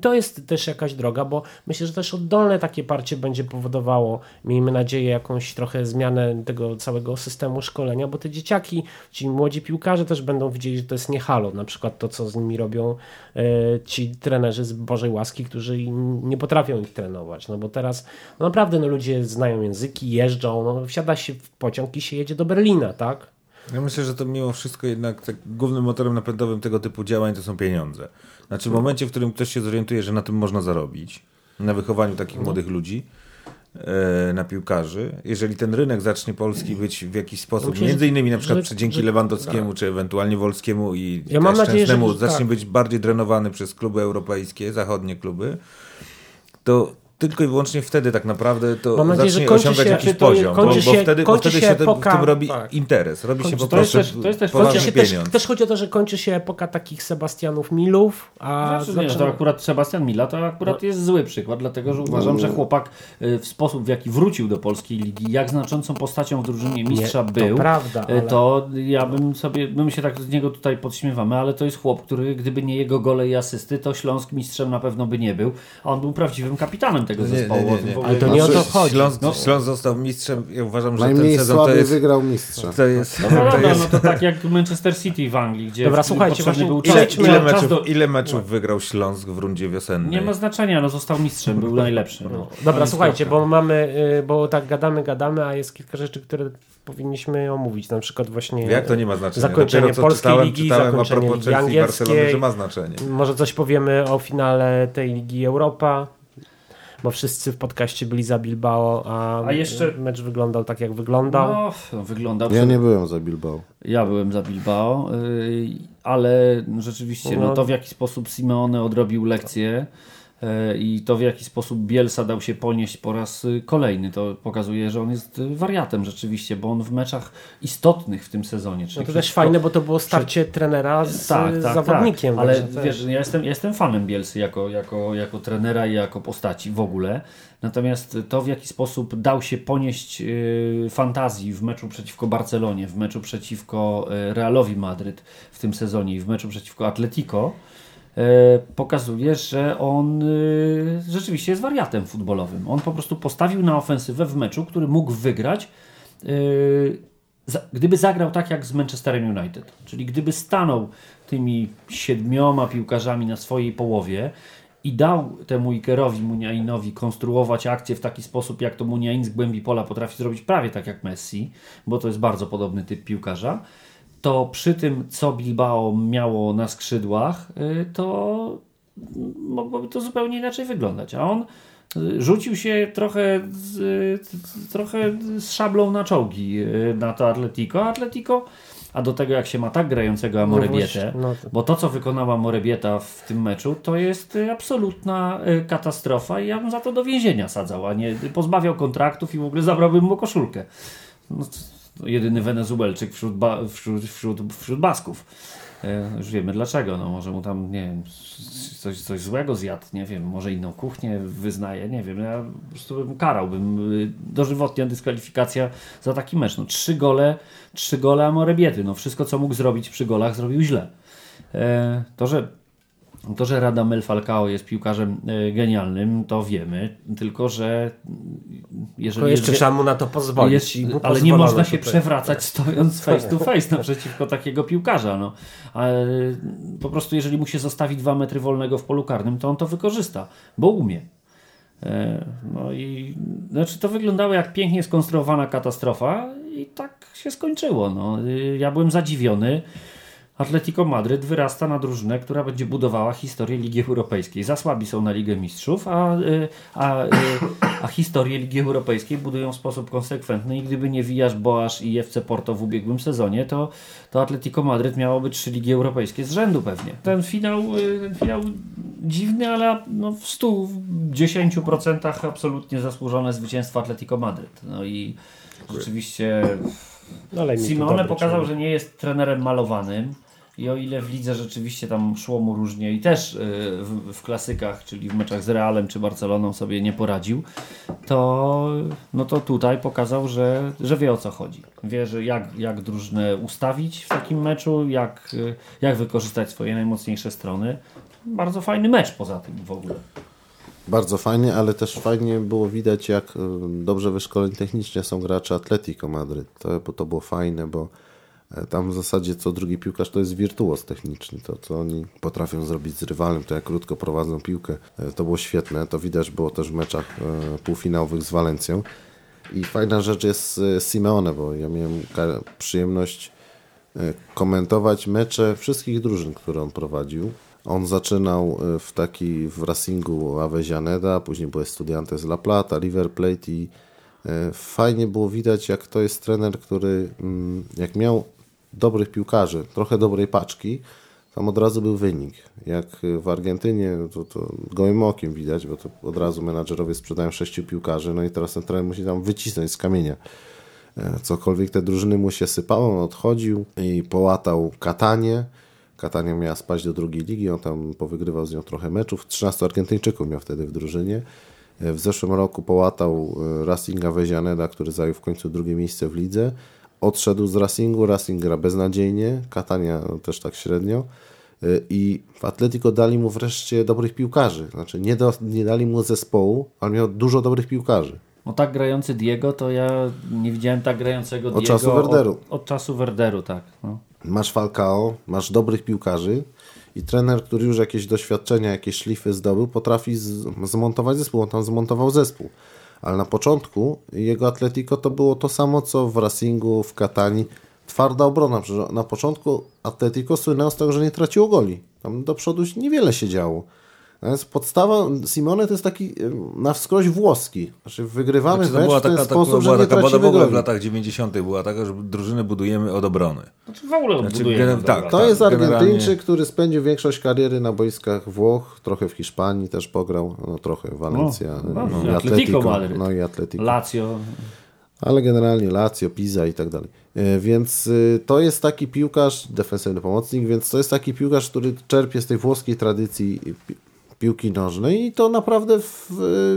To jest też jakaś droga, bo myślę, że też oddolne takie parcie będzie powodowało, miejmy nadzieję, jakąś trochę zmianę tego całego systemu szkolenia, bo te dzieciaki, ci młodzi piłkarze też będą widzieli, że to jest nie halo. Na przykład to, co z nimi robią e, ci trenerzy z Bożej łaski, którzy nie potrafią ich trenować. No bo teraz no naprawdę no, ludzie znają języki, jeżdżą, no, wsiada się w pociąg i się jedzie do Berlina, tak? Ja myślę, że to mimo wszystko jednak tak głównym motorem napędowym tego typu działań to są pieniądze. Znaczy w momencie, w którym ktoś się zorientuje, że na tym można zarobić, na wychowaniu takich młodych ludzi, e, na piłkarzy, jeżeli ten rynek zacznie polski być w jakiś sposób, Myślę, między innymi na przykład że- dzięki że- Lewandowskiemu, czy ewentualnie Wolskiemu i Ja mam nadzieję, że- że zacznie tak. być bardziej drenowany przez kluby europejskie, zachodnie kluby, to tylko i wyłącznie wtedy tak naprawdę to Mam nadzieję, że zacznie kończy osiągać się- jakiś to poziom, kończy bo, bo się- wtedy, bo wtedy się się w epoka- tym robi tak. interes, robi się Kończy- po to jest prostu też- to jest też Kończy się też, też chodzi o to, że kończy się epoka takich Sebastianów Milów, a Znaczy, nie, to akurat Sebastian Mila to akurat jest zły przykład, dlatego że uważam, że chłopak y, w sposób, w jaki wrócił do polskiej ligi, jak znaczącą postacią w drużynie mistrza to był, prawda, y, ale- to ja bym sobie, my się tak z niego tutaj podśmiewamy, ale to jest chłop, który gdyby nie jego gole i asysty, to Śląsk mistrzem na pewno by nie był, a on był prawdziwym kapitanem tego Nie, zespołu. nie, nie, nie. Ale to nie o to chodzi. Śląsk, No. Śląsk został mistrzem. Ja uważam, że Najmniej ten sezon to jest... wygrał mistrza. To jest, No to dobra, jest no to tak jak Manchester City w Anglii, gdzie Dobra, słuchajcie, właśnie był ile, czas, ile, meczów, do... ile meczów wygrał Śląsk w rundzie wiosennej? Nie ma znaczenia, no został mistrzem, był najlepszy. No. Dobra, słuchajcie, bo mamy, y, bo tak gadamy, gadamy, a jest kilka rzeczy, które powinniśmy omówić, na przykład właśnie Jak to nie ma znaczenia? zakończenie Dopiero co polskiej czytałem, ligi, czytałem zakończenie ligi i Barcelony, angielskiej. że ma znaczenie. Może coś powiemy o finale tej Ligi Europa, bo wszyscy w podcaście byli za Bilbao, a, A jeszcze- mecz wyglądał tak, jak wyglądał. No, no, wyglądał. Ja nie byłem za Bilbao. Ja byłem za Bilbao, yy, ale rzeczywiście no. No. to w jaki sposób Simeone odrobił lekcję i to w jaki sposób Bielsa dał się ponieść po raz y, kolejny, to pokazuje, że on jest y, wariatem rzeczywiście, bo on w meczach istotnych w tym sezonie. No czyli to też fajne, bo to było starcie trenera z tak, tak, zawodnikiem. Tak. Ale także to- wiesz, ja jestem, ja jestem fanem Bielsy jako, jako, jako trenera i jako postaci w ogóle. Natomiast to, w jaki sposób dał się ponieść yy, fantazji w meczu przeciwko Barcelonie, w meczu przeciwko Realowi Madryt w tym sezonie i w meczu przeciwko Atletico, pokazuje, że on yy, rzeczywiście jest wariatem futbolowym. On po prostu postawił na ofensywę w meczu, który mógł wygrać. Za, gdyby zagrał tak jak z Manchesterem United, czyli gdyby stanął tymi siedmioma piłkarzami na swojej połowie i dał temu Ikerowi Muniainowi konstruować akcję w taki sposób, jak to Muniain z głębi pola potrafi zrobić prawie tak jak Messi, bo to jest bardzo podobny typ piłkarza, to przy tym, co Bilbao miało na skrzydłach, y, to mogłoby to zupełnie inaczej wyglądać. A on y, rzucił się trochę z, y, trochę z szablą na czołgi na to Atletico. Atletico, a do tego jak się ma tak grającego Amorebietę, No to- bo to co wykonała Morebieta w tym meczu to jest absolutna katastrofa i ja bym za to do więzienia sadzał, a nie pozbawiał kontraktów i w ogóle zabrałbym mu koszulkę. No, jedyny Wenezuelczyk wśród, ba, wśród, wśród, wśród Basków. E, Już wiemy dlaczego, no może mu tam, nie wiem, coś, coś złego zjadł, nie wiem, może inną kuchnię wyznaje, nie wiem, ja po prostu bym karał, bym y, dożywotnia dyskwalifikacja za taki mecz. No, trzy gole, trzy gole Amorebiety, no wszystko co mógł zrobić przy golach zrobił źle. E, To, że to, że Radamel Falcao jest piłkarzem e, genialnym, to wiemy, tylko że jeżeli Tylko jeszcze jest- trzeba mu na to pozwolić. jest, ale nie można się tutaj. przewracać stojąc face to face naprzeciwko takiego piłkarza. No. Ale po prostu jeżeli mu się zostawi dwa metry wolnego w polu karnym, to on to wykorzysta, bo umie. E, No i znaczy to wyglądało jak pięknie skonstruowana katastrofa i tak się skończyło. No. Y, Ja byłem zadziwiony. Atletico Madryt wyrasta na drużynę, która będzie budowała historię Ligi Europejskiej. Za słabi są na Ligę Mistrzów, a, y, a, y, a historię Ligi Europejskiej budują w sposób konsekwentny i gdyby nie Wijasz, Boasz i FC Porto w ubiegłym sezonie, to, to Atletico Madryt miałoby trzy Ligi Europejskie z rzędu pewnie. Ten finał, y, ten finał dziwny, ale no w 110% absolutnie zasłużone zwycięstwo Atletico Madryt. No i rzeczywiście No, Simone pokazał, człowiek. że nie jest trenerem malowanym. I o ile w lidze rzeczywiście tam szło mu różnie i też y, w, w klasykach, czyli w meczach z Realem czy Barceloną sobie nie poradził, to, no to tutaj pokazał, że, że wie o co chodzi. Wie, że jak, jak drużynę ustawić w takim meczu, jak, y, jak wykorzystać swoje najmocniejsze strony. Bardzo fajny mecz poza tym w ogóle. Bardzo fajnie, ale też fajnie było widać, jak y, dobrze wyszkoleni technicznie są gracze Atletico Madryt. To, to było fajne, bo tam w zasadzie co drugi piłkarz to jest wirtuoz techniczny. To, co oni potrafią zrobić z rywalem, to jak krótko prowadzą piłkę, e, to było świetne. To widać było też w meczach e, półfinałowych z Walencją. I fajna rzecz jest e, Simeone, bo ja miałem przyjemność e, komentować mecze wszystkich drużyn, które on prowadził. On zaczynał e, w taki w Racingu Avejaneda, później był Estudiantes La Plata, River Plate i e, fajnie było widać, jak to jest trener, który mm, jak miał dobrych piłkarzy, trochę dobrej paczki, tam od razu był wynik. Jak w Argentynie, to, to gołym okiem widać, bo to od razu menadżerowie sprzedają sześciu piłkarzy, no i teraz ten trener musi tam wycisnąć z kamienia. E, Cokolwiek te drużyny mu się sypało, on odchodził i połatał Katanie. Katania miała spaść do drugiej ligi, on tam powygrywał z nią trochę meczów. 13 Argentyńczyków miał wtedy w drużynie. E, W zeszłym roku połatał e, Racing Avejaneda, który zajął w końcu drugie miejsce w lidze. Odszedł z Racingu, Racing gra beznadziejnie, Katania no, też tak średnio. Y, I w Atletico dali mu wreszcie dobrych piłkarzy. Znaczy nie, do, nie dali mu zespołu, ale miał dużo dobrych piłkarzy. No tak grający Diego, to ja nie widziałem tak grającego Od Diego czasu Werderu. Od, od czasu Werderu, tak. No. Masz Falcao, masz dobrych piłkarzy i trener, który już jakieś doświadczenia, jakieś szlify zdobył, potrafi z, zmontować zespół. On tam zmontował zespół. Ale na początku jego Atletico to było to samo, co w Racingu, w Katani. Twarda obrona. Przecież na początku Atletico słynęło z tego, że nie traciło goli. Tam do przodu niewiele się działo. Natomiast podstawa Simone to jest taki em, na wskroś włoski. Znaczy wygrywamy Znaczy, to mecz była w ten taka, taka, sposób, że była nie taka w tracimy ogóle w latach 90. była taka, że drużyny budujemy od obrony. Znaczy w ogóle Znaczy, budujemy. tak, To tak. jest generalnie- Argentyńczyk, który spędził większość kariery na boiskach Włoch, trochę w Hiszpanii też pograł, no trochę Walencja, No, no, no, i Atletico Madryt. no i Atletico. Lazio. Ale generalnie Lazio, Pisa i tak dalej. E, Więc y, to jest taki piłkarz, defensywny pomocnik, więc to jest taki piłkarz, który czerpie z tej włoskiej tradycji pi- piłki nożnej i to naprawdę w,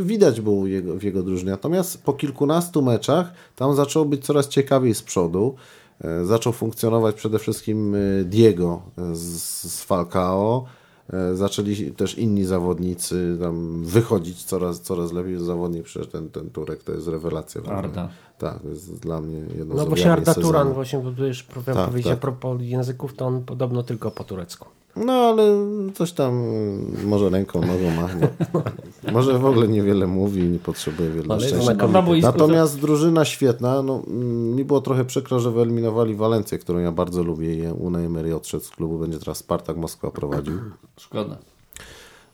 widać było u jego, w jego drużynie. Natomiast po kilkunastu meczach tam zaczęło być coraz ciekawiej z przodu. E, Zaczął funkcjonować przede wszystkim y, Diego z, z Falcao. E, Zaczęli też inni zawodnicy tam wychodzić coraz, coraz lepiej. Zawodnik przecież ten, ten Turek to jest rewelacja. w. Arda. Tak, to jest dla mnie jedno z No właśnie objawień Arda sezonu. Turan, właśnie bo tu już Tak, powiedzieć tak. a propos języków, to on podobno tylko po turecku. No ale coś tam y, może ręką, nogą machnie. Może w ogóle niewiele mówi i nie potrzebuje wiele Ale szczęścia. Natomiast drużyna świetna. No, mm, mi było trochę przykro, że wyeliminowali Walencję, którą ja bardzo lubię. i Unai Emery odszedł z klubu, będzie teraz Spartak Moskwa prowadził. szkoda.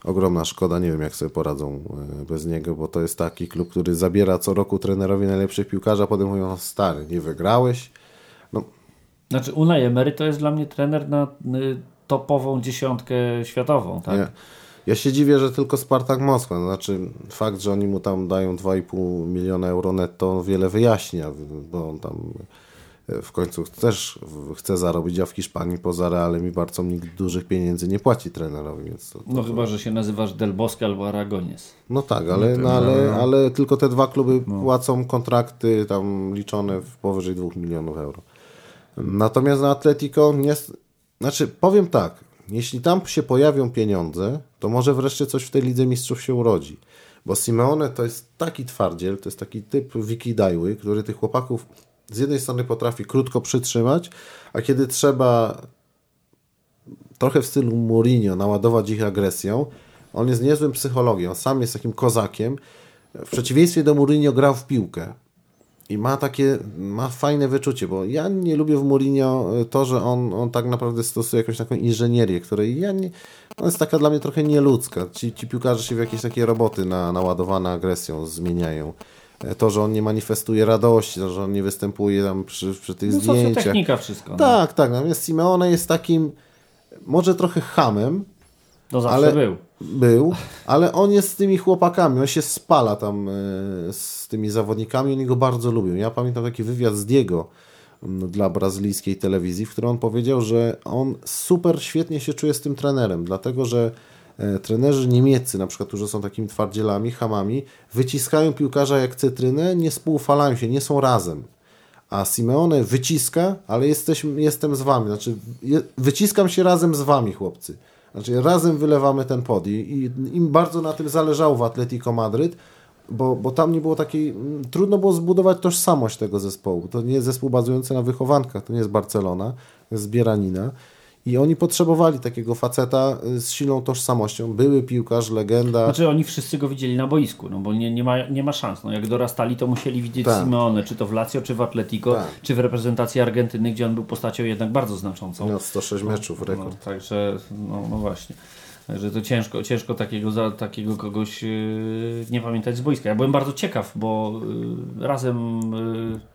Ogromna szkoda, nie wiem jak sobie poradzą e, bez niego, bo to jest taki klub, który zabiera co roku trenerowi najlepszych piłkarzy, a potem mówią, "No, stary, nie wygrałeś. No, Znaczy Unai Emery to jest dla mnie trener na y, topową dziesiątkę światową, tak? Nie. Ja się dziwię, że tylko Spartak Moskwa. No, Znaczy, fakt, że oni mu tam dają 2,5 miliona euro netto wiele wyjaśnia, bo on tam e, w końcu też chce zarobić, a w Hiszpanii poza Realem i Barcą nikt dużych pieniędzy nie płaci trenerowi, więc to, No chyba, że się nazywasz Del Bosque albo Aragonies. no tak, ale, no, ale, ale tylko te dwa kluby płacą kontrakty tam liczone w powyżej 2 milionów euro. Natomiast na Atletico nie. Znaczy, powiem tak, jeśli tam się pojawią pieniądze, to może wreszcie coś w tej Lidze Mistrzów się urodzi. Bo Simeone to jest taki twardziel, to jest taki typ Wiki Dajły, który tych chłopaków z jednej strony potrafi krótko przytrzymać, a kiedy trzeba trochę w stylu Mourinho naładować ich agresją. On jest niezłym psychologiem, sam jest takim kozakiem. W przeciwieństwie do Mourinho grał w piłkę. I ma takie, ma fajne wyczucie, bo ja nie lubię w Mourinho e, to, że on, on tak naprawdę stosuje jakąś taką inżynierię, której ja nie, ona jest taka dla mnie trochę nieludzka. Ci, ci piłkarze się w jakieś takie roboty na, naładowane agresją zmieniają. E, To, że on nie manifestuje radości, to, że on nie występuje tam przy, przy tych No zdjęciach. socjotechnika wszystko. No. Tak, tak. Natomiast Simeone jest takim może trochę hamem, To zawsze ale był. Był, ale on jest z tymi chłopakami, on się spala tam e, z tymi zawodnikami, oni go bardzo lubią. Ja pamiętam taki wywiad z Diego dla brazylijskiej telewizji, w którym on powiedział, że on super świetnie się czuje z tym trenerem, dlatego że e, trenerzy niemieccy, na przykład, którzy są takimi twardzielami, hamami, wyciskają piłkarza jak cytrynę, nie współfalają się, nie są razem. A Simeone wyciska, ale jesteśmy, jestem z wami. Znaczy, wyciskam się razem z wami, chłopcy. Znaczy, razem wylewamy ten pod. I, im bardzo na tym zależało w Atletico Madryt, bo, bo tam nie było takiej. mm, Trudno było zbudować tożsamość tego zespołu. To nie jest zespół bazujący na wychowankach, to nie jest Barcelona, to jest Zbieranina. I oni potrzebowali takiego faceta y, z silną tożsamością. Były piłkarz, legenda. Znaczy oni wszyscy go widzieli na boisku, no bo nie, nie, ma, nie ma szans. No, jak dorastali, to musieli widzieć Tak. Simeone, czy to w Lazio, czy w Atletico, Tak. czy w reprezentacji Argentyny, gdzie on był postacią jednak bardzo znaczącą. Miał 106 meczów, No, rekord. także, no, no właśnie. Także to ciężko, ciężko takiego, za, takiego kogoś yy, nie pamiętać z boiska. Ja byłem bardzo ciekaw, bo yy, razem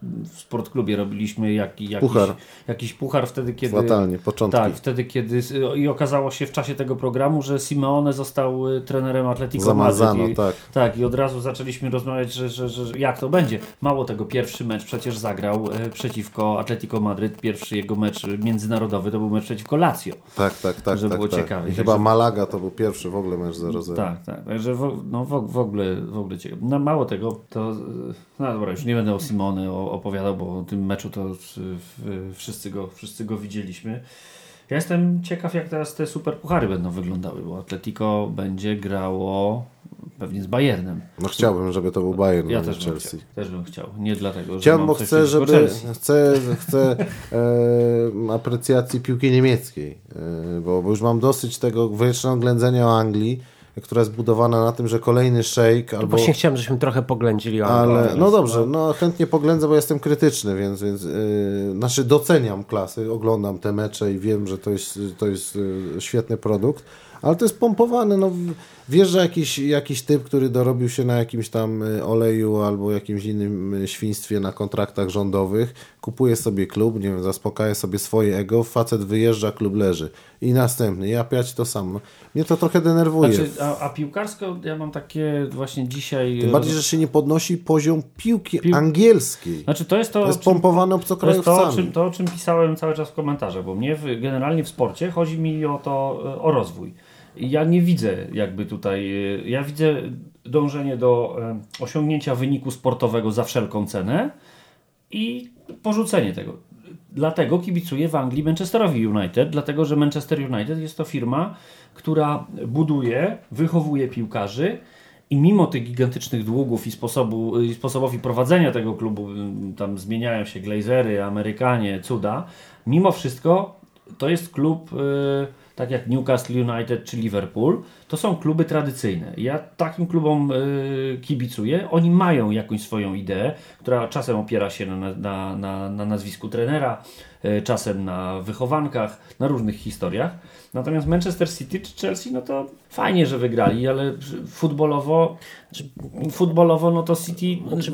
yy, w sportklubie robiliśmy jak, jakiś, Puchar. jakiś puchar wtedy, kiedy... Fatalnie, początki. Tak, wtedy kiedy i okazało się w czasie tego programu, że Simeone został y, trenerem Atletico Madryt. I, tak. tak, i od razu zaczęliśmy rozmawiać, że, że, że jak to będzie. Mało tego, pierwszy mecz przecież zagrał e, przeciwko Atletico Madryt. Pierwszy jego mecz międzynarodowy to był mecz przeciwko Lazio. Tak, tak, tak. Że tak, było tak. ciekawie. I chyba Także- To był pierwszy w ogóle mecz 0-0. Tak, tak. Także w, no, w, w ogóle, w ogóle ciekawe. No, mało tego, to. No dobra, już nie będę o Simone o- opowiadał, bo o tym meczu to wszyscy go, wszyscy go widzieliśmy. Ja jestem ciekaw, jak teraz te superpuchary będą wyglądały, bo Atletico będzie grało pewnie z Bayernem. No chciałbym, żeby to był Bayern, Ja też bym, Chelsea. chciał, też bym chciał. Nie dlatego, że Chciałem, mam bo chcę, żeby Chelsea. chcę, chcę e, aprecjacji piłki niemieckiej, e, bo, bo już mam dosyć tego wiecznego ględzenia o Anglii, która jest budowana na tym, że kolejny szejk albo... Właśnie chciałem, żebyśmy trochę poględzili o Anglii. Ale, no dobrze, no chętnie poględzę, bo jestem krytyczny, więc, więc yy, znaczy doceniam klasy, oglądam te mecze i wiem, że to jest, to jest yy, świetny produkt, ale to jest pompowane, no w- wjeżdża jakiś, jakiś typ, który dorobił się na jakimś tam y, oleju albo jakimś innym y, świństwie na kontraktach rządowych, kupuje sobie klub, nie wiem, zaspokaja sobie swoje ego, facet wyjeżdża, klub leży. I następny, ja piać to samo. Mnie to trochę denerwuje. Znaczy, a, a, piłkarsko ja mam takie właśnie dzisiaj... Tym bardziej, że się nie podnosi poziom piłki Pił... angielskiej. Znaczy to jest to... To jest pompowane obcokrajowcami. To, jest to, o czym, to, o czym pisałem cały czas w komentarzach, bo mnie w, generalnie w sporcie chodzi mi o to, y, o rozwój. Ja nie widzę jakby tutaj, e, ja widzę dążenie do e, osiągnięcia wyniku sportowego za wszelką cenę i porzucenie tego. Dlatego kibicuję w Anglii Manchesterowi United, dlatego że Manchester United jest to firma, która buduje, wychowuje piłkarzy i mimo tych gigantycznych długów i, sposobu, i sposobowi prowadzenia tego klubu, tam zmieniają się glazery, Amerykanie, cuda, mimo wszystko to jest klub y, tak jak Newcastle United czy Liverpool, to są kluby tradycyjne. Ja takim klubom y, kibicuję. Oni mają jakąś swoją ideę, która czasem opiera się na, na, na, na nazwisku trenera, y, czasem na wychowankach, na różnych historiach. Natomiast Manchester City czy Chelsea, no to fajnie, że wygrali, ale futbolowo, futbolowo no to City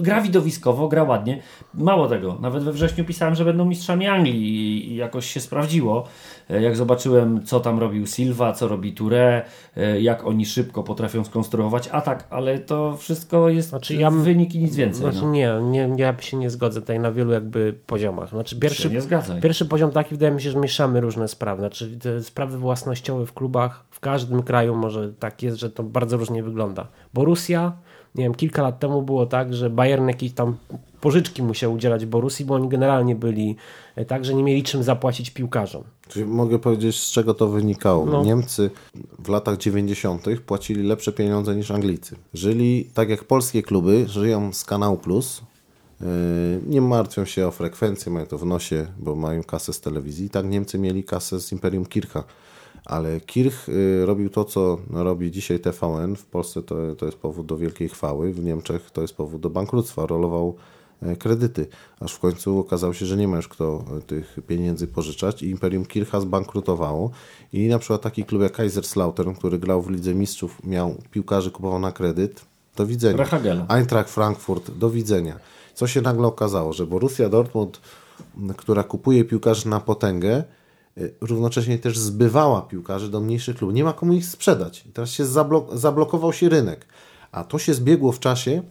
gra widowiskowo, gra ładnie. Mało tego, nawet we wrześniu pisałem, że będą mistrzami Anglii i, jakoś się sprawdziło. E, Jak zobaczyłem, co tam robił Silva, co robi Touré, e, jak oni szybko potrafią skonstruować atak, ale to wszystko jest Znaczy, ja- wynik i nic więcej. Znaczy, no. nie, nie, ja się nie zgodzę tutaj na wielu jakby poziomach. Znaczy, pierwszy, nie zgadzaj. Pierwszy poziom taki, wydaje mi się, że mieszamy różne sprawy. Znaczy, te sprawy własnościowe w klubach każdym kraju może tak jest, że to bardzo różnie wygląda. Borussia, nie wiem, kilka lat temu było tak, że Bayern jakieś tam pożyczki musiał udzielać Borussii, bo oni generalnie byli e, tak, że nie mieli czym zapłacić piłkarzom. Czyli mogę powiedzieć, z czego to wynikało. No. Niemcy w latach 90. płacili lepsze pieniądze niż Anglicy. Żyli tak jak polskie kluby, żyją z Kanał Plus. Yy, Nie martwią się o frekwencję, mają to w nosie, bo mają kasę z telewizji. Tak Niemcy mieli kasę z Imperium Kircha. Ale Kirch yy, robił to, co robi dzisiaj TVN. W Polsce to, to jest powód do wielkiej chwały, w Niemczech to jest powód do bankructwa. Rolował e, kredyty, aż w końcu okazało się, że nie ma już kto e, tych pieniędzy pożyczać i Imperium Kircha zbankrutowało i na przykład taki klub jak Kaiserslautern, który grał w Lidze Mistrzów, miał piłkarzy, kupował na kredyt, do widzenia. Rachagela. Eintracht Frankfurt, do widzenia. Co się nagle okazało, że Borussia Dortmund, która kupuje piłkarzy na potęgę, y, równocześnie też zbywała piłkarzy do mniejszych klubów. Nie ma komu ich sprzedać. Teraz się zablok- zablokował się rynek. A to się zbiegło w czasie.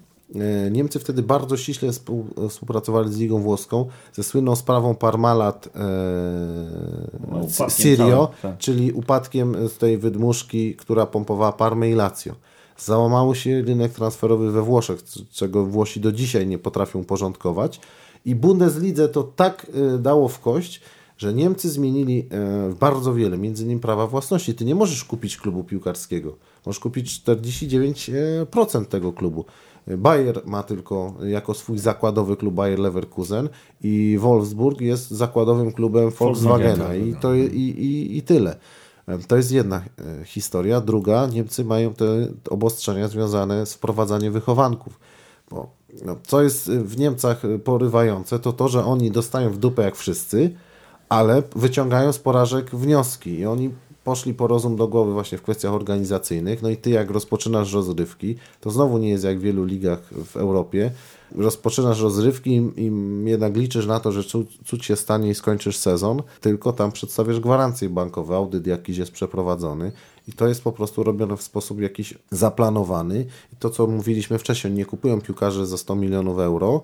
Y, Niemcy wtedy bardzo ściśle współ- współpracowali z Ligą Włoską ze słynną sprawą Parmalat No, e, upadkiem Sirio, tak. czyli upadkiem z tej wydmuszki, która pompowała Parmę i Lazio. Załamało się rynek transferowy we Włoszech, czego Włosi do dzisiaj nie potrafią uporządkować. I Bundeslidze to tak y, dało w kość, że Niemcy zmienili y, bardzo wiele, między innymi prawa własności. Ty nie możesz kupić klubu piłkarskiego. Możesz kupić 49% tego klubu. Bayer ma tylko jako swój zakładowy klub Bayer Leverkusen i Wolfsburg jest zakładowym klubem Volkswagena Volkswagena, i, to, i, i, i tyle. To jest jedna e, historia. Druga, Niemcy mają te obostrzenia związane z wprowadzaniem wychowanków. Bo, no, co jest w Niemcach porywające, to to, że oni dostają w dupę jak wszyscy, ale wyciągają z porażek wnioski i oni poszli po rozum do głowy właśnie w kwestiach organizacyjnych. No i ty jak rozpoczynasz rozrywki, to znowu nie jest jak w wielu ligach w Europie. Rozpoczynasz rozrywki i, jednak liczysz na to, że cu- cud się stanie i skończysz sezon, tylko tam przedstawiasz gwarancje bankowe, audyt jakiś jest przeprowadzony i to jest po prostu robione w sposób jakiś zaplanowany. I to, co mówiliśmy wcześniej, nie kupują piłkarzy za 100 milionów euro,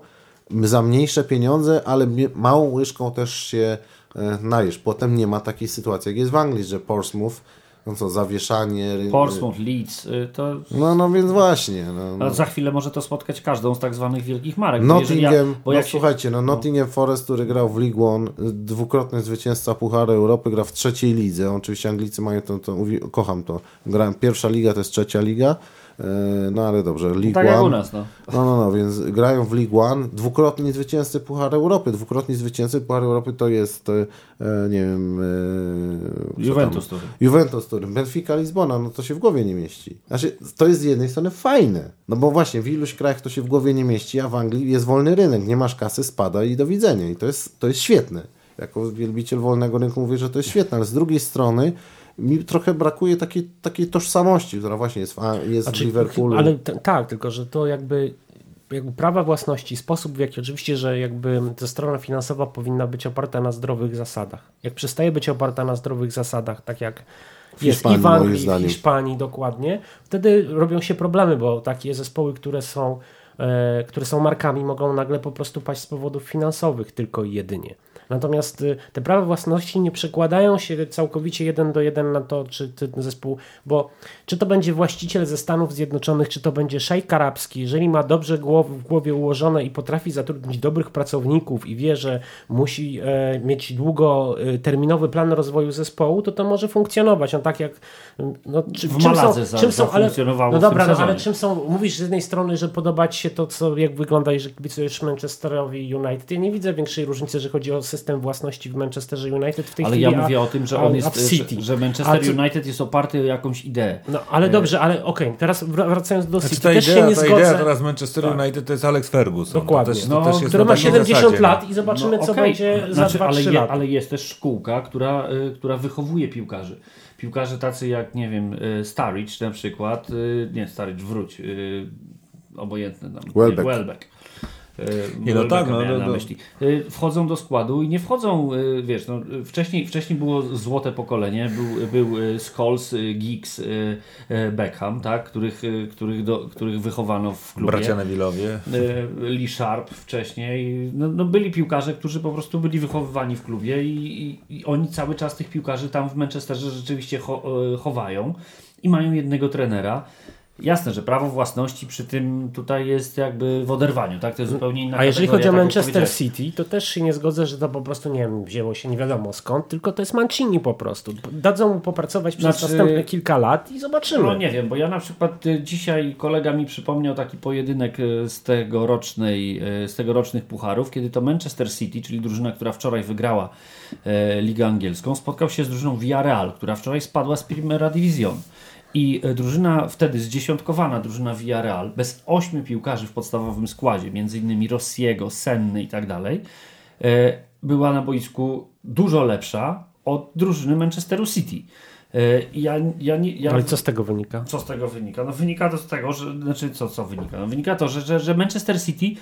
za mniejsze pieniądze, ale małą łyżką też się e, najesz. Potem nie ma takiej sytuacji, jak jest w Anglii, że Portsmouth no co, zawieszanie. Portsmouth, Leeds, y, to No, no więc właśnie. No, no. za chwilę może to spotkać każdą z tak zwanych wielkich marek. Nottingham, bo no się, słuchajcie, no Nottingham Forest, który grał w League One, dwukrotny zwycięzca Pucharu Europy, gra w trzeciej lidze. Oczywiście Anglicy mają to, to kocham to. Grałem, pierwsza liga to jest trzecia liga, no ale dobrze, League tak jak One. u nas, no. No, no, no, więc grają w League One, dwukrotni zwycięzcy Pucharu Europy. Dwukrotni zwycięzcy Pucharu Europy to jest, e, nie wiem... E, Juventus to. Juventus, który Benfica, Lizbona, no to się w głowie nie mieści. Znaczy, to jest z jednej strony fajne, no bo właśnie w iluś krajach to się w głowie nie mieści, a w Anglii jest wolny rynek, nie masz kasy, spada i do widzenia. I to jest, to jest świetne. Jako wielbiciel wolnego rynku mówię, że to jest świetne, ale z drugiej strony mi trochę brakuje takiej, takiej tożsamości, która właśnie jest w, jest Znaczy, w Liverpoolu. Ale tak, tylko że to jakby, jakby prawa własności, sposób w jaki oczywiście, że jakby ta strona finansowa powinna być oparta na zdrowych zasadach. Jak przestaje być oparta na zdrowych zasadach, tak jak jest Hiszpanii, i w Anglii, w. Hiszpanii dokładnie, wtedy robią się problemy, bo takie zespoły, które są, e, które są markami, mogą nagle po prostu paść z powodów finansowych tylko i jedynie. Natomiast y, te prawa własności nie przekładają się całkowicie jeden do jeden na to, czy ten zespół, bo czy to będzie właściciel ze Stanów Zjednoczonych, czy to będzie szejk arabski, jeżeli ma dobrze głow, w głowie ułożone i potrafi zatrudnić dobrych pracowników i wie, że musi e, mieć długoterminowy plan rozwoju zespołu, to to może funkcjonować. No tak jak no, czy, W czym Maladze są, za- czym są, ale, no dobra, no, ale czym są, mówisz z jednej strony, że podoba Ci się to, co, jak wygląda i że kibicujesz Manchesterowi United. Ja nie widzę większej różnicy, że chodzi o system własności w Manchesterze United w tej Ale chwili. ja a- mówię o tym, że a- on a jest, City. Że, że A Manchester co- United jest oparty o jakąś ideę. No, ale dobrze, ale okej, teraz wr- wracając do Znaczy, City, ta też się idea, nie ta zgodzę. idea teraz Manchester United to jest Alex Ferguson. Dokładnie. To też, No, to też jest który ma takiej 70 zasadzie, no. lat i zobaczymy, co okej. będzie za Znaczy, 2-3 ale, je, lata. ale jest też szkółka, która, y, która wychowuje piłkarzy. Piłkarze tacy jak, nie wiem, y, Starridge na przykład, y, nie Starridge, wróć, y, obojętny nam, Welbeck. Nie, Welbeck. Y, Nie, no tak, no, no, na no. myśli. Y, Wchodzą do składu i nie wchodzą, y, wiesz, no, wcześniej, wcześniej było złote pokolenie, był, był Scholes, Giggs, y, Beckham, tak, których, których, do, których wychowano w klubie. Bracia Nevillowie. E, Lee Sharp wcześniej. No, no byli piłkarze, którzy po prostu byli wychowywani w klubie i, i, i oni cały czas tych piłkarzy tam w Manchesterze rzeczywiście cho, e, chowają i mają jednego trenera. Jasne, że prawo własności przy tym tutaj jest jakby w oderwaniu, tak? To jest zupełnie inna A jeżeli chodzi o tak Manchester. City, to też się nie zgodzę, że to po prostu, nie wiem, wzięło się nie wiadomo skąd, tylko to jest Mancini po prostu. Dadzą mu popracować przez Znaczy- następne kilka lat i zobaczymy. No nie wiem, bo ja na przykład y, dzisiaj kolega mi przypomniał taki pojedynek y, z tegorocznej, y, z tegorocznych pucharów, kiedy to Manchester City, czyli drużyna, która wczoraj wygrała Ligę Angielską, spotkał się z drużyną Villarreal, która wczoraj spadła z Primera Division. I e, drużyna wtedy zdziesiątkowana, drużyna Villarreal, bez ośmiu piłkarzy w podstawowym składzie, między innymi Rossiego, Senny i tak dalej, e, była na boisku dużo lepsza od drużyny Manchesteru City. E, Ja, ja, nie, ja, Ale co z tego wynika? co z tego wynika? No wynika to z tego, że, znaczy co, co wynika? No wynika to, że, że, że Manchester City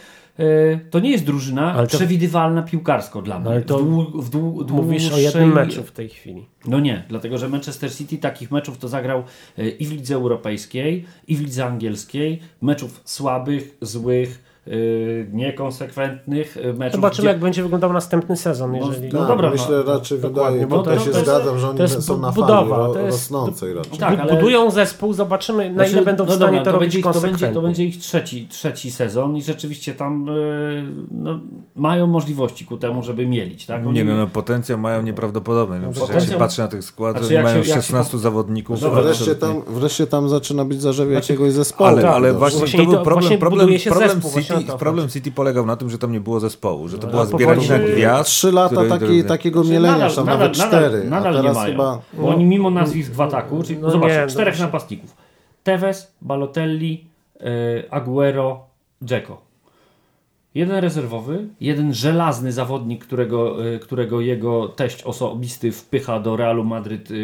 to nie jest drużyna Ale to- przewidywalna piłkarsko dla mnie. ale to w dłu, w dłu, Mówisz o jednym meczu w tej chwili. No nie, dlatego że Manchester City takich meczów to zagrał e, i w lidze europejskiej, i w lidze angielskiej. Meczów słabych, złych, e, niekonsekwentnych, e, meczów, Zobaczymy, gdzie- jak będzie wyglądał następny sezon. No, Jeżeli... no Tak, dobra, myślę no, raczej wydaje, bo to- też się to jest- zgadzam, że oni to jest są na budowa, fali ro, to jest- rosnącej raczej. Tak, ale- Budują zespół, zobaczymy, na ile Znaczy, będą w no stanie dobra, to, robić będzie, ich- to, będzie, konsekwentnie. to będzie ich trzeci, trzeci sezon i rzeczywiście tam e, no, mają możliwości ku temu, żeby mielić. Tak? Oni- Nie no, no, potencjał mają nieprawdopodobny. No, przecież jak się potencjał- patrzy na tych skład, Znaczy, mają się- jak się 16 zawodników. Dobra, to- Wreszcie tam, wreszcie tam zaczyna być zarzewie jakiegoś zespołu. Ale, ale No, właśnie, to był to- problem, problem, problem, o City, to problem City polegał na tym, że tam nie było zespołu, że to była a zbieranina gwiazd. Trzy lata taki, takiego Znaczy, mielenia, nadal- tam nadal- nawet nadal- cztery, Nadal a nie teraz mają. chyba... Bo oni mimo nazwisk w ataku, czyli No zobacz, nie, no czterech napastników. Tevez, Balotelli, e, Aguero, Dzeko. Jeden rezerwowy, jeden żelazny zawodnik, którego, e, którego jego teść osobisty wpycha do Realu Madryt e,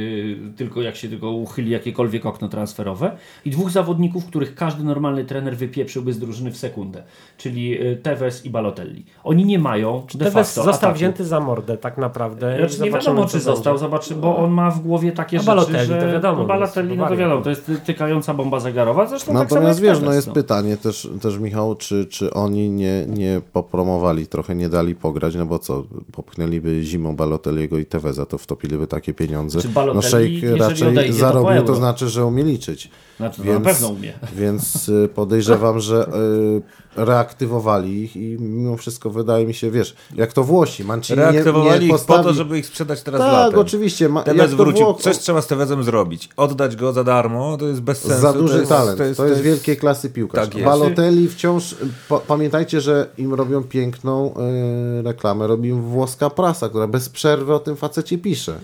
tylko jak się tylko uchyli jakiekolwiek okno transferowe i dwóch zawodników, których każdy normalny trener wypieprzyłby z drużyny w sekundę, czyli e, Tevez i Balotelli. Oni nie mają de Tevez facto został ataku. wzięty za mordę tak naprawdę. Znaczy, nie wiadomo, czy został, zobaczy, bo on ma w głowie takie A rzeczy, Balotelli że... to wiadomo, no, Balotelli, jest no to wiadomo, to jest tykająca bomba zegarowa, zresztą tak samo Natomiast wiesz, no Tevez, jest pytanie też, też Michał, czy, czy oni nie, nie nie popromowali, trochę nie dali pograć, no bo co, popchnęliby zimą Balotelliego i Teveza, to wtopiliby takie pieniądze. Czy Balotelli, no Szejk raczej odejdzie, to zarobił, to, euro. znaczy, że umie liczyć. Znaczy, no, na pewno umie. Więc y, podejrzewam, że y, reaktywowali ich i mimo wszystko wydaje mi się, wiesz, jak to Włosi, Mancini nie, Reaktywowali nie ich postawi... po to, żeby ich sprzedać teraz Tak, latem. oczywiście. Ma, Tevez jak to wrócił. Włoch- Coś trzeba z Tevezem zrobić. Oddać go za darmo, to jest bez sensu. Za duży to jest, talent. To jest, wielkiej klasy piłkarz. Tak jest. Balotelli wciąż. Pa, pamiętajcie, że im robią piękną y, reklamę. Robi im włoska prasa, która bez przerwy o tym facecie pisze.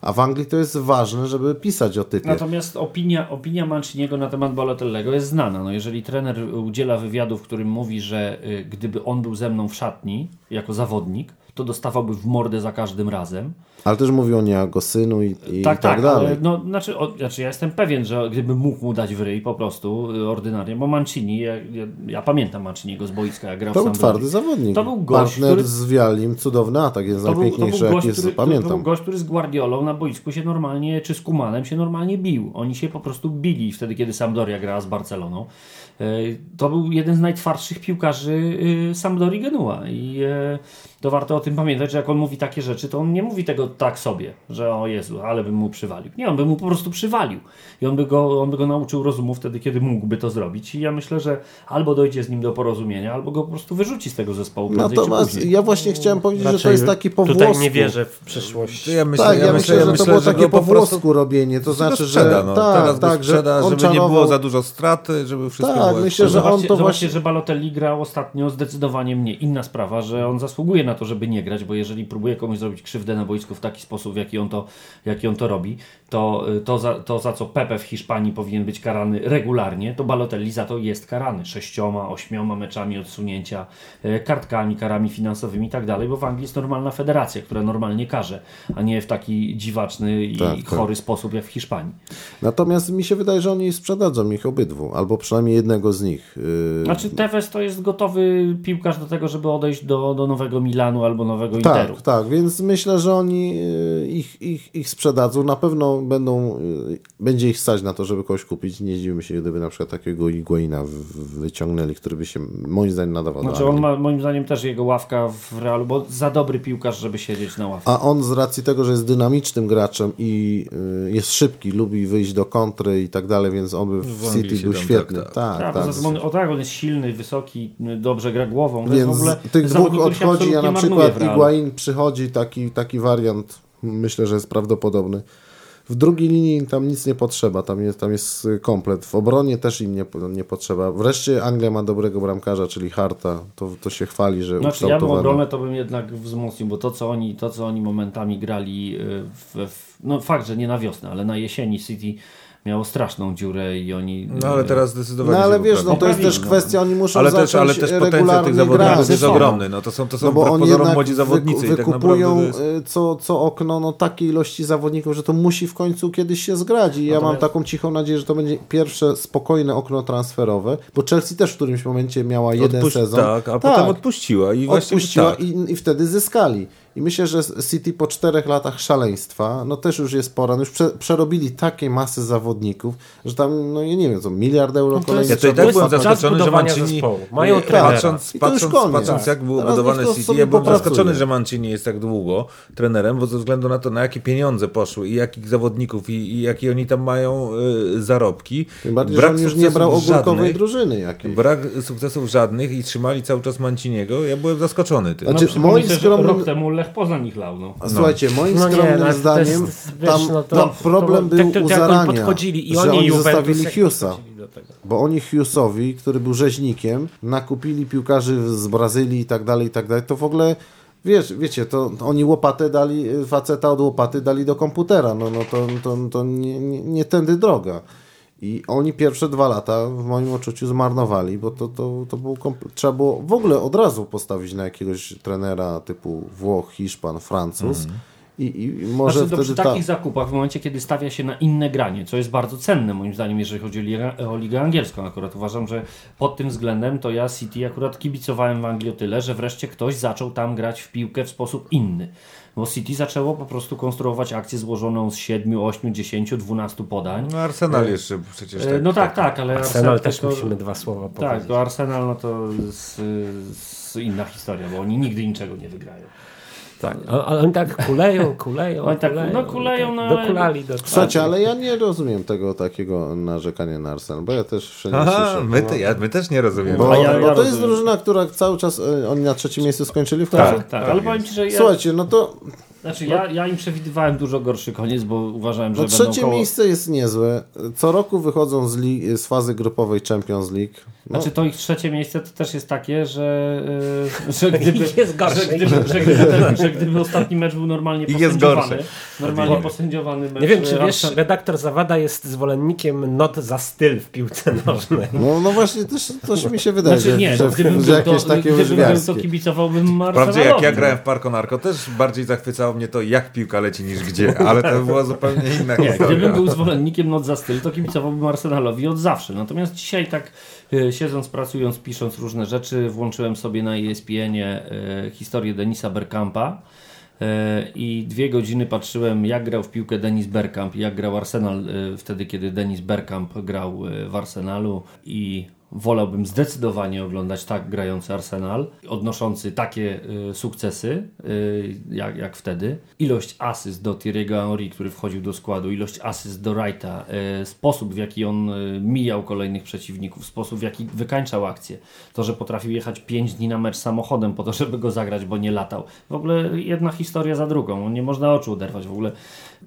A w Anglii to jest ważne, żeby pisać o typie. Natomiast opinia, opinia Manciniego na temat Balotellego jest znana. No jeżeli trener udziela wywiadu, w którym mówi, że y, gdyby on był ze mną w szatni jako zawodnik, to dostawałby w mordę za każdym razem. Ale też mówią nie o jego synu i, i tak, tak, tak, dalej. ale no, znaczy, o, znaczy ja jestem pewien, że gdybym mógł mu dać w ryj po prostu y, ordynarnie, bo Mancini, ja, ja, ja pamiętam Manciniego z boiska, jak grał To był twardy zawodnik. To był gość, Partner który- z Wialim, cudowny atak, jest To był, to był najpiękniejszy, gość, jest, który, to pamiętam. był gość, który z Guardiolą na boisku się normalnie, czy z Kumanem się normalnie bił. Oni się po prostu bili wtedy, kiedy Sampdoria grała z Barceloną. E, To był jeden z najtwardszych piłkarzy e, Sampdorii Genua i e, to warto o tym pamiętać, że jak on mówi takie rzeczy, to on nie mówi tego tak sobie, że o Jezu, ale bym mu przywalił. Nie, on by mu po prostu przywalił i on by go, on by go nauczył rozumu wtedy, kiedy mógłby to zrobić i ja myślę, że albo dojdzie z nim do porozumienia, albo go po prostu wyrzuci z tego zespołu Natomiast później. ja właśnie chciałem powiedzieć, że to Raczej jest taki po Tutaj włosku. nie wierzę w przyszłość. Ja myślę, tak, ja, myślę, że to było takie go po prostu włosku robienie, to znaczy, że no. tak, Teraz tak, sprzeda, że żeby nie było za dużo straty, żeby wszystko Tak, było myślę, że on Zobaczcie, to zobaczcie, właśnie- że Balotelli grał ostatnio zdecydowanie mniej. Inna sprawa, że on zasługuje na to, żeby nie grać, bo jeżeli próbuje komuś zrobić krzywdę na boisku w taki sposób, w jaki on to, jaki on to robi, to, y, to, za, to za co Pepe w Hiszpanii powinien być karany regularnie, to Balotelli za to jest karany. Sześcioma, ośmioma meczami odsunięcia, y, kartkami, karami finansowymi i tak dalej, bo w Anglii jest normalna federacja, która normalnie karze, a nie w taki dziwaczny i Tak, tak. chory sposób jak w Hiszpanii. Natomiast mi się wydaje, że oni sprzedadzą ich obydwu, albo przynajmniej jednego z nich. Yy, Znaczy Tevez to jest gotowy piłkarz do tego, żeby odejść do, do nowego Milanu albo nowego Interu. tak, tak, więc myślę, że oni yy, ich, ich, ich sprzedadzą. Na pewno będą, yy, będzie ich stać na to, żeby kogoś kupić. Nie zdziwimy się, gdyby na przykład takiego Higuaina w- wyciągnęli, który by się moim zdaniem nadawał Znaczy on ma moim zdaniem też jego ławka w Realu, bo za dobry piłkarz, żeby siedzieć na ławce. A on z racji tego, że jest dynamicznym graczem i y, jest szybki, lubi wyjść do kontry i tak dalej, więc on by w, Anglii City był świetny. tak, Tak, Tak, tak. tym on, o tak, on jest silny, wysoki, dobrze gra głową. Więc w ogóle tych dwóch odchodzi, a na przykład w. Iguain przychodzi, taki, taki wariant, myślę, że jest prawdopodobny. W drugiej linii tam nic nie potrzeba, tam jest, tam jest komplet. W obronie też im nie, nie potrzeba. Wreszcie Anglia ma dobrego bramkarza, czyli Harta, to, to się chwali, że Znaczy ja bym obronę to bym jednak wzmocnił, bo to co oni, to, co oni momentami grali y, w, w, no fakt, że nie na wiosnę, ale na jesieni City miało straszną dziurę i oni... No ale teraz zdecydowanie No ale wiesz, no to jest też kwestia, oni muszą ale też, zacząć ale też potencjał tych zawodników jest ogromny. No to są, to są No bo oni jednak młodzi zawodnicy tak naprawdę wykupują jest... y, co, co okno no, takiej ilości zawodników, że to musi w końcu kiedyś się zgrać i ja mam taką cichą nadzieję, że to będzie pierwsze spokojne okno transferowe, bo Chelsea też w którymś momencie miała jeden Odpuść- sezon. Tak, a potem odpuściła i właśnie odpuściła tak. i, i wtedy zyskali. I myślę, że City po czterech latach szaleństwa, no też już jest pora, no już prze, przerobili takie masy zawodników, że tam, no ja nie wiem, co, miliard euro to kolejny jest- Ja to i tak byłem zaskoczony, że Mancini... zespołu. Mają trenera. patrząc, już patrząc, koniec. patrząc jak było Teraz budowane City, ja byłem zaskoczony, że Mancini jest tak długo trenerem, bo ze względu na to, na jakie pieniądze poszły i jakich zawodników i, i jakie oni tam mają y, zarobki. Tym bardziej, że on już nie sukcesów brał ogórkowej żadnych, drużyny jakiejś. Brak sukcesów żadnych i trzymali cały czas Manciniego. Ja byłem zaskoczony tym. Znaczy, przypomnijcie, moim skromnym- Rok temu Lech Poznań ich lał, no. A Słuchajcie, moim No nie, skromnym no, to zdaniem jest, wiesz, tam, no to- tam problem to- był tak- tak u jak oni zarania, podchodzili i że oni, oni zostawili Hughesa, bo oni Hughesowi, który był rzeźnikiem, nakupili piłkarzy z Brazylii i tak dalej, i tak dalej, to w ogóle Wiesz, wiecie, to oni łopatę dali, faceta od łopaty dali do komputera, no, no to, to, to nie, nie, nie tędy droga. I oni pierwsze dwa lata w moim odczuciu zmarnowali, bo to, to, to był trzeba było w ogóle od razu postawić na jakiegoś trenera typu Włoch, Hiszpan, Francuz I, i może Znaczy, to wtedy przy ta... takich zakupach, w momencie kiedy stawia się na inne granie, co jest bardzo cenne moim zdaniem, jeżeli chodzi o ligę, o ligę angielską akurat. Uważam, że pod tym względem to ja City akurat kibicowałem w Anglii o tyle, że wreszcie ktoś zaczął tam grać w piłkę w sposób inny. Bo City zaczęło po prostu konstruować akcję złożoną z 7, 8, 10, 12 podań. No Arsenal jeszcze przecież E, tak. no tak, tak, ale Arsenal Arse- też to- musimy dwa słowa Tak, powiedzieć. to Arsenal no to z, z inna historia, bo oni nigdy niczego nie wygrają. Tak. Oni tak kuleją, kuleją, Oni tak, kuleją. no kuleją, no, tak, ale- Dokulali do Słuchajcie, ale ja nie rozumiem tego takiego narzekania na Arsenal, bo ja też wszędzie Aha, słyszę. my, te, ja, my też nie rozumiemy. Bo, A ja- bo ja to jest rozumiem. drużyna, która cały czas, e, oni na trzecim miejscu skończyli w końcu? Tak, tak, ale powiem Ci, że ja, Słuchajcie, no to znaczy, ja, ja im przewidywałem dużo gorszy koniec, bo uważałem, że no będą trzecie koło... miejsce jest niezłe. Co roku wychodzą z, li, z fazy grupowej Champions League. No, Znaczy to ich trzecie miejsce to też jest takie, że, yy, że, gdyby, Jest gorsze. że, gdyby, że, gdyby ten, że gdyby ostatni mecz był normalnie I jest posędziowany, gorsze. normalnie posędziowany mecz Nie wiem, czy wiesz, redaktor Zawada jest zwolennikiem not za styl w piłce nożnej. no, no właśnie, też coś mi się wydaje, Znaczy że, nie, że, gdybym że był jakieś to, takie gdybym to kibicowałbym Wprawdzie jak ja grałem w Parco Narco, też bardziej zachwycało mnie to, jak piłka leci niż gdzie, ale to była zupełnie inna Nie, historia. gdybym był zwolennikiem not za styl, to kibicowałbym Arsenalowi od zawsze. Natomiast dzisiaj tak e, siedząc, pracując, pisząc różne rzeczy, włączyłem sobie na ESPN-ie e, historię Denisa Bergkampa e, i dwie godziny patrzyłem jak grał w piłkę Denis Bergkamp jak grał Arsenal wtedy, kiedy Denis Bergkamp grał w Arsenalu i wolałbym zdecydowanie oglądać tak grający Arsenal, odnoszący takie y, sukcesy y, jak, jak wtedy. Ilość asyst do Thierry'ego Henry, który wchodził do składu, ilość asyst do Wrighta, y, sposób w jaki on y, mijał kolejnych przeciwników, sposób w jaki wykańczał akcję. To, że potrafił jechać 5 dni na mecz samochodem po to, żeby go zagrać, bo nie latał. W ogóle jedna historia za drugą. Nie można oczu oderwać. W ogóle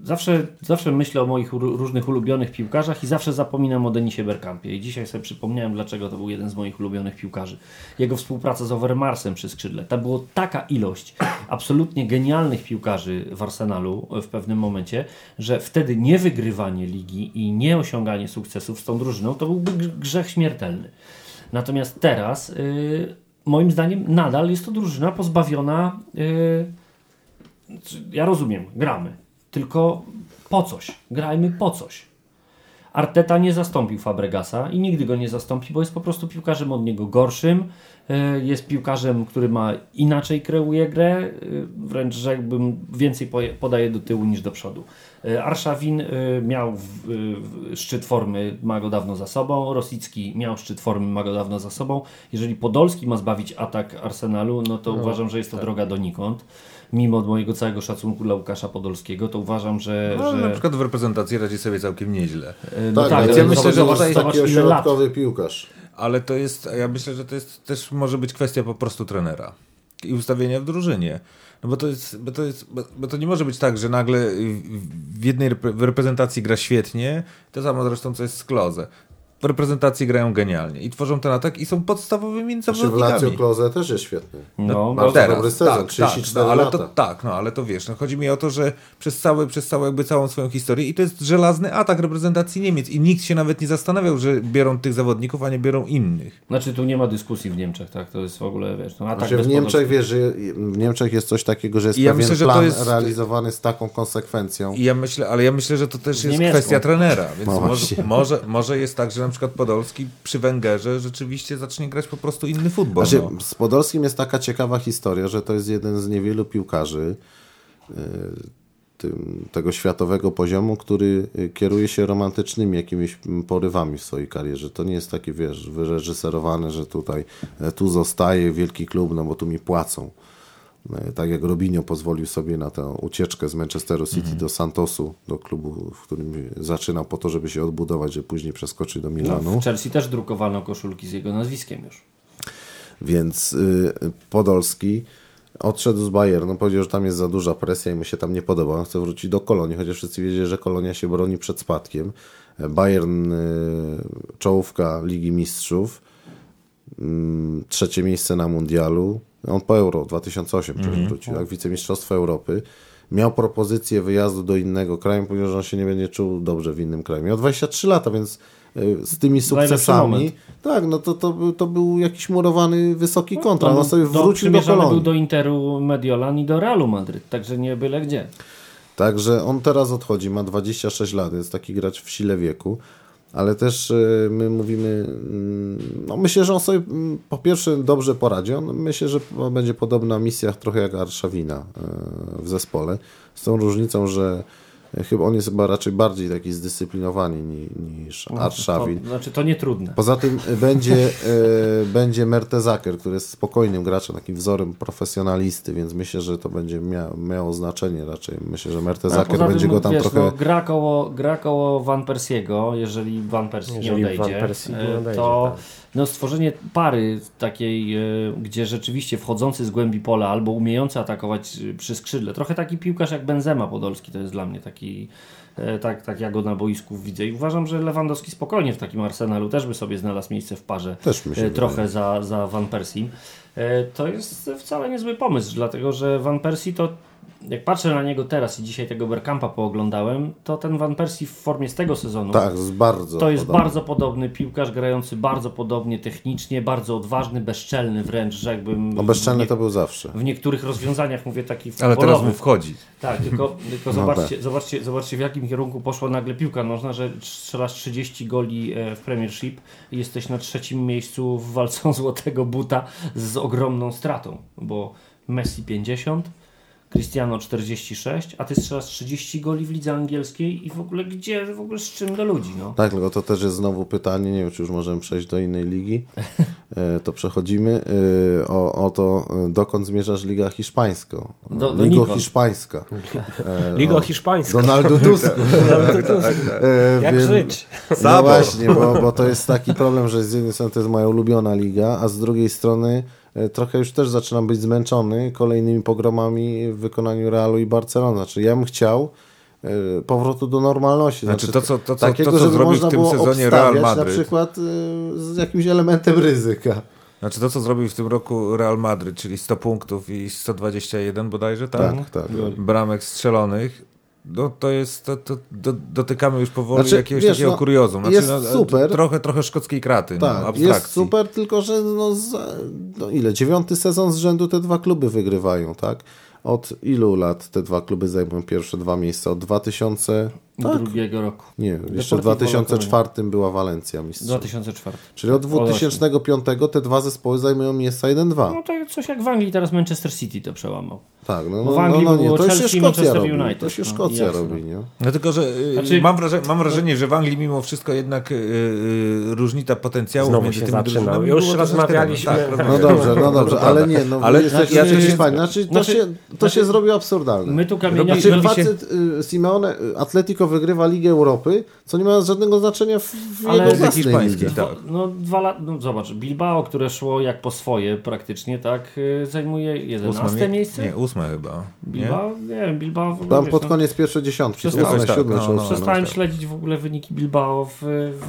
zawsze, zawsze myślę o moich różnych ulubionych piłkarzach i zawsze zapominam o Denisie Bergkampie. I dzisiaj sobie przypomniałem, dlaczego to był jeden z moich ulubionych piłkarzy. Jego współpraca z Overmarsem przy skrzydle. To była taka ilość absolutnie genialnych piłkarzy w Arsenalu w pewnym momencie, że wtedy niewygrywanie ligi i nieosiąganie sukcesów z tą drużyną to byłby grz- grzech śmiertelny. Natomiast teraz, y, moim zdaniem, nadal jest to drużyna pozbawiona. y, ja rozumiem, gramy, tylko po coś. Grajmy po coś. Arteta nie zastąpił Fabregasa i nigdy go nie zastąpi, bo jest po prostu piłkarzem od niego gorszym. y, Jest piłkarzem, który ma inaczej kreuje grę, y, wręcz rzekłbym więcej podaje do tyłu niż do przodu. Y, Arszawin miał szczyt formy, ma go dawno za sobą. Rosicki miał szczyt formy, ma go dawno za sobą. Jeżeli Podolski ma zbawić atak Arsenalu, no to uważam, że jest to droga donikąd. Mimo mojego całego szacunku dla Łukasza Podolskiego, to uważam, że. No, że Na przykład w reprezentacji radzi sobie całkiem nieźle. y, no Tak, tak, ja myślę, że zobacz- tutaj zobacz, taki ośrodkowy piłkarz. Ale to jest, ja myślę, że to jest też może być kwestia po prostu trenera i ustawienia w drużynie. No bo to jest, bo to jest, bo, bo to nie może być tak, że nagle w- w jednej repre- w reprezentacji gra świetnie, to samo zresztą co jest z Kloze. W reprezentacji grają genialnie i tworzą ten atak i są podstawowymi Znaczy w Lazio zawodnikami. Klose też jest świetny. No, bardzo bo- dobry sezon, 34 no, ale lata. to, tak, no ale to wiesz, no, chodzi mi o to, że przez, cały, przez całą, jakby całą swoją historię i to jest żelazny atak reprezentacji Niemiec i nikt się nawet nie zastanawiał, że biorą tych zawodników, a nie biorą innych. Znaczy tu nie ma dyskusji w Niemczech, tak? To jest w ogóle, wiesz, no, atak Znaczy w Niemczech wiesz, że w Niemczech jest coś takiego, że jest ja pewien myślę, że to plan jest- realizowany z taką konsekwencją. I ja myślę, ale ja myślę, że to też jest niemiecką. kwestia trenera, więc No może, może, może jest tak, że na przykład Podolski przy Węgerze rzeczywiście zacznie grać po prostu inny futbol. Znaczy, no. z Podolskim jest taka ciekawa historia, że to jest jeden z niewielu piłkarzy e, tym, tego światowego poziomu, który e, kieruje się romantycznymi jakimiś porywami w swojej karierze. To nie jest takie, wiesz, wyreżyserowane, że tutaj e, tu zostaje wielki klub, no bo tu mi płacą. E, Tak jak Robinho pozwolił sobie na tę ucieczkę z Manchesteru City do Santosu, do klubu, w którym zaczynał po to, żeby się odbudować, żeby później przeskoczyć do Milanu. W Chelsea też drukowano koszulki z jego nazwiskiem już. Więc y, Podolski odszedł z Bayernu, powiedział, że tam jest za duża presja i mu się tam nie podoba. Chce wrócić do Kolonii, chociaż wszyscy wiedzieli, że Kolonia się broni przed spadkiem. Bayern y, czołówka Ligi Mistrzów, mm, trzecie miejsce na mundialu. On po Euro 2008 przecież wrócił, jak wicemistrzostwo Europy. Miał propozycję wyjazdu do innego kraju, powiedział, że on się nie będzie czuł dobrze w innym kraju. Miał 23 lata, więc y, z tymi sukcesami, tak, no to, to, był, to był jakiś murowany wysoki kontrakt. On On sobie do- wrócił do Kolonii. był do Interu Mediolan i do Realu Madryt, także nie byle gdzie. Także on teraz odchodzi, ma 26 lat, jest taki gracz w sile wieku, ale też y, my mówimy, mm, no myślę, że on sobie mm, po pierwsze dobrze poradzi. On myślę, że będzie podobna misja trochę jak Arszawina y, w zespole. Z tą różnicą, że Chyba on jest chyba raczej bardziej taki zdyscyplinowany ni- niż Arszawin. To, znaczy to nie trudne. Poza tym będzie, e, będzie Mertesaker, który jest spokojnym graczem, takim wzorem profesjonalisty, więc myślę, że to będzie mia- miało znaczenie raczej. Myślę, że A Mertesaker poza będzie tym, go tam wiesz, trochę... No, gra, koło, gra koło Van Persiego, jeżeli Van Persie Jeżeli nie odejdzie, Van Persie nie e, odejdzie, to tak. No, stworzenie pary takiej, e, gdzie rzeczywiście wchodzący z głębi pola albo umiejący atakować e, przy skrzydle, trochę taki piłkarz jak Benzema Podolski, to jest dla mnie taki, e, tak, tak ja go na boisku widzę. I uważam, że Lewandowski spokojnie w takim Arsenalu też by sobie znalazł miejsce w parze trochę za, za Van Persim. E, To jest wcale niezły pomysł, dlatego że Van Persie to jak patrzę na niego teraz i dzisiaj tego Bergkampa pooglądałem, to ten Van Persie w formie z tego sezonu Tak, jest bardzo to jest podobny. bardzo podobny piłkarz, grający bardzo podobnie technicznie, bardzo odważny, bezczelny wręcz, że jakbym No bezczelny w, to był zawsze. w niektórych rozwiązaniach mówię taki Ale teraz mu wchodzi. Tak, tylko, tylko No zobaczcie, zobaczcie, zobaczcie w jakim kierunku poszła nagle piłka nożna, że strzelasz 30 goli e, w Premiership i jesteś na trzecim miejscu w walce o złotego buta z ogromną stratą, bo Messi 50, Cristiano 46, a ty strzelasz 30 goli w lidze angielskiej i w ogóle gdzie, w ogóle z czym do ludzi, no. Tak, tylko to też jest znowu pytanie, nie wiem czy już możemy przejść do innej ligi, E, to przechodzimy e, o, o to, e, dokąd zmierzasz Liga Hiszpańska. Do- do Ligo nikąd. Hiszpańska. E, Ligo o, Hiszpańska. Donaldu Tusku. E, Jak wiem- żyć? No właśnie, bo, bo to jest taki problem, że z jednej strony to jest moja ulubiona liga, a z drugiej strony trochę już też zaczynam być zmęczony kolejnymi pogromami w wykonaniu Realu i Barcelony. Znaczy ja bym chciał e, powrotu do normalności. Znaczy, to, co- to, co- takiego, to, co żeby zrobił można w tym sezonie Real Madryt. Na przykład e, z jakimś elementem ryzyka. Znaczy to, co zrobił w tym roku Real Madryt, czyli 100 punktów i 121 bodajże, tak? Tak, tak. Bramek strzelonych. No to jest, to, to, do, dotykamy już powoli Znaczy, jakiegoś wiesz, takiego no, kuriozum. Znaczy, jest no, super. Trochę, trochę szkockiej kraty, no, Tak, abstrakcji. jest super, tylko że no, za, no ile? Dziewiąty sezon z rzędu te dwa kluby wygrywają, tak? Od ilu lat te dwa kluby zajmują pierwsze dwa miejsca? Od 2000... Tak? Drugiego roku. Nie, jeszcze w Deportivo 2004 była Walencja mistrz. 2004. Czyli od 2005 te dwa zespoły zajmują miejsca 1-2. No to coś jak w Anglii teraz Manchester City to przełamał. Tak, no, w no, no, Anglii no nie, było to się Chelsea, Szkocja Manchester robi. United, To się no, Szkocja jasne. robi, nie? No tylko, że y, Znaczy- mam, wrażenie, mam wrażenie, że w Anglii mimo wszystko jednak y, y, różnica potencjału Znowu między tymi zaczyna. drużynami Już rozmawialiśmy- tak, No No dobrze, no dobrze, ale nie, no Ale jesteście ja też- Hiszpanii. Znaczy, to, Znaczy- się, to się zrobiło absurdalne. My tu kamienia... Znaczy, facet y, Simeone, y, Atletico wygrywa Ligę Europy, co nie ma żadnego znaczenia w, w Ale jego hiszpańskiej, tak. No dwa lata, no zobacz, Bilbao, które szło jak po swoje praktycznie, tak, y, zajmuje 11 Ósme miejsce? Nie, ósme chyba. Nie? Bilbao? Nie wiem, Bilbao w ogóle, Tam wiesz, pod no, koniec pierwszej dziesiątki, Przestałem- tak, siódme, no, no. Przestałem tak. śledzić w ogóle wyniki Bilbao w,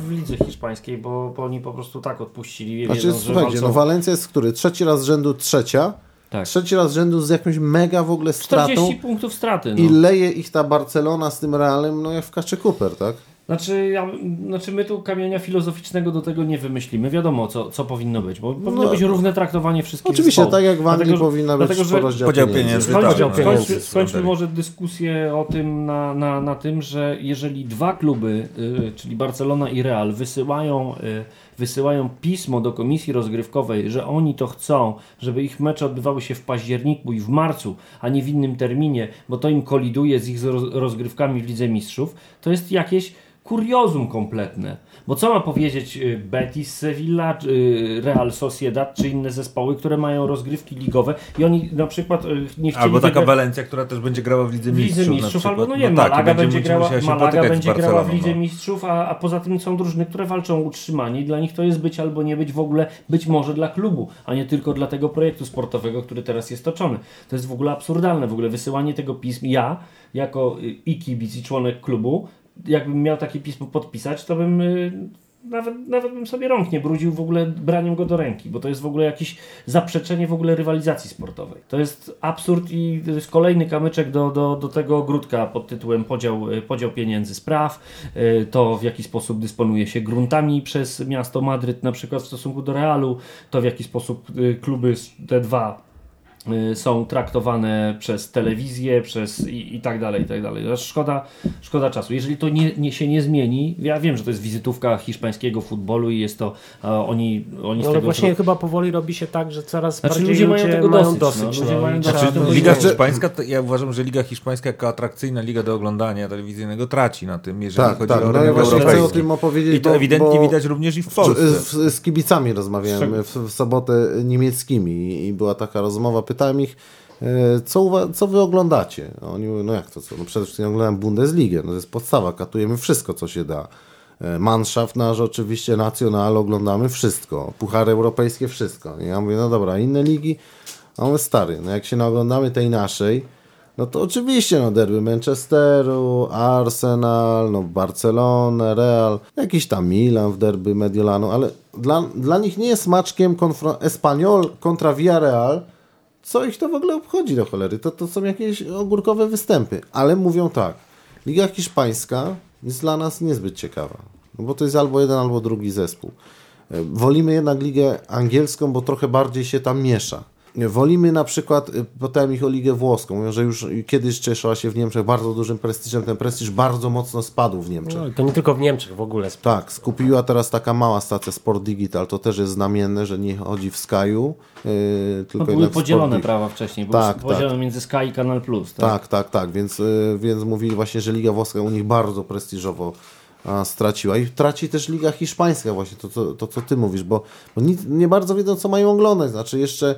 w lidze hiszpańskiej, bo, bo oni po prostu tak odpuścili. Znaczy, wiedząc, że słuchajcie, walczą- no Walencja jest który? Trzeci raz z rzędu trzecia, tak. trzeci raz z rzędu z jakąś mega w ogóle stratą 40 punktów straty. No. i leje ich ta Barcelona z tym Realem, no jak w kaczy Cooper, tak? Znaczy, ja, znaczy my tu kamienia filozoficznego do tego nie wymyślimy. Wiadomo, co, co powinno być, bo powinno No. być równe traktowanie wszystkich Oczywiście, zespołów. tak jak w Anglii Dlatego, powinna być dlatego, że podział, pieniędzy. pieniędzy, Skończmy, tak, Podział pieniędzy. skończmy, z skończmy może dyskusję o tym na, na, na tym, że jeżeli dwa kluby, y, czyli Barcelona i Real, wysyłają, y, wysyłają pismo do komisji rozgrywkowej, że oni to chcą, żeby ich mecze odbywały się w październiku i w marcu, a nie w innym terminie, bo to im koliduje z ich roz- rozgrywkami w Lidze Mistrzów, to jest jakieś kuriozum kompletne. Bo co ma powiedzieć y, Betis, Sevilla, y, Real Sociedad czy inne zespoły, które mają rozgrywki ligowe i oni na przykład y, nie chcieli Albo taka Walencja, która też będzie grała w Lidze Mistrzów, Lidze Mistrzów, albo no nie, no tak, Malaga będzie, grała, Malaga będzie grała w Lidze no. Mistrzów, a, a poza tym są drużyny, które walczą o utrzymanie i dla nich to jest być albo nie być w ogóle, być może dla klubu, a nie tylko dla tego projektu sportowego, który teraz jest toczony. To jest w ogóle absurdalne, w ogóle wysyłanie tego pism. Ja, jako i kibic i członek klubu, jakbym miał takie pismo podpisać, to bym... y, Nawet, nawet bym sobie rąk nie brudził w ogóle braniem go do ręki, bo to jest w ogóle jakieś zaprzeczenie w ogóle rywalizacji sportowej. To jest absurd i to jest kolejny kamyczek do, do, do tego ogródka pod tytułem podział, y, podział pieniędzy spraw, y, to w jaki sposób dysponuje się gruntami przez miasto Madryt na przykład w stosunku do Realu, to w jaki sposób kluby te dwa są traktowane przez telewizję, przez i, i tak dalej, i tak dalej. Szkoda, szkoda czasu. Jeżeli to nie, nie, się nie zmieni, ja wiem, że to jest wizytówka hiszpańskiego futbolu i jest to, oni, oni z No, ale tego... właśnie co- chyba powoli robi się tak, że coraz Znaczy, bardziej ludzie mają tego mają dosyć, no, dosyć. ludzie no, mają dosyć tego to Liga Znaczy- Hiszpańska, to ja uważam, że Liga Hiszpańska jako atrakcyjna liga do oglądania telewizyjnego traci na tym, jeżeli Tak, chodzi tak. o No rynek ja właśnie chcę o europejski. tym opowiedzieć, I to bo- ewidentnie bo- widać również i w Polsce. Z, z kibicami rozmawiałem w, w sobotę niemieckimi i była taka rozmowa. Pytałem ich, e, co, co wy oglądacie? Oni mówią, no jak to co? No przede wszystkim oglądam Bundesligę, no to jest podstawa, katujemy wszystko, co się da. E, Mannschaft nasz oczywiście, Nacional, oglądamy wszystko. Puchary europejskie, wszystko. I ja mówię, no dobra, inne ligi? A on stary, no jak się naoglądamy tej naszej, no to oczywiście, no derby Manchesteru, Arsenal, no Barcelona, Real, jakiś tam Milan w derby Mediolanu, ale dla, dla nich nie jest smaczkiem Espanyol kontra Villarreal, co ich to w ogóle obchodzi do cholery, to, to są jakieś ogórkowe występy, ale mówią tak, Liga Hiszpańska jest dla nas niezbyt ciekawa, no bo to jest albo jeden, albo drugi zespół. E, Wolimy jednak ligę angielską, bo trochę bardziej się tam miesza. Wolimy na przykład, y, pytałem ich o ligę włoską, mówią, że już kiedyś cieszyła się w Niemczech bardzo dużym prestiżem, ten prestiż bardzo mocno spadł w Niemczech. No, to nie tylko w Niemczech w ogóle. Tak, skupiła teraz taka mała stacja Sport Digital, to też jest znamienne, że nie chodzi w Sky'u, yy, No, tylko były jednak w podzielone prawa wcześniej, były Tak, podzielone tak. między Sky i Kanal Plus. Tak? Tak, tak, tak, więc, y, więc mówili właśnie, że Liga Włoska u nich bardzo prestiżowo straciła i traci też Liga Hiszpańska właśnie, to, to, to co ty mówisz, bo, bo nic, nie bardzo wiedzą, co mają oglądać, znaczy jeszcze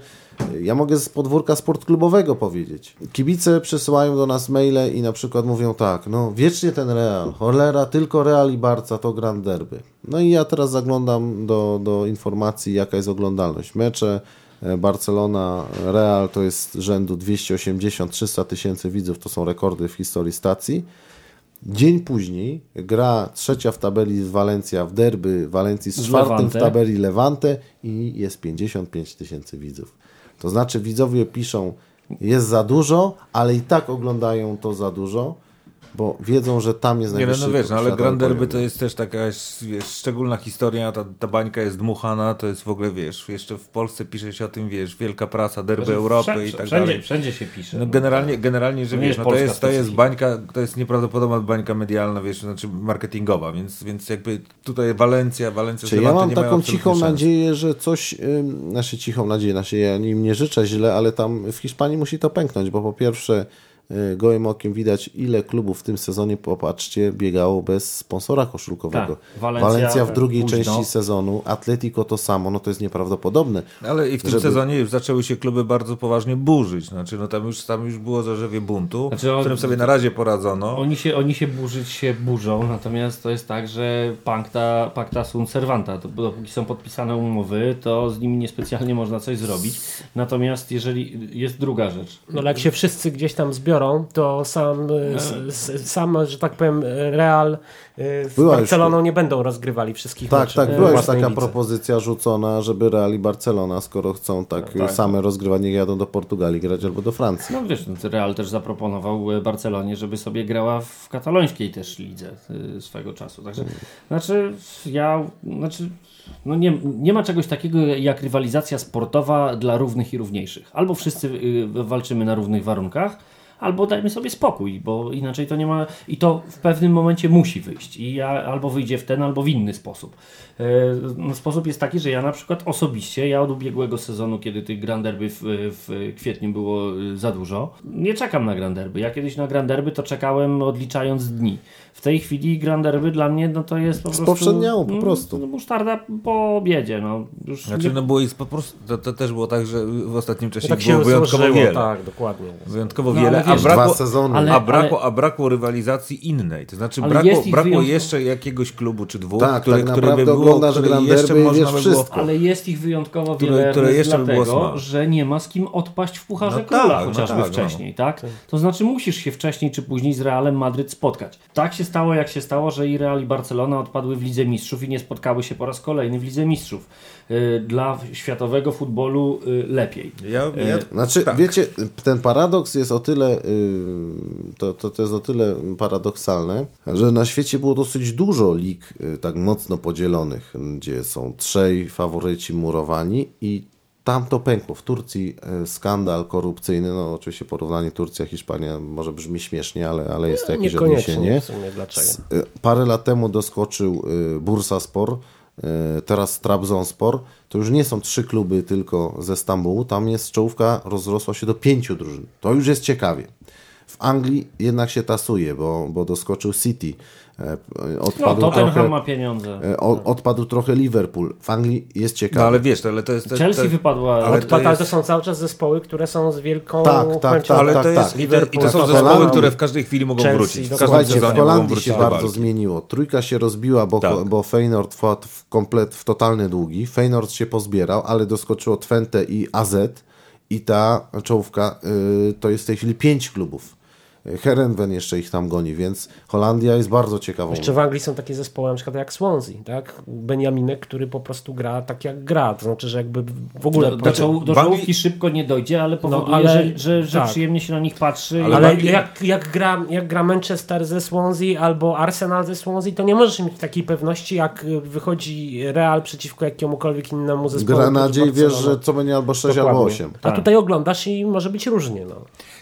ja mogę z podwórka sportklubowego powiedzieć. Kibice przesyłają do nas maile i na przykład mówią tak, no wiecznie ten Real, cholera, tylko Real i Barca to Grand Derby. No i ja teraz zaglądam do, do informacji, jaka jest oglądalność. Mecze e, Barcelona, Real to jest rzędu 280-300 tysięcy widzów, to są rekordy w historii stacji. Dzień później gra trzecia w tabeli Walencja w derby Walencji z Z czwartym Levante. w tabeli Levante i jest 55 tysięcy widzów. To znaczy widzowie piszą jest za dużo, ale i tak oglądają to za dużo, bo wiedzą, że tam jest Nie, no, najwyższy no wiesz, no, ale Grand Derby to jest też taka wiesz, szczególna historia, ta, ta bańka jest dmuchana, to jest w ogóle, wiesz, jeszcze w Polsce pisze się o tym, wiesz, wielka prasa, derby Europy Wszędzie, i tak wszędzie, dalej. wszędzie się pisze. No generalnie, generalnie, że To nie wiesz, no to jest, to jest bańka, to jest nieprawdopodobna bańka medialna, wiesz, znaczy marketingowa, więc, więc jakby tutaj Walencja, Walencja Czy ja mam taką cichą szans. nadzieję, że coś, ym, znaczy cichą nadzieję, znaczy ja im nie życzę źle, ale tam w Hiszpanii musi to pęknąć, bo po pierwsze gołym okiem widać ile klubów w tym sezonie, popatrzcie, biegało bez sponsora koszulkowego. Tak, Walencja, Walencja w drugiej późno. części sezonu, Atletico to samo, no to jest nieprawdopodobne. Ale i w tym żeby- sezonie już zaczęły się kluby bardzo poważnie burzyć. Znaczy, no tam już, tam już było zarzewie buntu, Znaczy, on- którym sobie na razie poradzono. Oni się, oni się burzyć się burzą, natomiast to jest tak, że pacta, pacta sunt servanta, to dopóki są podpisane umowy, to z nimi niespecjalnie można coś zrobić. Natomiast jeżeli jest druga rzecz, No ale jak się wszyscy gdzieś tam zbiorą, to sam, y, s, sam że tak powiem, Real y, z Była już- Barceloną nie będą rozgrywali wszystkich Tak, tak, w była już taka propozycja rzucona, żeby Real i Barcelona, skoro chcą tak, tak. same rozgrywać, niech jadą do Portugalii grać albo do Francji. no wiesz, no, Real też zaproponował Barcelonie, żeby sobie grała w katalońskiej też lidze y, swego czasu. Także, znaczy ja, znaczy no nie, nie ma czegoś takiego jak rywalizacja sportowa dla równych i równiejszych. Albo wszyscy y, walczymy na równych warunkach, albo dajmy sobie spokój, bo inaczej to nie ma. I to w pewnym momencie musi wyjść. I albo wyjdzie w ten, albo w inny sposób. E, No, sposób jest taki, że ja na przykład osobiście, ja od ubiegłego sezonu, kiedy tych Grand Derby w, w kwietniu było y, za dużo, nie czekam na Grand Derby. Ja kiedyś na Grand Derby to czekałem odliczając dni. W tej chwili Grand Derby dla mnie no to jest po prostu... Spowszedniało po no, prostu. No, musztarda po obiedzie. No. Już Znaczy, nie- no było ich po prostu, to, to też było tak, że w ostatnim czasie Tak ich było wyjątkowo złożyło, wiele. tak, dokładnie. Wyjątkowo No, wiele, ale a wiesz, brakło, ale- a, brakło, a brakło rywalizacji innej. To znaczy Ale brakło, brakło wyjątkowo- jeszcze jakiegoś klubu czy dwóch, Tak, które, tak które by było, Grand jeszcze i można wiesz by było... wszystko. Ale jest ich wyjątkowo Które- wiele które jeszcze by było dlatego, smak. że nie ma z kim odpaść w Pucharze No Króla tak, no chociażby tak, no. wcześniej, tak? To znaczy musisz się wcześniej czy później z Realem Madryt spotkać. Tak się stało, jak się stało, że i Real i Barcelona odpadły w Lidze Mistrzów i nie spotkały się po raz kolejny w Lidze Mistrzów. Y, Dla światowego futbolu y, lepiej. Ja, ja, Znaczy, tak. wiecie, ten paradoks jest o tyle, to, to, to jest o tyle paradoksalne, że na świecie było dosyć dużo lig tak mocno podzielonych, gdzie są trzej faworyci murowani i tam to pękło. W Turcji e, skandal korupcyjny, no oczywiście porównanie Turcja-Hiszpania może brzmi śmiesznie, ale, ale jest to jakieś Niekoniecznie odniesienie. w sumie, dlaczego? S- e, Parę lat temu doskoczył e, Bursaspor, teraz Trabzonspor. To już nie są trzy kluby tylko ze Stambułu, tam jest czołówka rozrosła się do pięciu drużyn. To już jest ciekawie. W Anglii jednak się tasuje, bo, bo doskoczył City. E, No, Odpadł, Tottenham trochę, ma pieniądze. e, o- odpadł trochę Liverpool. W Anglii jest ciekawie. No ale wiesz, ale to jest... To, Chelsea to, wypadła. ale Ale to ale to jest- są cały czas zespoły, które są z wielką Tak, tak, chęcią. tak, ale tak, to jest, tak. i, to są Liverpool, zespoły, które w każdej chwili mogą Chelsea, wrócić. W każdym Słuchajcie, w sezonie mogą Holandii się bardzo zmieniło. Trójka się rozbiła, bo, Tak. bo Feyenoord wpadł w komplet, w totalny długi. Feyenoord się pozbierał, ale doskoczyło Twente i AZ i ta czołówka y, to jest w tej chwili pięć klubów. Herenven jeszcze ich tam goni, więc Holandia jest bardzo ciekawą. Jeszcze w Anglii są takie zespoły, na przykład jak Swansea, tak? Beniaminek, który po prostu gra tak jak gra, to znaczy, że jakby w ogóle... do, do, czoł, do Anglii- czołówki szybko nie dojdzie, ale powoduje, ale- że, że, że tak. przyjemnie się na nich patrzy. Ale Ale Anglii- jak, jak, gra, jak gra Manchester ze Swansea albo Arsenal ze Swansea, to nie możesz mieć takiej pewności, jak wychodzi Real przeciwko jakiemukolwiek innemu zespołowi. Gra nadzieję, wiesz, że co będzie albo 6 Dokładnie. albo 8. A tutaj oglądasz i może być różnie. No.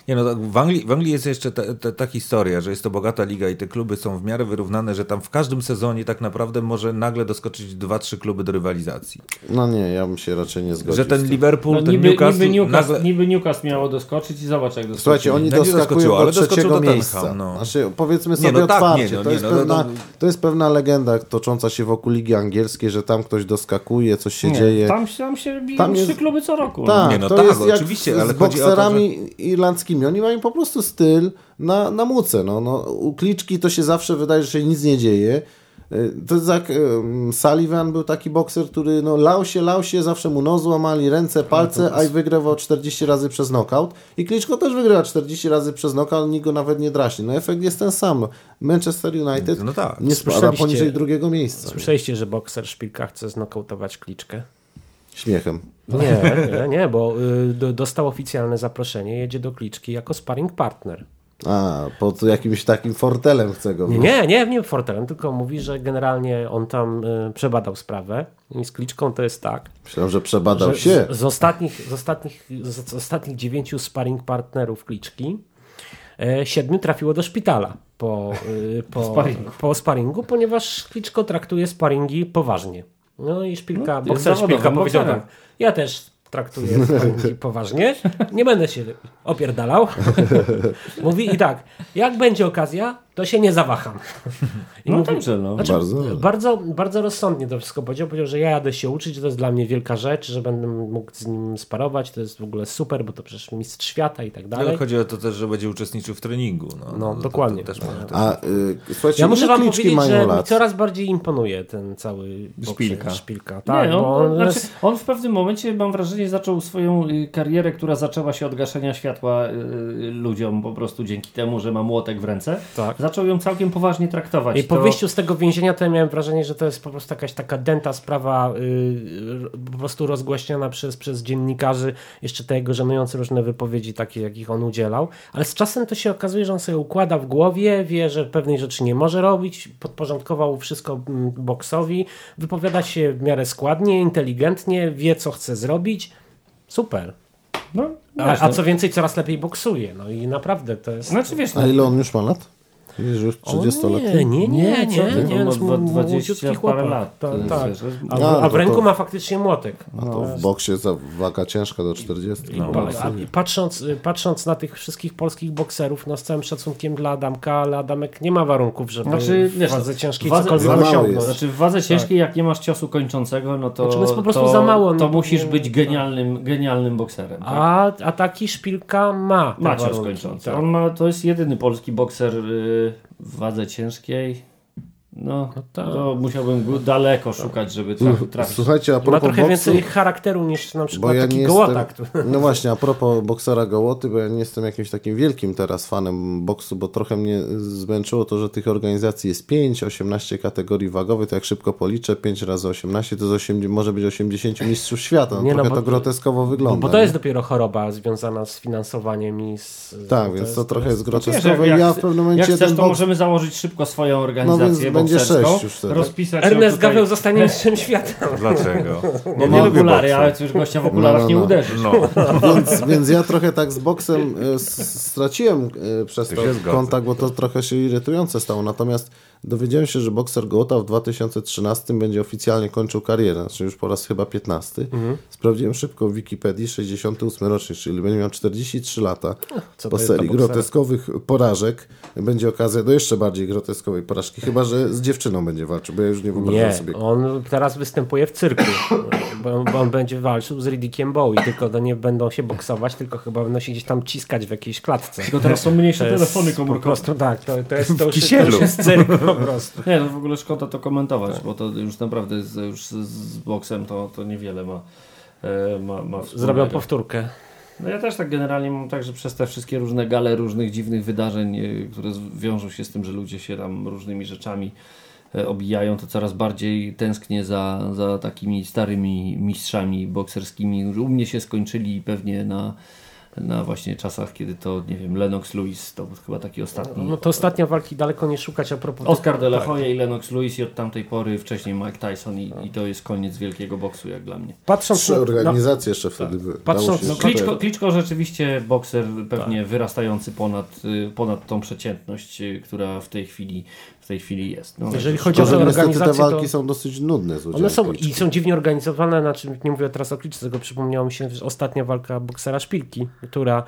Nie no, tak, w Anglii, w Anglii jest jeszcze ta, ta, ta historia, że jest to bogata liga i te kluby są w miarę wyrównane, że tam w każdym sezonie tak naprawdę może nagle doskoczyć dwa, trzy kluby do rywalizacji. No nie, ja bym się raczej nie zgodził. Że ten. Liverpool, No, ten niby, Newcastle, niby, Newcastle, nagle... niby Newcastle miało doskoczyć i zobacz jak doskoczyli. Słuchajcie, oni No nie doskakują ale doskoczył trzeciego miejsca. no. Znaczy, powiedzmy Nie, sobie no tak, otwarcie, nie, no, to, nie, jest no, no, pewna, no. to jest pewna legenda tocząca się wokół Ligi Angielskiej, że tam ktoś doskakuje, coś się Nie, dzieje. Tam, tam się biją Tam trzy jest- kluby co roku. no. Tak, Nie, no to tak, jest jak oczywiście, z, ale z o to, bokserami irlandzkimi. Oni mają po prostu styl na, na muce. No, no, u kliczki to się zawsze wydaje, że się nic nie dzieje. Y, To jest jak um, Sullivan był taki bokser, który no, lał się, lał się, zawsze mu nos złamali, ręce, palce, a i wygrywał 40 razy przez knockout. I Kliczko też wygrywa 40 razy przez knockout, nikt go nawet nie draśnie. No efekt jest ten sam. Manchester United No tak. nie spada poniżej drugiego miejsca. Słyszeliście, że bokser Szpilka chce znokautować kliczkę? Śmiechem. Nie, nie, nie, bo y, do, dostał oficjalne zaproszenie, jedzie do kliczki jako sparring partner. A, pod jakimś takim fortelem chce go Nie, nie, nie, nie Fortelem, tylko mówi, że generalnie on tam y, przebadał sprawę i z kliczką to jest tak, Myślałem, że przebadał że się. Z, z, ostatnich, z, ostatnich, z, z ostatnich dziewięciu sparring partnerów kliczki e, siedmiu trafiło do szpitala po, y, po, Sparingu. po sparingu, ponieważ kliczko traktuje sparingi poważnie. No i szpilka, jest bokser szpilka powiedział tak, ja też traktuję poważnie, nie będę się opierdalał. Mówi i tak, jak będzie okazja, to się nie zawaham. I No mówi- dobrze, no. Znaczy, Bardzo. bardzo. Bardzo, rozsądnie to wszystko powiedział. Powiedział, że ja jadę się uczyć, to jest dla mnie wielka rzecz, że będę mógł z nim sparować, to jest w ogóle super, bo to przecież mistrz świata i tak Ale dalej. chodzi o to też, że będzie uczestniczył w treningu. No, No, to- dokładnie. To, też ma- to, A y, słuchajcie, Ja muszę wam powiedzieć, mają że mi lat? coraz bardziej imponuje ten cały Szpilka. szpilka. Tak, nie, on, bo on znaczy, jest, on w pewnym momencie, mam wrażenie, zaczął swoją y, karierę, która zaczęła się od gaszenia światła y, ludziom po prostu dzięki temu, że ma młotek w ręce. Tak. Zaczął ją całkiem poważnie traktować. I po To- wyjściu z tego więzienia to ja miałem wrażenie, że to jest po prostu jakaś taka dęta sprawa yy, po prostu rozgłaśniana przez, przez dziennikarzy, jeszcze te jego żenujące różne wypowiedzi takie, jakich on udzielał, ale z czasem to się okazuje, że on sobie układa w głowie, wie, że pewnej rzeczy nie może robić, podporządkował wszystko mm, boksowi, wypowiada się w miarę składnie, inteligentnie, wie co chce zrobić. Super. No, A, a no. co więcej, coraz lepiej boksuje. No i naprawdę to jest... Znaczy wiesz, no, A ile on już ma lat? Wiesz, już O 30-letni? Nie, nie, nie, Nie, nie, on ma jest dwa- mu- 20 młodziutki parę chłopak. lat, jest, tak. to jest- A, w ręku to- ma faktycznie młotek. A to w boksie jest za waga ciężka do 40. I, pa, a, i patrząc, y, patrząc na tych wszystkich polskich bokserów, no z całym szacunkiem dla Adamka, ale Adamek nie ma warunków, żeby Znaczy, w wiesz, wadze ciężkiej wadze- cokolwiek osiągnąć. jest. Znaczy w wadze ciężkiej, jak nie masz ciosu kończącego, no to, Znaczy, no jest po prostu to, za mało, no to musisz być genialnym, genialnym bokserem. tak? A, a taki szpilka ma. Ma cios kończący. tak. On ma, to jest jedyny polski bokser y, w wadze ciężkiej. No, tak. to musiałbym daleko szukać, żeby trafić. trafić. Słuchajcie, a Ma propos trochę boksu, więcej charakteru niż na bo przykład ja taki nie gołota. jestem, który- no właśnie, a propos boksera Gołoty, bo ja nie jestem jakimś takim wielkim teraz fanem boksu, bo trochę mnie zmęczyło to, że tych organizacji jest 5, 18 kategorii wagowych, to jak szybko policzę, 5 razy 18 to z 80, może być 80 mistrzów świata, no, Nie, no, trochę bo- to groteskowo wygląda. Bo to nie? jest dopiero choroba związana z finansowaniem i z... Tak, więc to trochę jest jak, groteskowe i ja w pewnym momencie jak chcesz, ten to boks możemy założyć szybko swoją No organizację więc będziemy będzie sześć już wtedy. rozpisać Ernest tutaj- Gaweł zostanie mistrzem świata. Dlaczego? Bo ma okulary, ale coś gościa w okularach No, no, nie no. uderzysz. No. Więc, więc ja trochę tak z boksem e, straciłem e, przez to kontakt, bo to trochę się irytujące stało. Natomiast dowiedziałem się, że bokser Gołota w 2013 będzie oficjalnie kończył karierę, znaczy już po raz chyba 15. Mhm. Sprawdziłem szybko w Wikipedii, 68 rocznik, czyli będzie miał 43 lata. co po to jest dla serii groteskowych porażek będzie okazja do jeszcze bardziej groteskowej porażki, chyba że z dziewczyną będzie walczył, bo ja już nie wyobrażam Nie, sobie. on teraz występuje w cyrku, bo, bo on będzie walczył z Riddickiem Bowie, tylko to nie będą się boksować, tylko chyba będą się gdzieś tam ciskać w jakiejś klatce. Tylko teraz są mniejsze telefony Po komórkowe. prostu tak, to, to jest, to już, to już jest cyrk po prostu. Nie, no w ogóle szkoda to komentować, bo to już naprawdę z, już z, boksem to, to niewiele ma, e, ma, ma. Zrobią powtórkę. No ja też tak generalnie mam tak, że przez te wszystkie różne gale różnych dziwnych wydarzeń, e, które wiążą się z tym, że ludzie się tam różnymi rzeczami e, obijają, to coraz bardziej tęsknię za, za takimi starymi mistrzami bokserskimi. U mnie się skończyli pewnie na, na właśnie czasach, kiedy to, nie wiem, Lennox Lewis, to był chyba taki ostatni. No to ostatnio walki daleko nie szukać a propos... Oscar de la Hoya i Lennox Lewis i od tamtej pory wcześniej Mike Tyson i, i to jest koniec wielkiego boksu jak dla mnie. Patrząc Trzy na, organizacje jeszcze wtedy były. Patrząc- no, Kliczko, Kliczko rzeczywiście bokser pewnie wyrastający ponad, y, ponad tą przeciętność, y, która w tej chwili, w tej chwili jest. No, Jeżeli także- chodzi o To, że tę niestety te organizację, walki to... są dosyć nudne z One są i są dziwnie organizowane, znaczy nie mówię teraz o kliczce, tylko przypomniało mi się że ostatnia walka boksera Szpilki, która y,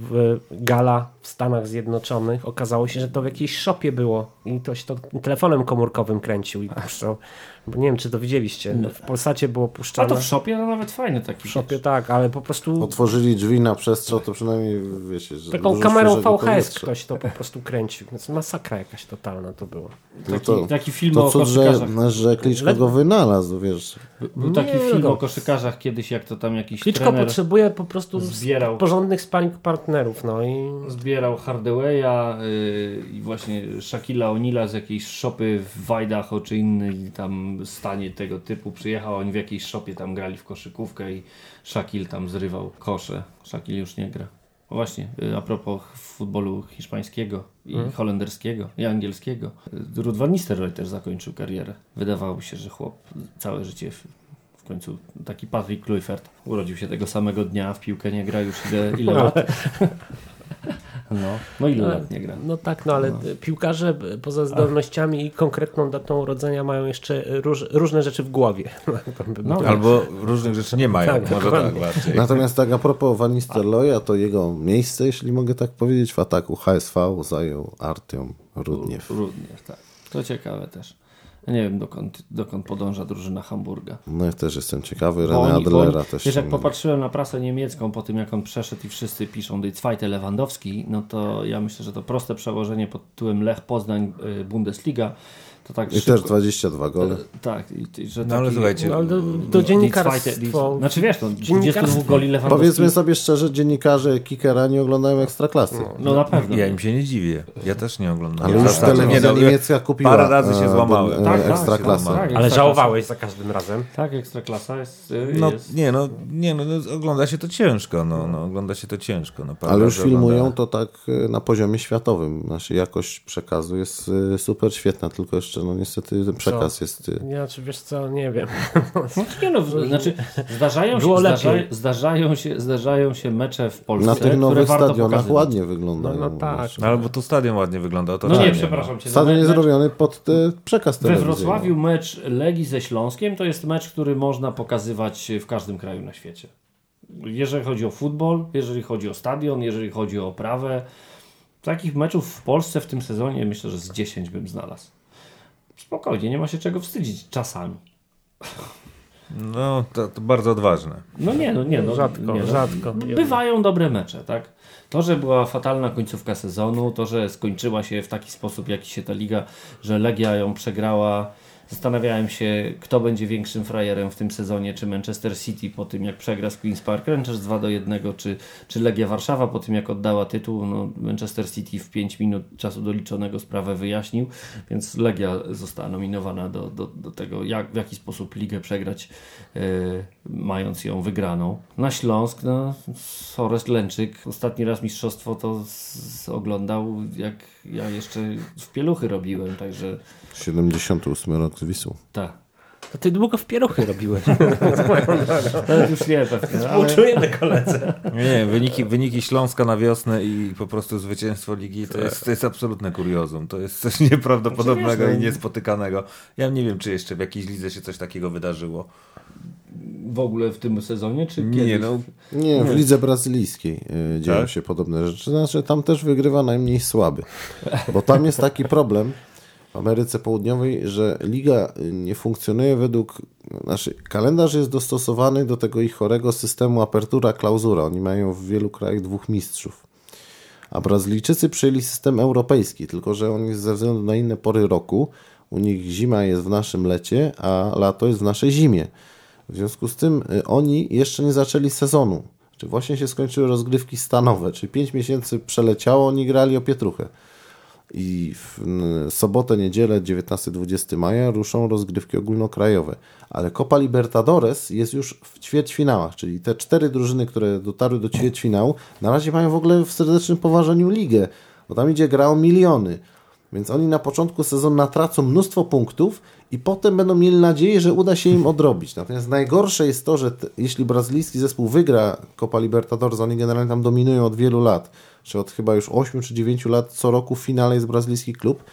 w gala w Stanach Zjednoczonych okazało się, że to w jakiejś szopie było i ktoś to telefonem komórkowym kręcił i puszczał. Bo nie wiem, czy to widzieliście. W Polsacie było A puszczane. to w shopie to nawet fajny taki. w szopie, tak, ale po prostu Otworzyli drzwi na przestrzał, to przynajmniej wiecie, że taką kamerą VHS powietrza. ktoś to po prostu kręcił. Więc masakra jakaś totalna to było. No Taki, to, taki film to o cud, że, koszykarzach. że Kliczko go wynalazł, wiesz. Był taki Nie, film no. o koszykarzach kiedyś, jak to tam jakiś Kliczko potrzebuje po prostu zbierał. porządnych sparring partnerów, no i zbierał Hardawaya yy, i właśnie Shaquilla O'Neala z jakiejś szopy w Idaho czy innej tam stanie tego typu przyjechał, oni w jakiejś szopie tam grali w koszykówkę i Shaquille tam zrywał kosze. Shaquille już nie gra. O właśnie, yy, a propos futbolu hiszpańskiego i holenderskiego i angielskiego. Ruud van Nistelrooy też zakończył karierę. Wydawało się, że chłop całe życie w, w końcu taki Patrick Kluivert urodził się tego samego dnia, w piłkę nie gra już ile, ile lat. No, no ile lat nie gra? No tak, no ale piłkarze b- poza zdolnościami i konkretną datą urodzenia mają jeszcze róż, różne rzeczy w głowie. No, Albo różnych rzeczy nie mają, Tak, może tak bardziej. Natomiast tak a propos Van Nistelrooya, to jego miejsce, jeśli mogę tak powiedzieć, w ataku HSV zajął Artiom Rudniew. Również, tak. To ciekawe też. Ja nie wiem dokąd, dokąd podąża drużyna Hamburga. No ja też jestem ciekawy, René Adlera też. Wiesz, jak popatrzyłem na prasę niemiecką po tym, jak on przeszedł i wszyscy piszą Die Zweite Lewandowski, no to ja myślę, że to proste przełożenie pod tytułem Lech Poznań y, Bundesliga, to tak I też 22 gole. Tak, i, i, że No ale taki- słuchajcie, No, ale to, to Die Zweite- dziennikarstwo. Znaczy wiesz, no, 22 Dziennikarstwo. goli Lewandowski. Powiedzmy sobie szczerze, dziennikarze Kickera nie oglądają Ekstraklasy. No na pewno. Ja im się nie dziwię. Ja też nie oglądam. Ale już telewizja nie, no, niemiecka kupiła Parę razy się e, złamałem. e, Tak, tak, Ekstraklasę. się złamałem. Ale żałowałeś za każdym razem. Tak, Ekstraklasa jest... No jest. nie, no, nie no, no, ogląda się to ciężko, no, no ogląda się to ciężko. No, Ale już filmują oglądałem. to tak e, na poziomie światowym. Znaczy jakość przekazu jest e, super świetna, tylko jeszcze no niestety ten przekaz jest... e, Ja czy wiesz co, nie wiem. No, nie no, znaczy zdarzają się, Było zdarza, lepiej. zdarzają, się, zdarzają się mecze w Polsce, Na tych nowych stadionach pokazywać. ładnie wyglądają. No, no tak. Znaczy, No, ale bo tu stadion ładnie wygląda. To No nie, fajnie, przepraszam cię. Stadion no, jest mecz- zrobiony pod te, przekaz We. Wrocławiu mecz Legii ze Śląskiem to jest mecz, który można pokazywać w każdym kraju na świecie. Jeżeli chodzi o futbol, jeżeli chodzi o stadion, jeżeli chodzi o oprawę. Takich meczów w Polsce w tym sezonie myślę, że z 10 bym znalazł. Spokojnie, nie ma się czego wstydzić czasami. No, to, to bardzo odważne. No nie, no nie, no, Rzadko, nie, no. rzadko. Bywają dobre mecze, tak? To, że była fatalna końcówka sezonu, to, że skończyła się w taki sposób, jaki się ta liga, że Legia ją przegrała Zastanawiałem się, kto będzie większym frajerem w tym sezonie, czy Manchester City po tym, jak przegra z Queen's Park Rangers 2 do 1, czy, czy Legia Warszawa po tym, jak oddała tytuł. No, Manchester City w 5 minut czasu doliczonego sprawę wyjaśnił, więc Legia została nominowana do, do, do tego, jak, w jaki sposób ligę przegrać, yy, mając ją wygraną. Na Śląsk, no, Forest Lęczyk, ostatni raz mistrzostwo to z, oglądał, jak ja jeszcze w pieluchy robiłem, także 78 rok z Wisłą. tak. To ty długo w pieruchy robiłeś. Nawet już nie pewnie, ale... Współczujemy koledze. Nie, nie wyniki, wyniki Śląska na wiosnę i po prostu zwycięstwo ligi to jest, to jest absolutne kuriozum. To jest coś nieprawdopodobnego i no- niespotykanego. Ja nie wiem, czy jeszcze w jakiejś lidze się coś takiego wydarzyło. w ogóle w tym sezonie, czy Nie, kiedyś? no Nie, w lidze brazylijskiej y, dzieją Tak? się podobne rzeczy. Znaczy, tam też wygrywa najmniej słaby. Bo tam jest taki problem Ameryce Południowej, że liga nie funkcjonuje według. Znaczy, kalendarz jest dostosowany do tego ich chorego systemu apertura, klauzura. Oni mają w wielu krajach dwóch mistrzów. A Brazylijczycy przyjęli system europejski, tylko że oni ze względu na inne pory roku, u nich zima jest w naszym lecie, a lato jest w naszej zimie. W związku z tym y, oni jeszcze nie zaczęli sezonu. Czy właśnie się skończyły rozgrywki stanowe, czyli 5 miesięcy przeleciało, oni grali o pietruchę. I w sobotę, niedzielę 19-20 maja ruszą rozgrywki ogólnokrajowe. Ale Copa Libertadores jest już w ćwierćfinałach, czyli te cztery drużyny, które dotarły do ćwierćfinału, na razie mają w ogóle w serdecznym poważaniu ligę, bo tam idzie gra o miliony. Więc oni na początku sezonu natracą mnóstwo punktów i potem będą mieli nadzieję, że uda się im odrobić. Natomiast najgorsze jest to, że t- jeśli brazylijski zespół wygra Copa Libertadores, oni generalnie tam dominują od wielu lat, czy od chyba już 8 czy 9 lat co roku w finale jest brazylijski klub,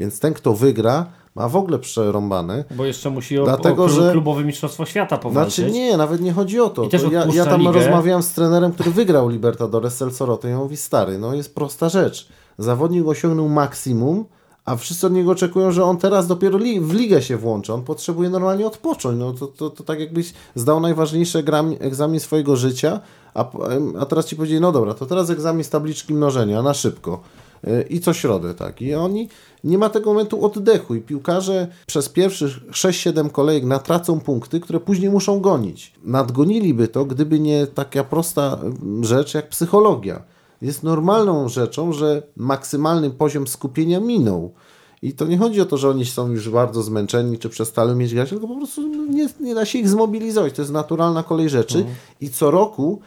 więc ten kto wygra ma w ogóle przerąbane. Bo jeszcze musi o, Dlatego, o że- klubowe mistrzostwo świata powalczyć. Znaczy nie, nawet nie chodzi o to. To ja, ja tam ligę. rozmawiałem z trenerem, który wygrał Libertadores Celsoroto i on mówi, stary, no jest prosta rzecz. Zawodnik osiągnął maksimum, a wszyscy od niego oczekują, że on teraz dopiero li w ligę się włączy. On potrzebuje normalnie odpocząć. No to, to, to tak jakbyś zdał najważniejszy egzamin, swojego życia, a, a teraz ci powiedzieli, no dobra, to teraz egzamin z tabliczki mnożenia na szybko. Y, I co środę, tak. I oni nie ma tego momentu oddechu i piłkarze przez pierwszych 6-7 kolejek natracą punkty, które później muszą gonić. Nadgoniliby to, gdyby nie taka prosta rzecz jak psychologia. Jest normalną rzeczą, że maksymalny poziom skupienia minął. I to nie chodzi o to, że oni są już bardzo zmęczeni, czy przestali mieć grać, tylko po prostu no, nie, nie da się ich zmobilizować. To jest naturalna kolej rzeczy. I co roku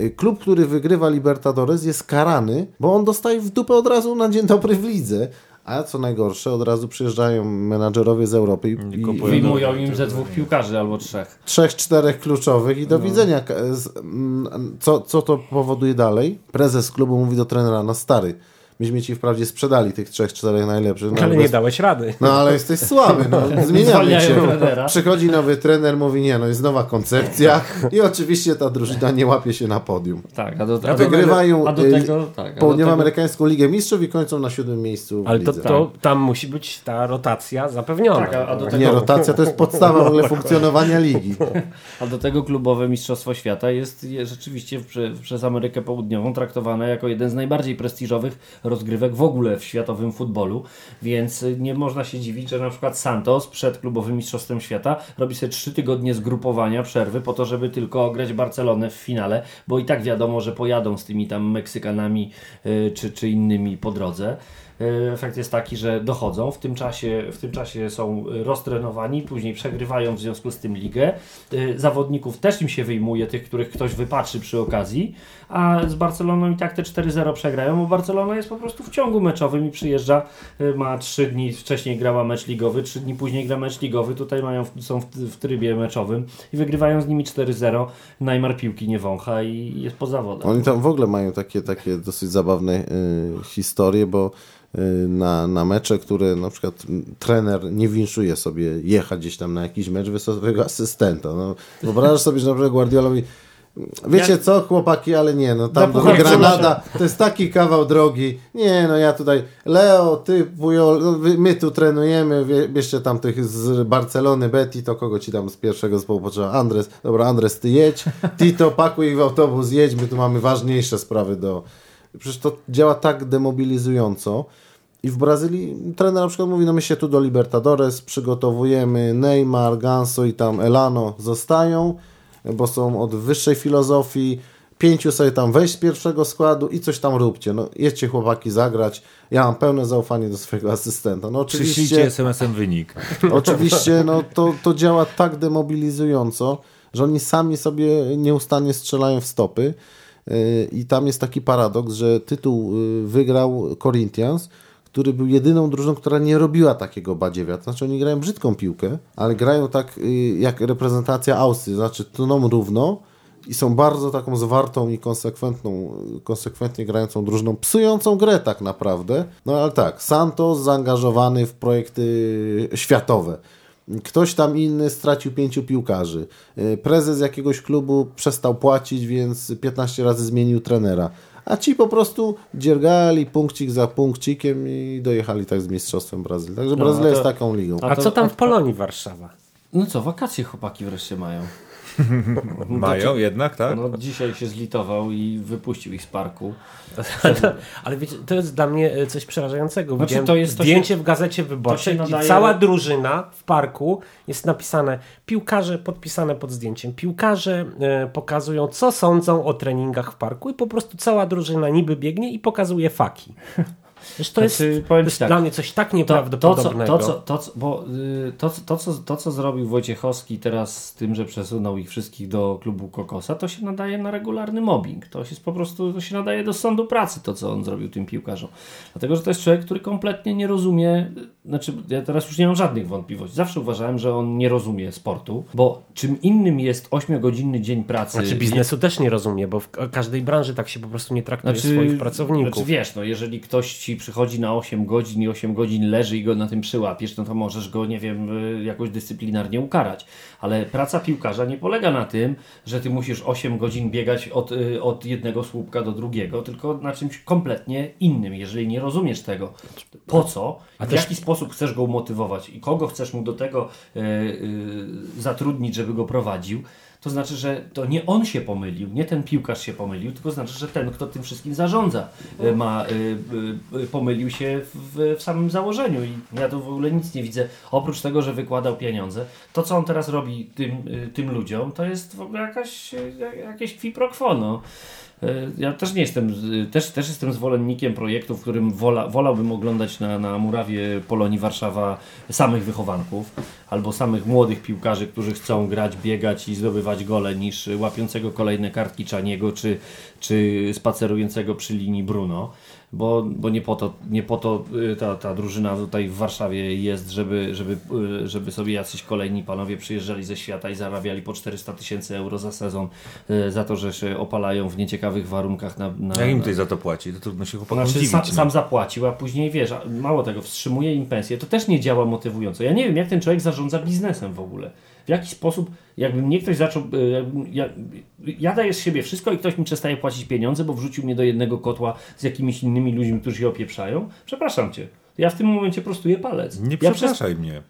y, klub, który wygrywa Libertadores jest karany, bo on dostaje w dupę od razu na dzień dobry w lidze. A co najgorsze, od razu przyjeżdżają menadżerowie z Europy i, i. Wyjmują im ze dwóch piłkarzy albo trzech. trzech, czterech kluczowych i do widzenia. Z- mm, Co, co to powoduje dalej? Prezes klubu mówi do trenera, no stary, myśmy ci wprawdzie sprzedali tych trzech, czterech najlepszych. No, Ale bez- nie dałeś rady. no ale jesteś słaby, no zmieniamy trenera. Przychodzi nowy trener, mówi nie, no jest nowa koncepcja i oczywiście ta drużyna nie łapie się na podium. Tak, a do, a do, Wygrywają a do y, tego, tak, Południowoamerykańską Ligę Mistrzów i kończą na siódmym miejscu Ale to, to tam musi być ta rotacja zapewniona. Tak, a- a do tego- Nie, rotacja to jest podstawa w ogóle funkcjonowania ligi. A do tego klubowe Mistrzostwo Świata jest je- rzeczywiście prze, przez Amerykę Południową traktowane jako jeden z najbardziej prestiżowych rozgrywek w ogóle w światowym futbolu, więc y, nie można się dziwić, że na przykład Santos przed klubowym Mistrzostwem Świata robi sobie trzy tygodnie zgrupowania, przerwy po to, żeby tylko grać Barcelonę w finale, bo i tak wiadomo, że pojadą z tymi tam Meksykanami y, czy, czy innymi po drodze. Y, Efekt jest taki, że dochodzą, w tym czasie, w tym czasie są roztrenowani, później przegrywają w związku z tym ligę. Zawodników też im się wyjmuje, tych, których ktoś wypatrzy przy okazji, a z Barceloną i tak te 4-0 przegrają, bo Barcelona jest po prostu w ciągu meczowym i przyjeżdża, y, ma 3 dni, wcześniej grała mecz ligowy, 3 dni później gra mecz ligowy, tutaj mają, są w, trybie meczowym i wygrywają z nimi 4-0, Neymar piłki nie wącha i jest po zawodach. Oni tam w ogóle mają takie, takie dosyć zabawne y, historie, bo y, na, na mecze, które na przykład trener nie winszuje sobie jechać gdzieś tam na jakiś mecz, wysłał asystenta. No, wyobrażasz sobie, że na przykład Guardiola mówi, Wiecie co, chłopaki, ale nie, no tam do puchar Granada to jest taki kawał drogi. Nie, no ja tutaj, Leo, ty, Pujol, no, my tu trenujemy, bierzcie tam tych z Barcelony, Betty, to kogo ci tam z pierwszego zespołu potrzeba? Andres, dobra, Andres, ty jedź, Tito, pakuj ich w autobus, jedź, my tu mamy ważniejsze sprawy do... Przecież to działa tak demobilizująco I w Brazylii trener na przykład mówi, no my się tu do Libertadores przygotowujemy, Neymar, Ganso i tam Elano zostają, bo są od wyższej filozofii, pięciu sobie tam wejść z pierwszego składu i coś tam róbcie. No jedźcie chłopaki zagrać. Ja mam pełne zaufanie do swojego asystenta. No Przyślijcie oczywiście, SMS-em wynik. oczywiście no, to, to działa tak demobilizująco, że oni sami sobie nieustannie strzelają w stopy. Yy, I tam jest taki paradoks, że tytuł yy, wygrał Corinthians, który był jedyną drużyną, która nie robiła takiego badziewia. To znaczy oni grają brzydką piłkę, ale grają tak yy, jak reprezentacja Austrii, znaczy tną równo i są bardzo taką zwartą i konsekwentną, konsekwentnie grającą drużyną, psującą grę tak naprawdę. No ale tak, Santos zaangażowany w projekty światowe. Ktoś tam inny stracił pięciu piłkarzy. Y, Prezes jakiegoś klubu przestał płacić, więc 15 razy zmienił trenera. A ci po prostu dziergali punkcik za punkcikiem i dojechali tak z Mistrzostwem Brazylii. Także Brazylia to- jest taką ligą. A to- co tam a- w Polonii Warszawa? No co, wakacje chłopaki wreszcie mają. Mają jednak, tak? No dzisiaj się zlitował i wypuścił ich z parku. Ale wiecie, to jest dla mnie e, coś przerażającego. Znaczy, to jest- to zdjęcie w Gazecie Wyborczej, się nadaje- cała drużyna w parku jest napisane piłkarze podpisane pod zdjęciem. Piłkarze e, pokazują, co sądzą o treningach w parku i po prostu cała drużyna niby biegnie i pokazuje faki. Wiesz, to jest, Znaczy, to powiem ci jest tak, dla mnie coś tak To, to, nieprawdopodobnego. to, co, to, co, bo, y, to, co- to, co, to, co zrobił Wojciechowski teraz z tym, że przesunął ich wszystkich do klubu Kokosa, to się nadaje na regularny mobbing. To jest po prostu, to się nadaje do sądu pracy, to co on zrobił tym piłkarzom. Dlatego, że to jest człowiek, który kompletnie nie rozumie, y, znaczy ja teraz już nie mam żadnych wątpliwości. Zawsze uważałem, że on nie rozumie sportu, bo czym innym jest 8-godzinny dzień pracy. Znaczy biznesu też nie rozumie, bo w ka- każdej branży tak się po prostu nie traktuje swoich pracowników. Znaczy wiesz, no jeżeli ktoś ci przychodzi na 8 godzin i 8 godzin leży i go na tym przyłapiesz, no to możesz go, nie wiem, y, jakoś dyscyplinarnie ukarać. Ale praca piłkarza nie polega na tym, że ty musisz 8 godzin biegać od, y, od jednego słupka do drugiego, tylko na czymś kompletnie innym. Jeżeli nie rozumiesz tego, po co, w jaki sposób chcesz go umotywować i kogo chcesz mu do tego y, y, zatrudnić, żeby go prowadził, to znaczy, że to nie on się pomylił, nie ten piłkarz się pomylił, tylko znaczy, że ten, kto tym wszystkim zarządza, e, ma, e, e, pomylił się w, w samym założeniu i ja tu w ogóle nic nie widzę, oprócz tego, że wykładał pieniądze. To, co on teraz robi tym, tym ludziom, to jest w ogóle jakaś, jakieś qui pro quo, no. E, Ja też nie jestem, z- też, też jestem zwolennikiem projektu, w którym wola, wolałbym oglądać na, na murawie Polonii Warszawa samych wychowanków albo samych młodych piłkarzy, którzy chcą grać, biegać i zdobywać gole, niż łapiącego kolejne kartki Czaniego czy, czy spacerującego przy linii Bruno. Bo, bo nie po to, nie po to y, ta, ta drużyna tutaj w Warszawie jest, żeby, żeby, y, żeby sobie jacyś kolejni panowie przyjeżdżali ze świata i zarabiali po 400 tysięcy euro za sezon y, za to, że się opalają w nieciekawych warunkach na, na, Jak im tutaj za to płaci? To trudno się chłopakom znaczy, dziwić. sam, no. sam zapłacił, a później wiesz, mało tego, wstrzymuje im pensję. To też nie działa motywująco. Ja nie wiem, jak ten człowiek zarządza biznesem w ogóle. W jaki sposób, jakby mnie ktoś zaczął. e, Ja, ja daję z siebie wszystko i ktoś mi przestaje płacić pieniądze, bo wrzucił mnie do jednego kotła z jakimiś innymi ludźmi, którzy się opieprzają. Przepraszam cię. Ja w tym momencie prostuję palec. Nie ja, przepraszaj mnie.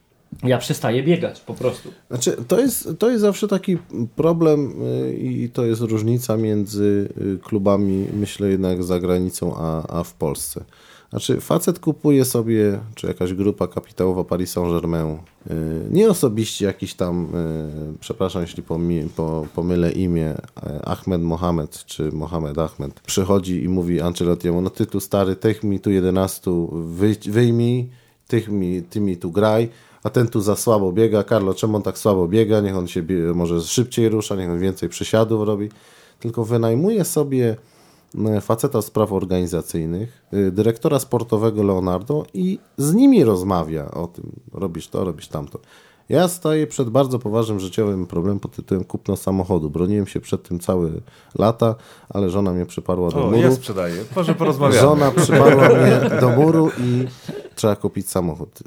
Ja przestaję biegać po prostu. Znaczy, to jest, to jest zawsze taki problem y, i to jest różnica między y, klubami, myślę jednak za granicą, a, a w Polsce. Znaczy, facet kupuje sobie, czy jakaś grupa kapitałowa Paris Saint-Germain, y, nie osobiście jakiś tam, przepraszam jeśli pomylę imię, Ahmed Mohamed, czy Mohamed Ahmed, przychodzi i mówi Ancelottiemu, no ty tu stary, tych mi tu 11 wyj, wyjmij, tych mi, ty mi tu graj, a ten tu za słabo biega. Karlo, czemu on tak słabo biega? Niech on się może szybciej rusza, niech on więcej przysiadów robi. Tylko wynajmuje sobie e, faceta spraw organizacyjnych, y, dyrektora sportowego Leonardo i z nimi rozmawia o tym, robisz to, robisz tamto. Ja staję przed bardzo poważnym życiowym problemem pod tytułem kupno samochodu. Broniłem się przed tym całe lata, ale żona mnie przyparła do O, muru. ja sprzedaję. Może porozmawiamy. Żona przyparła mnie do muru i trzeba kupić samochód.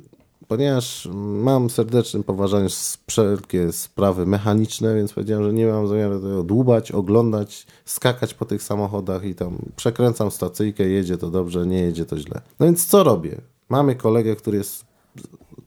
Ponieważ mam serdeczne poważanie wszelkie sprawy mechaniczne, więc powiedziałem, że nie mam zamiaru tego dłubać, oglądać, skakać po tych samochodach i tam przekręcam stacyjkę, jedzie to dobrze, nie jedzie to źle. No więc co robię? Mamy kolegę, który jest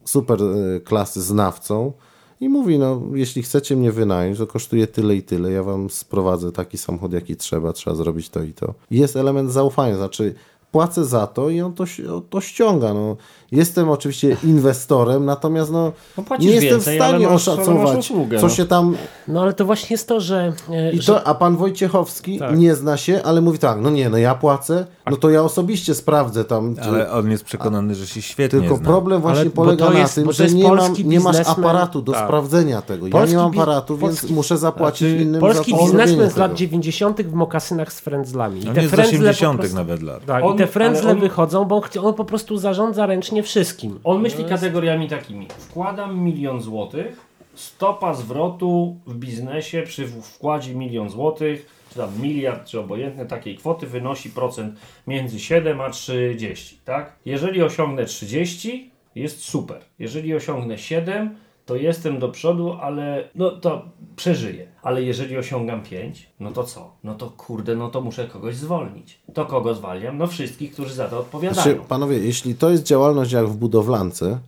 super e, klasy znawcą i mówi, no jeśli chcecie mnie wynająć, to kosztuje tyle i tyle, ja wam sprowadzę taki samochód, jaki trzeba, trzeba zrobić to i to. Jest element zaufania, znaczy płacę za to i on to, to ściąga. No, jestem oczywiście inwestorem, natomiast no, No nie jestem więcej, w stanie masz- oszacować, usługę, co no. się tam... No ale to właśnie jest to, że... e, I że to, a pan Wojciechowski Tak. nie zna się, ale mówi tak, no nie, no ja płacę, no to ja osobiście sprawdzę tam. czy- Ale on jest przekonany, że się świetnie Tylko zna. problem właśnie Ale- polega na jest- tym, że nie, mam, nie masz aparatu do Tak. sprawdzenia tego. Ja Polski nie mam aparatu, więc polski- muszę zapłacić Znaczy, innym Polski za biznesmen z lat tego. 90. w mokasynach z frędzlami. I On te jest z frędzle po 80. prostu- nawet lat. Tak, On- i te frędzle on- wychodzą, bo on po prostu zarządza ręcznie wszystkim. On myśli kategoriami takimi. Wkładam milion złotych, stopa zwrotu w biznesie przy wkładzie milion złotych, czy tam miliard, czy obojętne takiej kwoty wynosi procent między 7 a 30, tak? Jeżeli osiągnę 30, jest super. Jeżeli osiągnę 7, to jestem do przodu, ale no to przeżyję. Ale jeżeli osiągam 5, no to co? No to kurde, no to muszę kogoś zwolnić. To kogo zwalniam? No wszystkich, którzy za to odpowiadają. Znaczy, panowie, jeśli to jest działalność jak w budowlance,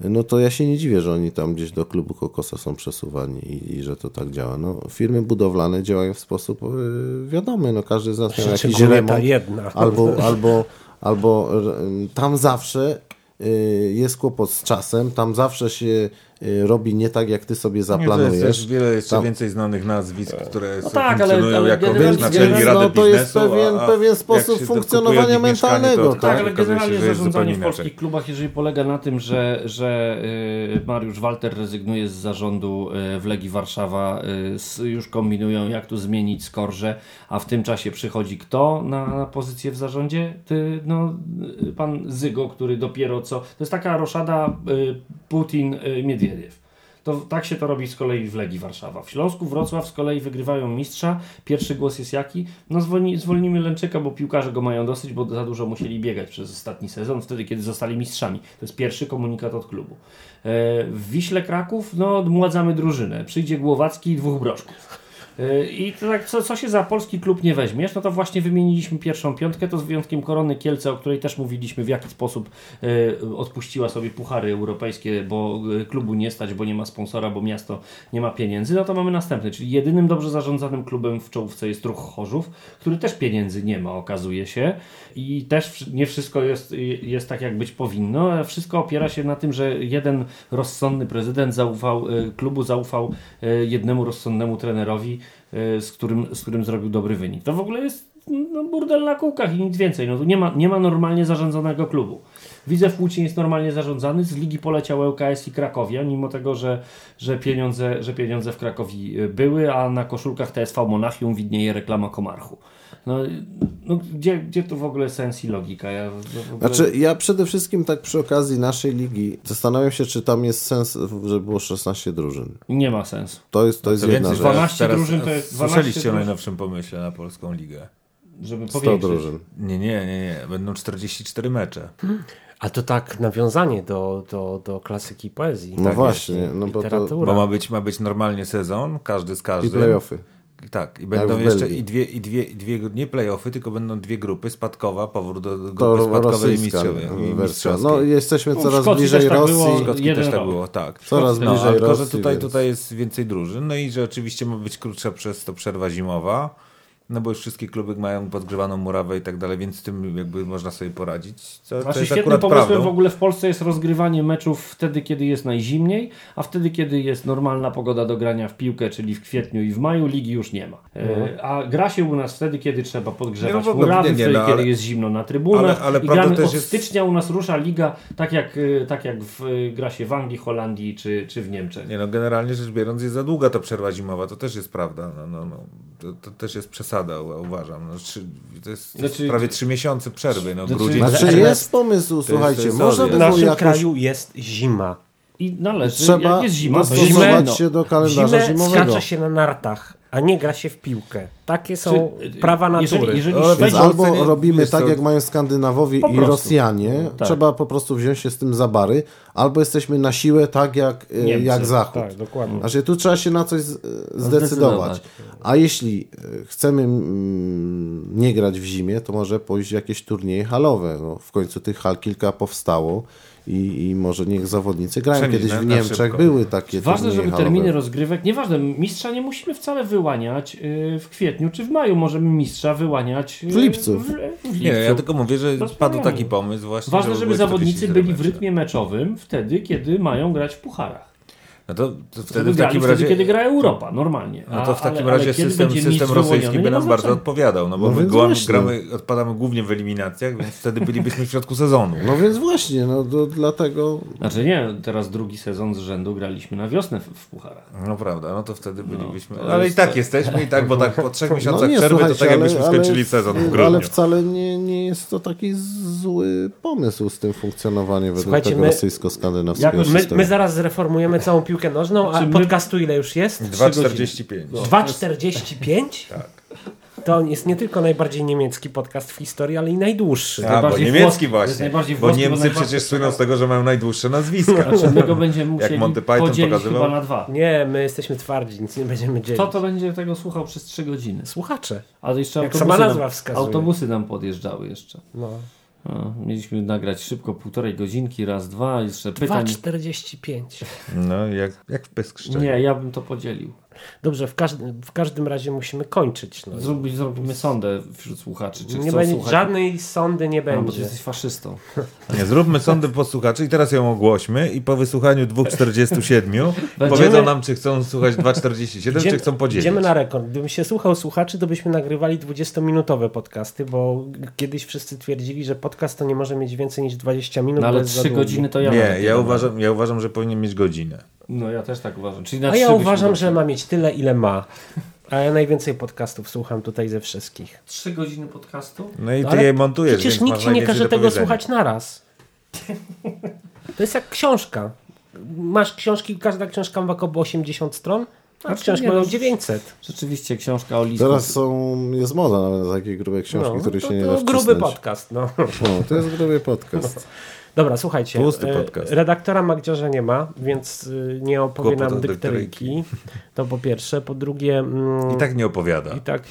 no to ja się nie dziwię, że oni tam gdzieś do klubu Kokosa są przesuwani i, i że to tak działa. No, firmy budowlane działają w sposób yy, wiadomy, no każdy z nas miał jakiś remont, jedna. albo, albo, albo r- tam zawsze y, jest kłopot z czasem, tam zawsze się robi nie tak, jak ty sobie Nie, to jest zaplanujesz. też wiele jeszcze Tam- więcej znanych nazwisk, które No tak, ale- funkcjonują ale jako wyznaczeni generalnie- Rady no, to jest pewien- a- pewien sposób się funkcjonowania mentalnego, to- Tak, to ale się, generalnie jest zarządzanie w polskich klubach, jeżeli polega na tym, że, że y, Mariusz Walter rezygnuje z zarządu y, w Legii Warszawa, y, już kombinują jak tu zmienić skorże, a w tym czasie przychodzi kto na, na pozycję w zarządzie? Ty, no, y, pan Zygo, który dopiero co... To jest taka roszada y, Putin-Miedwiediew. To, tak się to robi z kolei w Legii Warszawa. W Śląsku Wrocław z kolei wygrywają mistrza. Pierwszy głos jest jaki? No zwolni, zwolnimy Lęczyka, bo piłkarze go mają dosyć, bo za dużo musieli biegać przez ostatni sezon, wtedy kiedy zostali mistrzami. To jest pierwszy komunikat od klubu. E, w Wiśle Kraków, no odmładzamy drużynę. Przyjdzie Głowacki i dwóch broszków. E, I to tak, co, co się za polski klub nie weźmiesz, no to właśnie wymieniliśmy pierwszą piątkę, to z wyjątkiem Korony Kielce, o której też mówiliśmy, w jaki sposób e, odpuściła sobie puchary europejskie, bo e, klubu nie stać, bo nie ma sponsora, bo miasto nie ma pieniędzy, no to mamy następny, czyli jedynym dobrze zarządzanym klubem w czołówce jest Ruch Chorzów, który też pieniędzy nie ma, okazuje się. I też nie wszystko jest, jest tak, jak być powinno, wszystko opiera się na tym, że jeden rozsądny prezydent zaufał klubu, zaufał jednemu rozsądnemu trenerowi, z którym, z którym zrobił dobry wynik. To w ogóle jest no, burdel na kółkach i nic więcej. No, tu nie, ma, nie ma normalnie zarządzanego klubu. Widzę w Łódź jest normalnie zarządzany. Z ligi poleciał ŁKS i Krakowia, mimo tego, że, że, pieniądze, że pieniądze w Krakowi y, były, a na koszulkach TSV Monachium widnieje reklama Komarchu. No, no gdzie, gdzie tu w ogóle sens i logika? Ja ogóle... Znaczy, ja przede wszystkim tak przy okazji naszej ligi zastanawiam się, czy tam jest sens, żeby było 16 drużyn. Nie ma sensu. To jest, to jest Co jedna więcej, rzecz. 12 teraz, drużyn to jest- 12 Słyszeliście o drużyn. najnowszym pomyśle na polską ligę? Żeby 100 powiększyć. drużyn. Nie, nie, nie, nie. Będą 44 mecze. A to tak nawiązanie do, do, do klasyki poezji. No tak, właśnie, no bo to- literatura. Bo ma być, ma być normalnie sezon, każdy z I każdym. playoffy. Tak, i będą w jeszcze i dwie, i dwie, i dwie, nie playoffy, tylko będą dwie grupy, spadkowa, powrót do grupy To spadkowej i rosyjska mistrzowej. i wersja. mistrzowskiej. No jesteśmy No, coraz bliżej też tak Rosji. było. Też tak rok. było, tak. Coraz No, bliżej a tylko, że Rosji, tutaj, więc- tutaj jest więcej drużyn, no i że oczywiście ma być krótsza przez to przerwa zimowa, no bo już wszystkie kluby mają podgrzewaną murawę i tak dalej, więc z tym jakby można sobie poradzić. Co, Znaczy jest świetnym pomysłem prawdą. w ogóle w Polsce jest rozgrywanie meczów wtedy, kiedy jest najzimniej, a wtedy, kiedy jest normalna pogoda do grania w piłkę, czyli w kwietniu i w maju, ligi już nie ma. E, a gra się u nas wtedy, kiedy trzeba Nie, podgrzewać no ogóle murawy, nie, nie, wtedy, no, ale- kiedy jest zimno na trybunach. ale- ale I gramy od jest- stycznia u nas rusza liga, tak jak, e, tak jak w, e, gra się w Anglii, Holandii czy, czy w Niemczech. Nie no, generalnie rzecz biorąc jest za długa ta przerwa zimowa, to też jest prawda. No, no, no. To, to też jest przesada, uważam. No, to jest, Znaczy- prawie trzy miesiące przerwy. No, Znaczy- grudzień, Znaczy Ale- jest pomysł, słuchajcie, jest można W naszym jakoś... kraju jest zima. I należy, Trzeba jak jest zima, to zimę, się do kalendarza zimę zimowego. skacze się na nartach, a nie gra się w piłkę. Takie są Czy- prawa natury. Jeżeli, jeżeli albo ocenię- robimy tak, co, jak mają Skandynawowie Po i prostu. Rosjanie, Tak. trzeba po prostu wziąć się z tym za bary, albo jesteśmy na siłę tak, jak, e, Niemcy. jak Zachód. Tak, dokładnie. Znaczy tu trzeba się na coś z- zdecydować. Zdecydować. A jeśli e, chcemy mm, nie grać w zimie, to może pójść w jakieś turnieje halowe. No, w końcu tych hal kilka powstało i, i może niech zawodnicy grają. Kiedyś w Niemczech szybko. były takie Ważne, żeby halowe. terminy rozgrywek, nieważne, mistrza nie musimy wcale wyłaniać yy, w kwietniu czy w maju, możemy mistrza wyłaniać yy, W lipcu. W, w lipcu. Nie, ja tylko mówię, że padł taki pomysł właśnie. Ważne, żeby były zawodnicy 44 byli w rytmie meczowym wtedy, kiedy mają grać w pucharach. No to, to Wtedy, wtedy w takim wtedy, razie... kiedy gra Europa, normalnie. No to w A- takim ale- ale razie kiedy system, system rosyjski by ma nam bardzo znaczenia. odpowiadał, no bo No my gramy, gramy, odpadamy głównie w eliminacjach, więc wtedy bylibyśmy w środku sezonu. No więc właśnie, no to dlatego Znaczy nie, teraz drugi sezon z rzędu graliśmy na wiosnę w, w pucharach. No prawda, no to wtedy bylibyśmy. to ale jest i tak jesteśmy i tak, bo tak po trzech miesiącach nie, przerwy to tak ale- jakbyśmy ale- skończyli sezon w grudniu. Ale wcale nie, nie jest to taki zły pomysł z tym funkcjonowaniem według tego rosyjsko-skandynawskiego My, systemu. my zaraz zreformujemy całą piłkę nożną, a Czy my- podcastu ile już jest? 2,45. 2,45? Tak. To jest nie tylko najbardziej niemiecki podcast w historii, ale i najdłuższy. A, bo najbardziej niemiecki właśnie. Bo włoski, bo Niemcy przecież słyną z tego, że mają najdłuższe nazwiska. Znaczy my go będziemy musieli Monty Python podzielić pokazywał. chyba na dwa. Nie, my jesteśmy twardzi, nic nie będziemy dzielić. Kto to będzie tego słuchał przez trzy godziny? Słuchacze. Ale jeszcze Jak autobusy, sama nazwa nam, wskazuje. autobusy nam podjeżdżały jeszcze. No. No, mieliśmy nagrać szybko półtorej godzinki, raz, dwa, jeszcze pytań. 2,45. No, jak, jak w pysk szczeli. Nie, ja bym to podzielił. Dobrze, w każdym, w każdym razie musimy kończyć. No. Zrobi, zrobimy sondę wśród słuchaczy. Czy Nie chcą będzie, słuchać? żadnej sądy nie A, bo ty będzie. jesteś faszystą. Nie, zróbmy sądy posłuchaczy i teraz ją ogłośmy i po wysłuchaniu 2,47 Będziemy- powiedzą nam, czy chcą słuchać 2,47, czy chcą podzielić. Idziemy na rekord. Gdybym się słuchał słuchaczy, to byśmy nagrywali 20-minutowe podcasty, bo kiedyś wszyscy twierdzili, że podcast to nie może mieć więcej niż 20 minut. No bo ale jest za trzy długi. godziny to ja Nie, ja uważam, ja uważam, że powinien mieć godzinę. No ja też tak uważam. Czyli na A ja uważam, że ma mieć tyle, ile ma. A ja najwięcej podcastów słucham tutaj ze wszystkich. Trzy godziny podcastu? No i ty Ale je montujesz, Przecież nikt ci nie każe tego słuchać naraz. To jest jak książka. Masz książki, każda książka ma około 80 stron, a Znaczy książki mają no, 900. Rzeczywiście książka o lisku. Teraz są, jest moda nawet na takie grube książki, No, które to, się nie to da gruby wcisnąć. podcast. No. No, to jest gruby podcast. Dobra, słuchajcie. Tłusty e, podcast. Redaktora Magdziarza nie ma, więc y, nie opowie Kłopot nam dykteryjki. To po pierwsze. Po drugie... Mm, I tak nie opowiada. I tak,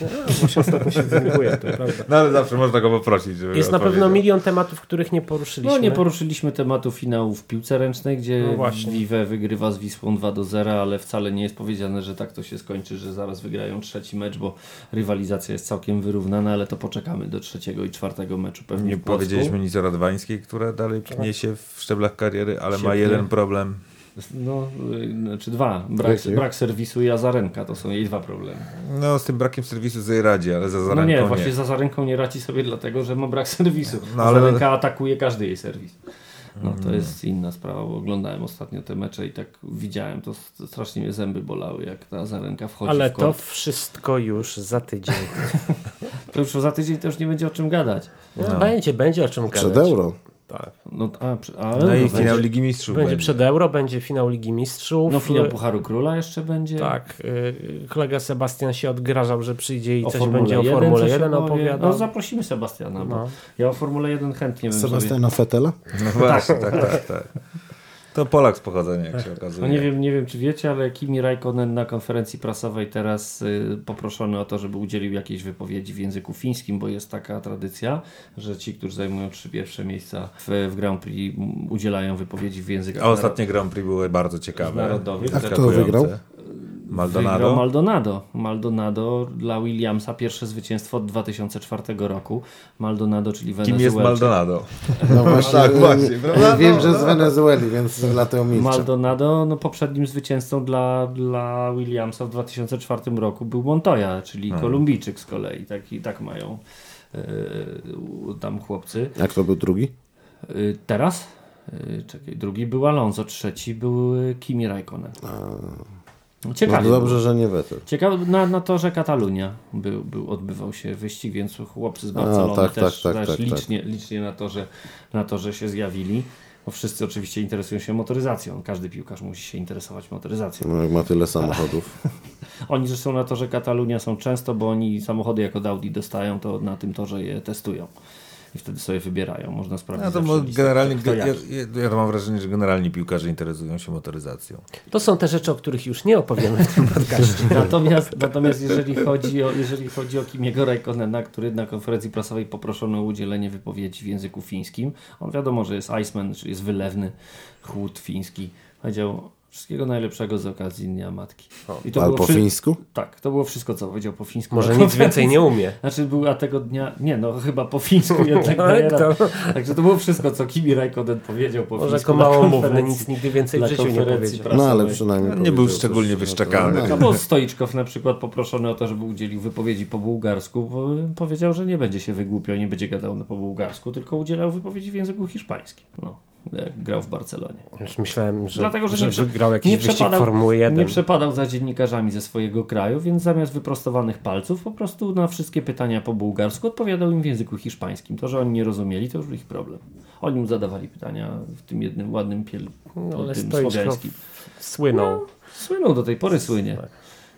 no, się ostatnio się denerwuje, to prawda. No ale zawsze można go poprosić, żeby Jest na pewno milion tematów, których nie poruszyliśmy. No nie poruszyliśmy tematu finału w piłce ręcznej, gdzie No właśnie. Vive wygrywa z Wisłą 2 do 0, ale wcale nie jest powiedziane, że tak to się skończy, że zaraz wygrają trzeci mecz, bo rywalizacja jest całkiem wyrównana, ale to poczekamy do trzeciego i czwartego meczu pewnie Nie powiedzieliśmy nic o Radwańskiej, która dalej pnie się w szczeblach kariery, ale Się ma jeden problem. No, y, znaczy dwa. Brak, brak serwisu i Azarenka, to są jej dwa problemy. No z tym brakiem serwisu sobie radzi, ale za No zaranką nie, nie. właśnie z Azarenką nie radzi sobie dlatego, że ma brak serwisu. No, No, ale- Azarenka atakuje każdy jej serwis. No to jest inna sprawa, bo oglądałem ostatnio te mecze i tak widziałem, to strasznie mnie zęby bolały, jak ta Azarenka wchodzi Ale w to wszystko już za tydzień. To już za tydzień to już nie będzie o czym gadać. No. Będzie, będzie o czym gadać. Przed euro. Tak. No, a, przy- a, No i będzie, finał Ligi Mistrzów Będzie będzie. przed Euro, będzie finał Ligi Mistrzów. No finał Pucharu Króla jeszcze będzie. Tak, y, kolega Sebastian się odgrażał, że przyjdzie i O coś Formule będzie o 1 Formule coś 1 opowie. opowiadał. No zaprosimy Sebastiana, bo No. ja o Formule 1 chętnie bym sobie... Sebastiana Fetela? No właśnie, tak, tak, tak. To Polak z pochodzenia, jak się okazuje. No nie wiem, nie wiem, czy wiecie, ale Kimi Raikkonen na konferencji prasowej teraz y, poproszony o to, żeby udzielił jakiejś wypowiedzi w języku fińskim, bo jest taka tradycja, że ci, którzy zajmują trzy pierwsze miejsca w, w Grand Prix udzielają wypowiedzi w językach A ostatnie Grand Prix były bardzo ciekawe. A kto wygrał? Maldonado. Maldonado. Maldonado dla Williamsa pierwsze zwycięstwo od 2004 roku. Maldonado, czyli Kim Wenezuelczyk. jest Maldonado? No właśnie, tak, właśnie, prawda? wiem, No, że z no. Wenezueli, więc dlatego milczę. Maldonado, no poprzednim zwycięzcą dla, dla Williamsa w 2004 roku był Montoya, czyli Hmm. Kolumbijczyk z kolei. Tak, I tak mają yy, tam chłopcy. Jak to był drugi? Yy, teraz? Yy, czekaj, drugi był Alonso, trzeci był Kimi Raikkonen. No Ciekawie. to dobrze, że nie Vettel. Ciekawe, na, na torze Katalunia był, był, odbywał się wyścig, więc chłopcy z Barcelony tak, też, tak, tak, też tak, licznie, licznie na, torze, na torze się zjawili. Bo wszyscy oczywiście interesują się motoryzacją. Każdy piłkarz musi się interesować motoryzacją. No, jak ma tyle samochodów. Oni zresztą na torze Katalunia są często, bo oni samochody jako Audi dostają, to na tym torze je testują. I wtedy sobie wybierają. Można sprawdzić No to listę, generalnie, kto ja, ja, ja to mam wrażenie, że generalnie piłkarze interesują się motoryzacją. To są te rzeczy, o których już nie opowiemy w tym podcaście. Natomiast, natomiast jeżeli, chodzi o, jeżeli chodzi o Kimiego Raikkonena, który na konferencji prasowej poproszono o udzielenie wypowiedzi w języku fińskim, on wiadomo, że jest Iceman, czyli jest wylewny chłód fiński, powiedział wszystkiego najlepszego z okazji Dnia Matki. I to Ale było po wszy- fińsku? Tak, to było wszystko, co powiedział po fińsku. Może nic więcej nie umie. Znaczy była tego dnia, nie no chyba po fińsku jednak No, Także to było wszystko, co Kimi Raikkonen powiedział po Może fińsku jako na małomówny konferencji- nic nigdy więcej w życiu nie powiedział. No ale przynajmniej Nie był szczególnie wyszczekany. No bo Stoiczkow na przykład poproszony o to, żeby udzielił wypowiedzi po bułgarsku, bo powiedział, że nie będzie się wygłupiał, nie będzie gadał po bułgarsku, tylko udzielał wypowiedzi w języku hiszpańskim. No, jak grał w Barcelonie. Już myślałem, że, Dlatego, że że nie prze- wygrał jakiś nie wyścig przepadał- Formuły 1. Nie przepadał za dziennikarzami ze swojego kraju, więc zamiast wyprostowanych palców po prostu na wszystkie pytania po bułgarsku odpowiadał im w języku hiszpańskim. To, że oni nie rozumieli, to już ich problem. Oni mu zadawali pytania w tym jednym ładnym piel, No, ale tym Stoiczkow słowiańskim. słynął. Słynął do tej pory słynie. Tak.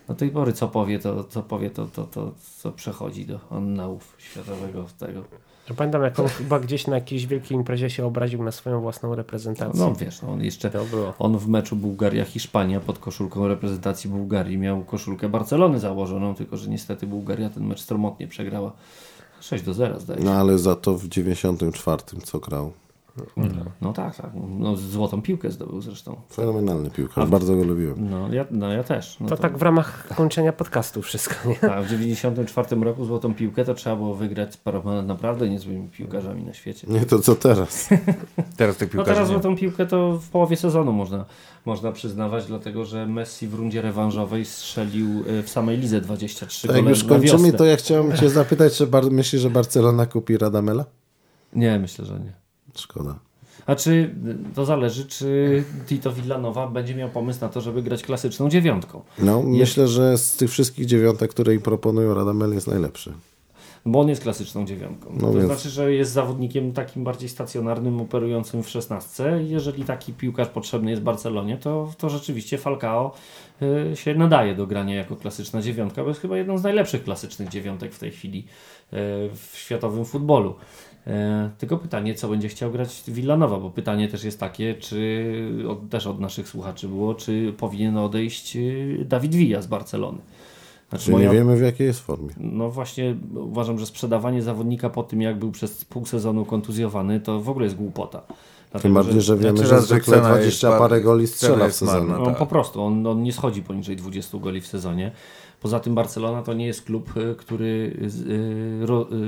Do tej pory co powie, to, co powie, to, to, to, co przechodzi do annałów światowego tego. Ja Pamiętam, jak on chyba gdzieś na jakiejś wielkiej imprezie się obraził na swoją własną reprezentację. No wiesz, no, on jeszcze To było. on w meczu Bułgaria-Hiszpania pod koszulką reprezentacji Bułgarii miał koszulkę Barcelony założoną, tylko że niestety Bułgaria ten mecz stromotnie przegrała. 6 do 0 zdaje się. No ale za to w 94 co grał. No tak, tak. No, złotą piłkę zdobył zresztą. Fenomenalny piłkarz, bardzo go lubiłem. No ja, no, ja też. No To tak w ramach kończenia podcastu wszystko, nie? A w 94 roku złotą piłkę to trzeba było wygrać z paroma naprawdę niezłymi piłkarzami na świecie. Nie to co teraz. Teraz tych No piłkarzy teraz nie. złotą piłkę to w połowie sezonu można, można przyznawać, dlatego że Messi w rundzie rewanżowej strzelił e, w samej lidze 23 Tak, jak gole już kończymy, to ja chciałem cię zapytać, czy myślisz, że Barcelona kupi Radamela? Nie, myślę, że nie. Szkoda. A czy to zależy, czy Tito Villanowa będzie miał pomysł na to, żeby grać klasyczną dziewiątką? No, myślę, że z tych wszystkich dziewiątek, które im proponują, Radamel jest najlepszy. Bo on jest klasyczną dziewiątką. No to więc- znaczy, że jest zawodnikiem takim bardziej stacjonarnym, operującym w szesnastce. Jeżeli taki piłkarz potrzebny jest Barcelonie, to, to rzeczywiście Falcao y, się nadaje do grania jako klasyczna dziewiątka, bo jest chyba jedną z najlepszych klasycznych dziewiątek w tej chwili y, w światowym futbolu. E, Tylko pytanie, co będzie chciał grać Villanowa, bo pytanie też jest takie, czy od, też od naszych słuchaczy było, czy powinien odejść y, Dawid Villa z Barcelony. Znaczy, Czy nie moja- wiemy, w jakiej jest formie. no właśnie uważam, że sprzedawanie zawodnika po tym, jak był przez pół sezonu kontuzjowany, to w ogóle jest głupota. Tym bardziej, że wiemy, Znaczy że raz, że zwykle cena jest 20 bar- parę goli strzela w sezonie. no, tak. po prostu, on, on nie schodzi poniżej 20 goli w sezonie. Poza tym Barcelona to nie jest klub, y, który, y,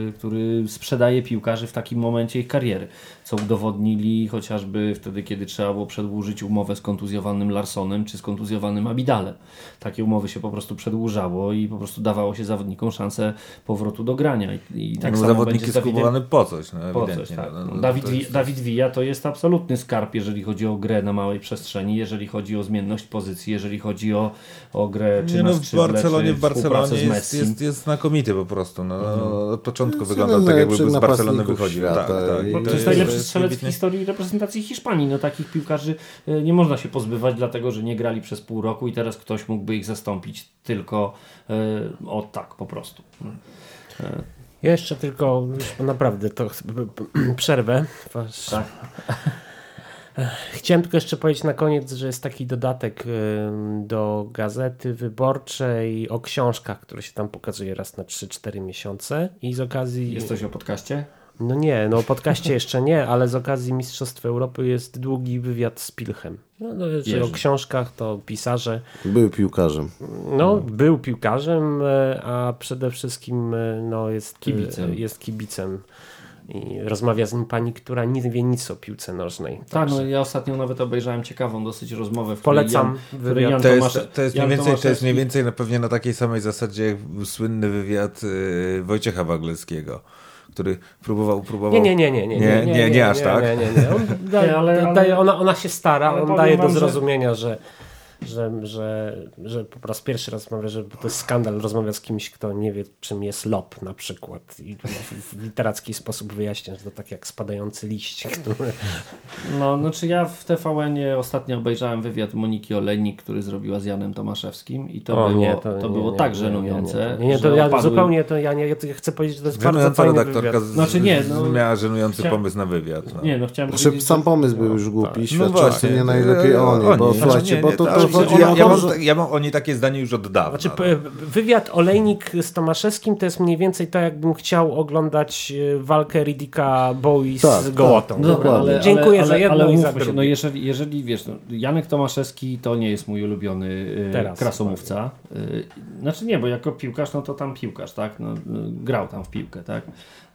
y, który sprzedaje piłkarzy w takim momencie ich kariery, co udowodnili chociażby wtedy, kiedy trzeba było przedłużyć umowę z kontuzjowanym Larsonem czy z kontuzjowanym Abidalem. Takie umowy się po prostu przedłużało i po prostu dawało się zawodnikom szansę powrotu do grania. I, i tak no, samo zawodnik będzie jest Dawidem- kupowany po coś, no, po coś, tak. no, no, no, Dawid, to Wi- jest- Dawid Villa to jest absolutny skarb, jeżeli chodzi o grę na małej przestrzeni, jeżeli chodzi o zmienność pozycji, jeżeli chodzi o, o grę czy Nie, na no, w skrzydle, Barcelonie, czy w Barcelonie współpracę z jest, jest, jest znakomity po prostu. No, Od początku wyglądał tak, jakby z Barcelony wychodził. Tak, tak. No, To to jest jest- najlepszy strzelec w historii reprezentacji Hiszpanii. No, takich piłkarzy e, nie można się pozbywać, dlatego że nie grali przez pół roku i teraz ktoś mógłby ich zastąpić tylko e, o tak po prostu. Ja jeszcze tylko, naprawdę to przerwę. Tak. Chciałem tylko jeszcze powiedzieć na koniec, że jest taki dodatek do gazety wyborczej o książkach, które się tam pokazuje raz na 3-4 miesiące i z okazji... Jest coś o podcaście? No nie, no o podcaście jeszcze nie, ale z okazji Mistrzostw Europy jest długi wywiad z Pilchem. No, no, jeżeli o książkach, to pisarze. Był piłkarzem. No, był piłkarzem, e, a przede wszystkim e, no, jest, Kibicem. e, jest kibicem. I rozmawia z nim pani, która nie wie nic o piłce nożnej. Tak, no ja ostatnio nawet obejrzałem ciekawą dosyć rozmowę, w Polecam Jan, wywiad. Jan To jest, to jest, Jan więcej, to jest mniej więcej na pewnie na takiej samej zasadzie jak słynny wywiad y, Wojciecha Wagleckiego, który próbował, próbował... Nie, nie, nie, nie, nie, Nie, nie, nie aż tak. Nie, nie, nie. On daje, Nie, ale- ale- daje, ona, ona się stara, on daje do że- zrozumienia, że że, że, że po raz pierwszy rozmawia, że to jest skandal rozmawia z kimś, kto nie wie, czym jest lop na przykład i w, w literacki sposób wyjaśnia, że to tak jak spadający liść, który... No, znaczy ja w TVN-ie ostatnio obejrzałem wywiad Moniki Olejnik, który zrobiła z Janem Tomaszewskim i to O, było, nie, to, nie, było nie, tak żenujące. Nie, nie, to ja opadły- zupełnie, to ja nie, ja chcę powiedzieć, że to jest bardzo Żenująca fajny redaktorka wywiad. z, Znaczy nie, no- miała żenujący Chcia- pomysł na wywiad. No. Nie, no chciałem Znaczy, powiedzieć, sam pomysł był już głupi, świadczy o właśnie. tym nie najlepiej o niej, bo Znaczy, słuchajcie, nie, bo to, to ale chodzi ja, ja, to, mam, ja mam o niej takie zdanie już od dawna. Znaczy, no. wywiad Olejnik z Tomaszewskim to jest mniej więcej tak, jakbym chciał oglądać e, walkę Riddicka Bowie z Tak, tak. Gołotą. No, Dobra, ale, Dziękuję ale, za jedno ale i za drugie. no jeżeli, jeżeli wiesz, no, Janek Tomaszewski to nie jest mój ulubiony y, Teraz. krasomówca. Y, znaczy nie, bo jako piłkarz, no to tam piłkarz, tak? No, y, grał tam w piłkę, tak?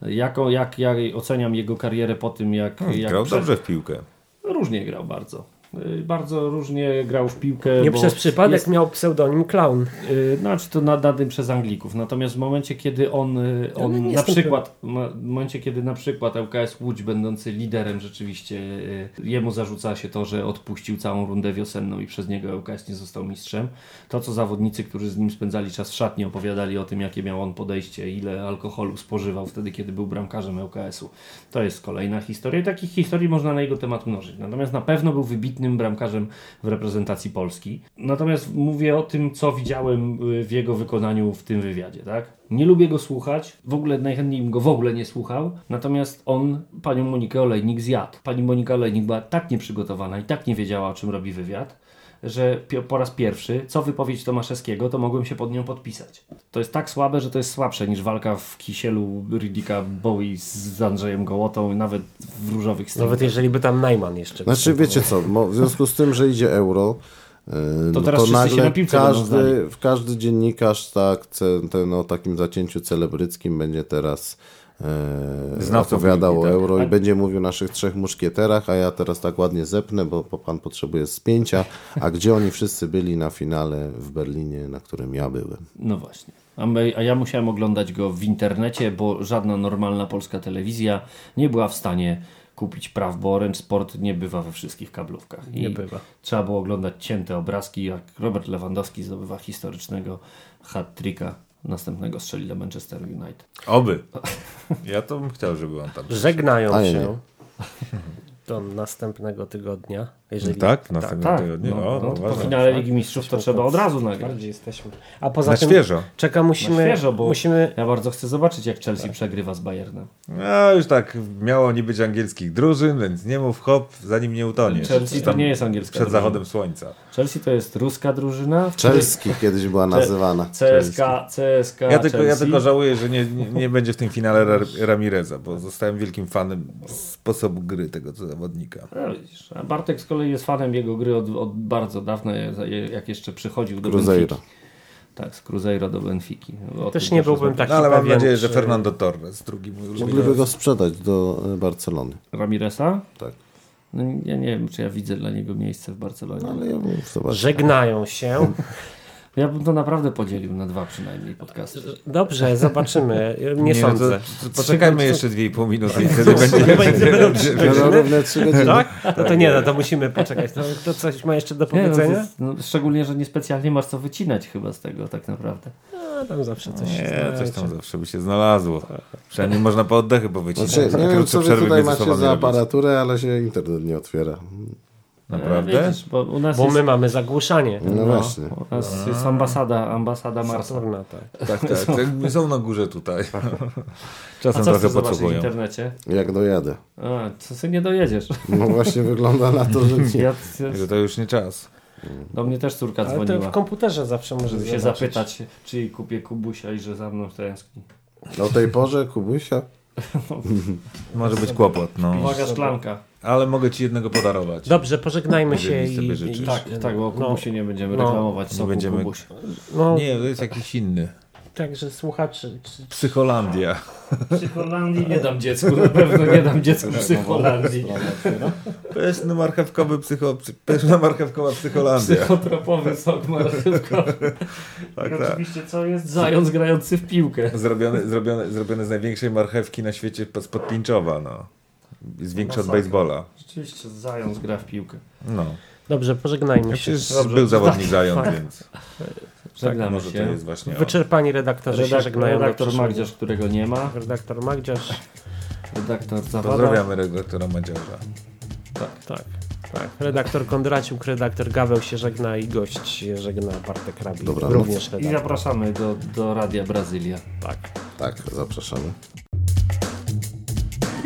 Jako, jak ja oceniam jego karierę po tym, jak, jak Hmm, Grał przed- dobrze w piłkę. różnie grał bardzo. Y, Bardzo różnie grał w piłkę. Nie bo przez przypadek jest- miał pseudonim Clown. Y, Znaczy to nad, nad tym przez Anglików. Natomiast w momencie, kiedy on, y, Ale on nie na przykład, w momencie, kiedy na przykład ŁKS Łódź, będący liderem rzeczywiście, y, jemu zarzuca się to, że odpuścił całą rundę wiosenną i przez niego ŁKS nie został mistrzem. To, co zawodnicy, którzy z nim spędzali czas w szatni, opowiadali o tym, jakie miał on podejście, ile alkoholu spożywał wtedy, kiedy był bramkarzem ŁKS-u. To jest kolejna historia i takich historii można na jego temat mnożyć. Natomiast na pewno był wybitnym bramkarzem w reprezentacji Polski. Natomiast mówię o tym, co widziałem y, w jego wykonaniu w tym wywiadzie, tak? Nie lubię go słuchać, w ogóle najchętniej bym go w ogóle nie słuchał, natomiast on panią Monikę Olejnik zjadł. Pani Monika Olejnik była tak nieprzygotowana i tak nie wiedziała, o czym robi wywiad, że po raz pierwszy, co wypowiedź Tomaszewskiego, to mogłem się pod nią podpisać. To jest tak słabe, że to jest słabsze niż walka w kisielu Riddicka Bowie z Andrzejem Gołotą, nawet w różowych stronach. Nawet jeżeli by tam Najman jeszcze. Znaczy wiecie co, w związku z tym, że idzie euro, yy, no teraz się nagle na piłce będą znali. każdy, każdy dziennikarz tak, ce- ten o takim zacięciu celebryckim będzie teraz Znawcą opowiadał o tak. euro i będzie mówił o naszych trzech muszkieterach, a ja teraz tak ładnie zepnę, bo, bo pan potrzebuje spięcia, a gdzie oni wszyscy byli na finale w Berlinie, na którym ja byłem. No właśnie. A, my, a ja musiałem oglądać go w internecie, bo żadna normalna polska telewizja nie była w stanie kupić praw, bo Orange Sport nie bywa we wszystkich kablówkach. I Nie bywa. Trzeba było oglądać cięte obrazki, jak Robert Lewandowski zdobywa historycznego hat-tricka. Następnego strzeli do Manchester United. Oby. Ja to bym chciał, żeby on tam... Żegnają się do następnego tygodnia. Jeżeli Tak? Następnego Tak, tygodnia? no, O, no, no, po finale Ligi Mistrzów to trzeba od razu nagrać. Bardziej jesteśmy. A poza Na tym świeżo. czeka, musimy, Na świeżo, bo musimy ja bardzo chcę zobaczyć, jak Chelsea przegrywa z Bayernem. No już tak, miało nie być angielskich drużyn, więc nie mów hop, zanim nie utoniesz. Chelsea to nie jest angielska Przed drużyna. zachodem słońca. Chelsea to jest ruska drużyna. w której Czelski kiedyś była nazywana. CSK, CSK, Ja tylko, ja Chelsea. tylko żałuję, że nie, nie, nie będzie w tym finale Ra- Ramireza, bo zostałem wielkim fanem sposobu gry tego zawodnika. No, widzisz, a Bartek z kolei jest fanem jego gry od, od bardzo dawna, jak jeszcze przychodził do Cruzeiro. Benfiki. Tak, z Cruzeiro do Benfiki. O też nie byłbym taki No ale mam nadzieję, że Fernando Torres, drugi mój ulubiony. Mogliby go sprzedać do e, Barcelony. Ramiresa? Tak. No, ja nie wiem, czy ja widzę dla niego miejsce w Barcelonie. Ale ja bym żegnają się. Ja bym to naprawdę podzielił na dwa przynajmniej podcasty. Dobrze, zobaczymy. Nie, no sądzę. to, to poczekajmy jeszcze 2,5 minuty i wtedy będzie... Będą trzy godziny? trzy godziny. Tak? No to nie, no to musimy poczekać. No, to coś ma jeszcze do Nie, no, to powiedzenia? jest, no, szczególnie, że niespecjalnie masz co wycinać chyba z tego tak naprawdę. No, tam zawsze coś się Nie, coś tam zawsze by się znalazło. Przynajmniej można po oddechy powycinać. Znaczy, nie wiem, co wy przerwy tutaj między macie słowami za aparaturę, ale się internet nie otwiera. Naprawdę? E, Widzisz, bo u nas Bo jest, my mamy zagłuszanie. No, właśnie. u nas jest ambasada, ambasada Marsa. Saturna, tak. Tak, tak. tak. Są na górze tutaj. A Czasem co trochę zobaczyć w internecie? Jak dojadę. A, co sobie nie dojedziesz. No właśnie wygląda na to, że nie. Ja, Że to już nie czas. do mnie też córka Ale to dzwoniła, w komputerze zawsze może się zapytać, czy jej kupię kubusia i że za mną tęskni. O tej porze, Kubusia? Może być kłopot, no. Uwaga, szklanka. Ale mogę ci jednego podarować. Dobrze, pożegnajmy się i, życzysz. Tak, tak, bo o no, kubusie nie będziemy no, reklamować. nie soku będziemy- no, Nie, to jest jakiś inny. także słuchacze, czy- Psycholandia. Psycholandii nie dam dziecku, na pewno nie dam dziecku psycholandii. Pyszny marchewkowy psycho... psy- Pyszna marchewkowa psycholandia. Psychotropowy sok marchewkowy. Tak, I tak. oczywiście co jest? Zając grający w piłkę. Zrobione, zrobione, zrobione z największej marchewki na świecie spod Pińczowa, no. Jest większy od baseballa. Rzeczywiście zając gra w piłkę. No. Dobrze, pożegnajmy się. Przecież Dobrze, był zawodnik tak, zając, tak. więc Żegnamy może to się. jest właśnie... Wyczerpani redaktorzy się Redak- żegnają. do redaktor. Magdziarz, którego nie ma. Redaktor Magdziarz. Redaktor Zawada. Pozdrawiamy redaktora Madziarza. Tak, tak. Tak. Redaktor Kondraciuk, redaktor Gaweł się żegna i gość się żegna Bartek Rabi. Dobranoc. Również I redaktor. zapraszamy do, do Radia Brazylia. Tak. Tak, zapraszamy.